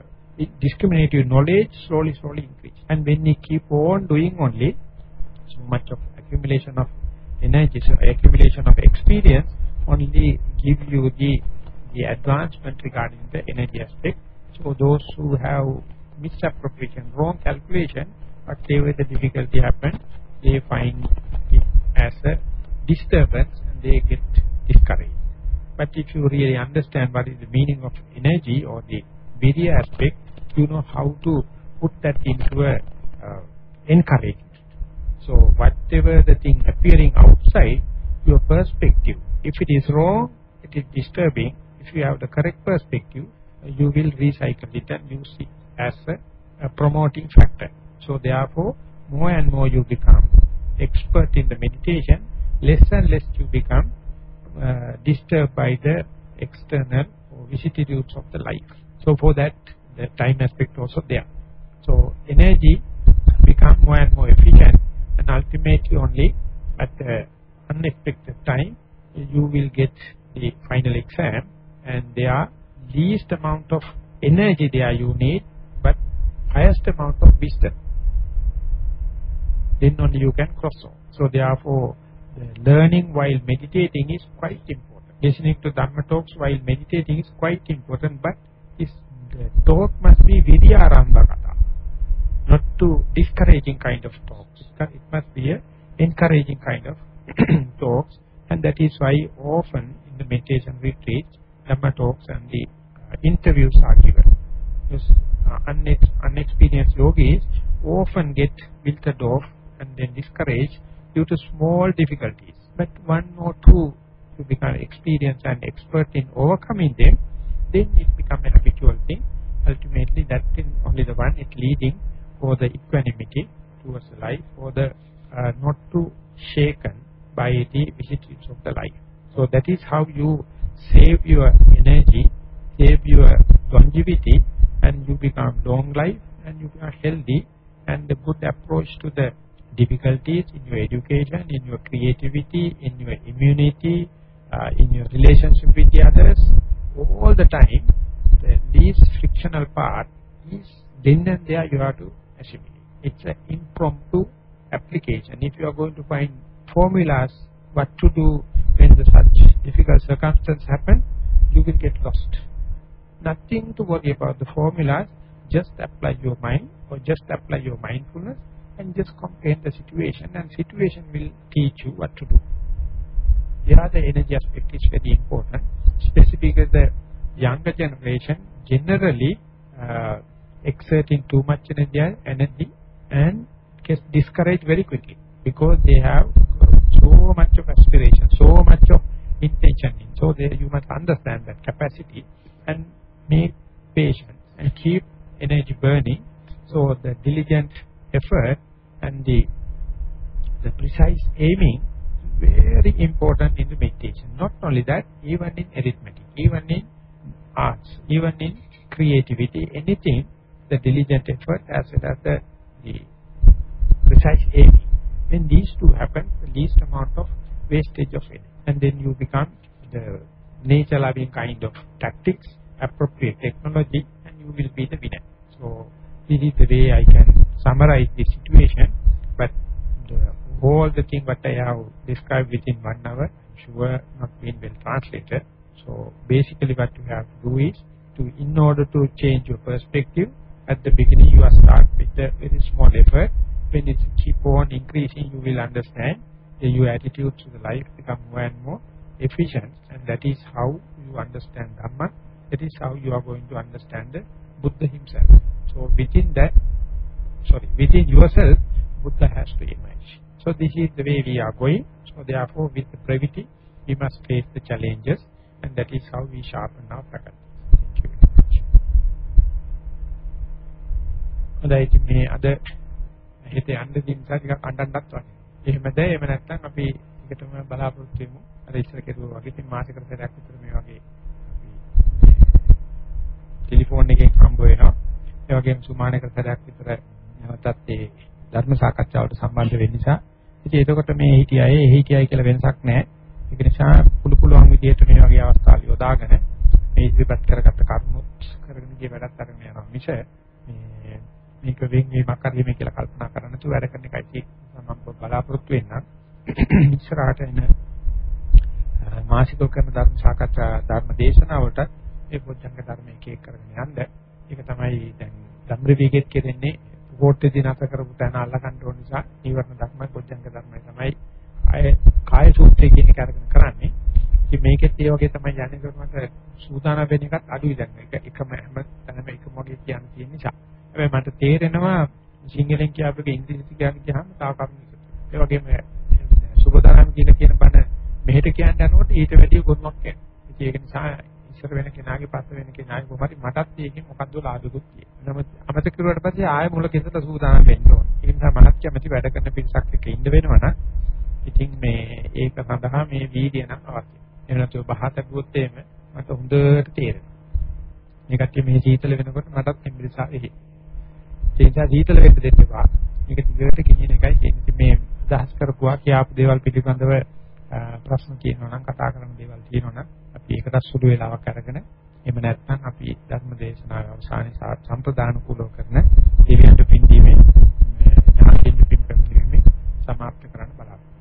discriminative knowledge slowly, slowly increase. And when you keep on doing only so much of accumulation of energy, so accumulation of experience only give you the the advancement regarding the energy aspect. So those who have misappropriation, wrong calculation, whatever the difficulty happen, they find it as a disturbance and they get discouraged. But if you really understand what is the meaning of energy or the virya aspect, you know how to put that into a uh, encouragement. So whatever the thing appearing outside, your perspective, if it is wrong, it is disturbing, if you have the correct perspective, you will recycle it and use it as a, a promoting factor. So therefore, more and more you become expert in the meditation, less and less you become uh, disturbed by the external or vicissitudes of the life. So for that, the time aspect also there. So energy become more and more efficient and ultimately only at the unexpected time you will get the final exam and there least amount of energy there you need but highest amount of wisdom then only you can cross over. So therefore the learning while meditating is quite important. Listening to Dhamma talks while meditating is quite important but this, the talk must be Vidyarambha Katha not to discouraging kind of talks. It must be a encouraging kind of talks and that is why often in the meditation retreats, Dhamma talks and the uh, interviews are given. Because uh, unex unexperienced yogis often get wilted off and then discouraged due to small difficulties. But one or two to become experienced and expert in overcoming them, then it becomes a habitual thing. Ultimately, that is only the one it leading for the equanimity towards the life, for the uh, not to shaken by the vicissitudes of the life. So that is how you save your energy, save your longevity, and you become long life, and you become healthy, and a good approach to the difficulties in your education, in your creativity, in your immunity, uh, in your relationship with the others, all the time, the least frictional part is then and there you have to. It's an impromptu application. If you are going to find formulas, what to do when the such difficult circumstances happen, you will get lost. Nothing to worry about the formulas, just apply your mind or just apply your mindfulness and just comprehend the situation and situation will teach you what to do. The energy aspect is very important, specifically the younger generation generally uh, exerting too much energy, energy and gets discouraged very quickly because they have so much of aspiration, so much of intention. So they, you must understand that capacity and make patience and keep energy burning. So the diligent effort and the the precise aiming very important in the meditation. Not only that, even in arithmetic, even in arts, even in creativity, anything, the diligent effort as well as the, the precise aiming. When these two happen, the least amount of wastage of energy. And then you become the nature-loving kind of tactics, appropriate technology, and you will be the winner. So this is the way I can summarize the situation. But the, all the thing what I have described within one hour, sure not been well translated. So basically what you have to do is, to in order to change your perspective, at the beginning you are start with a very small effort. When it keep on increasing, you will understand that your attitude to the life become more and more efficient. And that is how you understand Dhamma. That is how you are going to understand the Buddha himself. So within that, sorry, within yourself, Buddha has to emerge. So this is the way we are going. So therefore, with the brevity, we must face the challenges, and that is how we sharpen our faculty. හොඳයි ඉතින් මේ අද හෙට යන්න දින නිසා ටිකක් අඬන්නත් වගේ. එහෙමද? එහෙම නැත්නම් අපි එකටම බලාපොරොත්තු වෙමු. අර ඉස්සර කෙරුවා වගේ ඉතින් මාසෙකට සැරයක් විතර මේ වගේ අපි ටෙලිෆෝන් එකෙන් හම්බ වෙනවා. ඒ වගේම සුමානකට සැරයක් විතර නැවතත් ඒ ධර්ම සාකච්ඡාවට සම්බන්ධ වෙන්න නිසා ඉතින් එතකොට මේ හිටිය අය එහි හිටියයි කියලා වෙනසක් නැහැ. ඒක නිසා පුළු පුළුවන් විදිහට මේ වගේ අවස්ථාවල් යොදාගෙන මේ ඉදිරිපත් කරගත්ත කර්මොත් කරගෙන ගිය වැඩත් අරගෙන යනවා මිස මේ මේක වෙන්වීමක් හරි මේ කියලා කල්පනා කරන්න නැතුව වැඩ කරන එකයි මම බලාපොරොත්තු වෙන්නම්. ඉස්සරහට එන මාසිකව කරන ධර්ම සාකච්ඡා ධර්ම දේශනාවට මේ පොච්චංග ධර්ම එක එක කරගෙන යන්න. ඒක තමයි දැන් ධම්රවීගෙත් කෙරෙන්නේ. කෝට්ටේ දිනක කරපු තැන අල්ල ගන්න ඕන නිසා නීවරණ ධර්ම පොච්චංග ධර්මයි තමයි ආය කාය සූත්‍රය කියන එක අරගෙන කරන්නේ. ඉතින් මේකෙත් ඒ වගේ තමයි යන්නේ. කරනකොට සූදානම් වෙන එකත් අඩුයි දැන්. ඒක එකම හැම තැනම එකම වගේ කියන්න තියෙන නිසා. හැබැයි මට තේරෙනවා සිංහලෙන් කියපේක ඉංග්‍රීසි කියන්න ගියාම තා කරුණු ඒ වගේම සුබදානම් කියන කියන බණ මෙහෙට කියන්න යනකොට ඊට වැඩිය ගොනුවක් එනවා ඒක නිසා ඉස්සර වෙන කෙනාගේ පස්ස වෙන කෙනාගේ කොහොමද මටත් ඒකෙන් මොකද්ද ලාභිකුත් තියෙන්නේ. නමුත් අමතක කරුවාට පස්සේ ආයෙ මුල කෙසට සූදානම් වෙන්න ඕන. ඒ නිසා මනස් කැමති වැඩ කරන පිරිසක් එක්ක ඉන්න වෙනවනම් ඉතින් මේ ඒක සඳහා මේ වීර්ය නම් අවශ්‍යයි. එහෙම නැත්නම් බහතකුවොත් එහෙම මට හොඳට තේරෙනවා. මේ කට්ටිය මේ සීතල වෙනකොට මටත් එම්බිරිසා එහි. ඒ නිසා සීතල වෙන්න දෙන්න එපා. මේක දිගට කියන එකයි කියන්නේ. මේ දහස් කරපුවා කියාපු දේවල් පිළිබඳව ප්‍රශ්න කියනවා නම් කතා කරන දේවල් තියෙනවා නම් අපි ඒකට සුළු වෙලාවක් අරගෙන එහෙම නැත්නම් අපි ධර්ම දේශනාවේ අවසානයේ සම්ප්‍රදාන කුලෝ කරන දෙවියන්ට පින්දීමේ ඥාතියින් පින් පැමිණීමේ සමාප්ත කරන්න බලාපොරොත්තු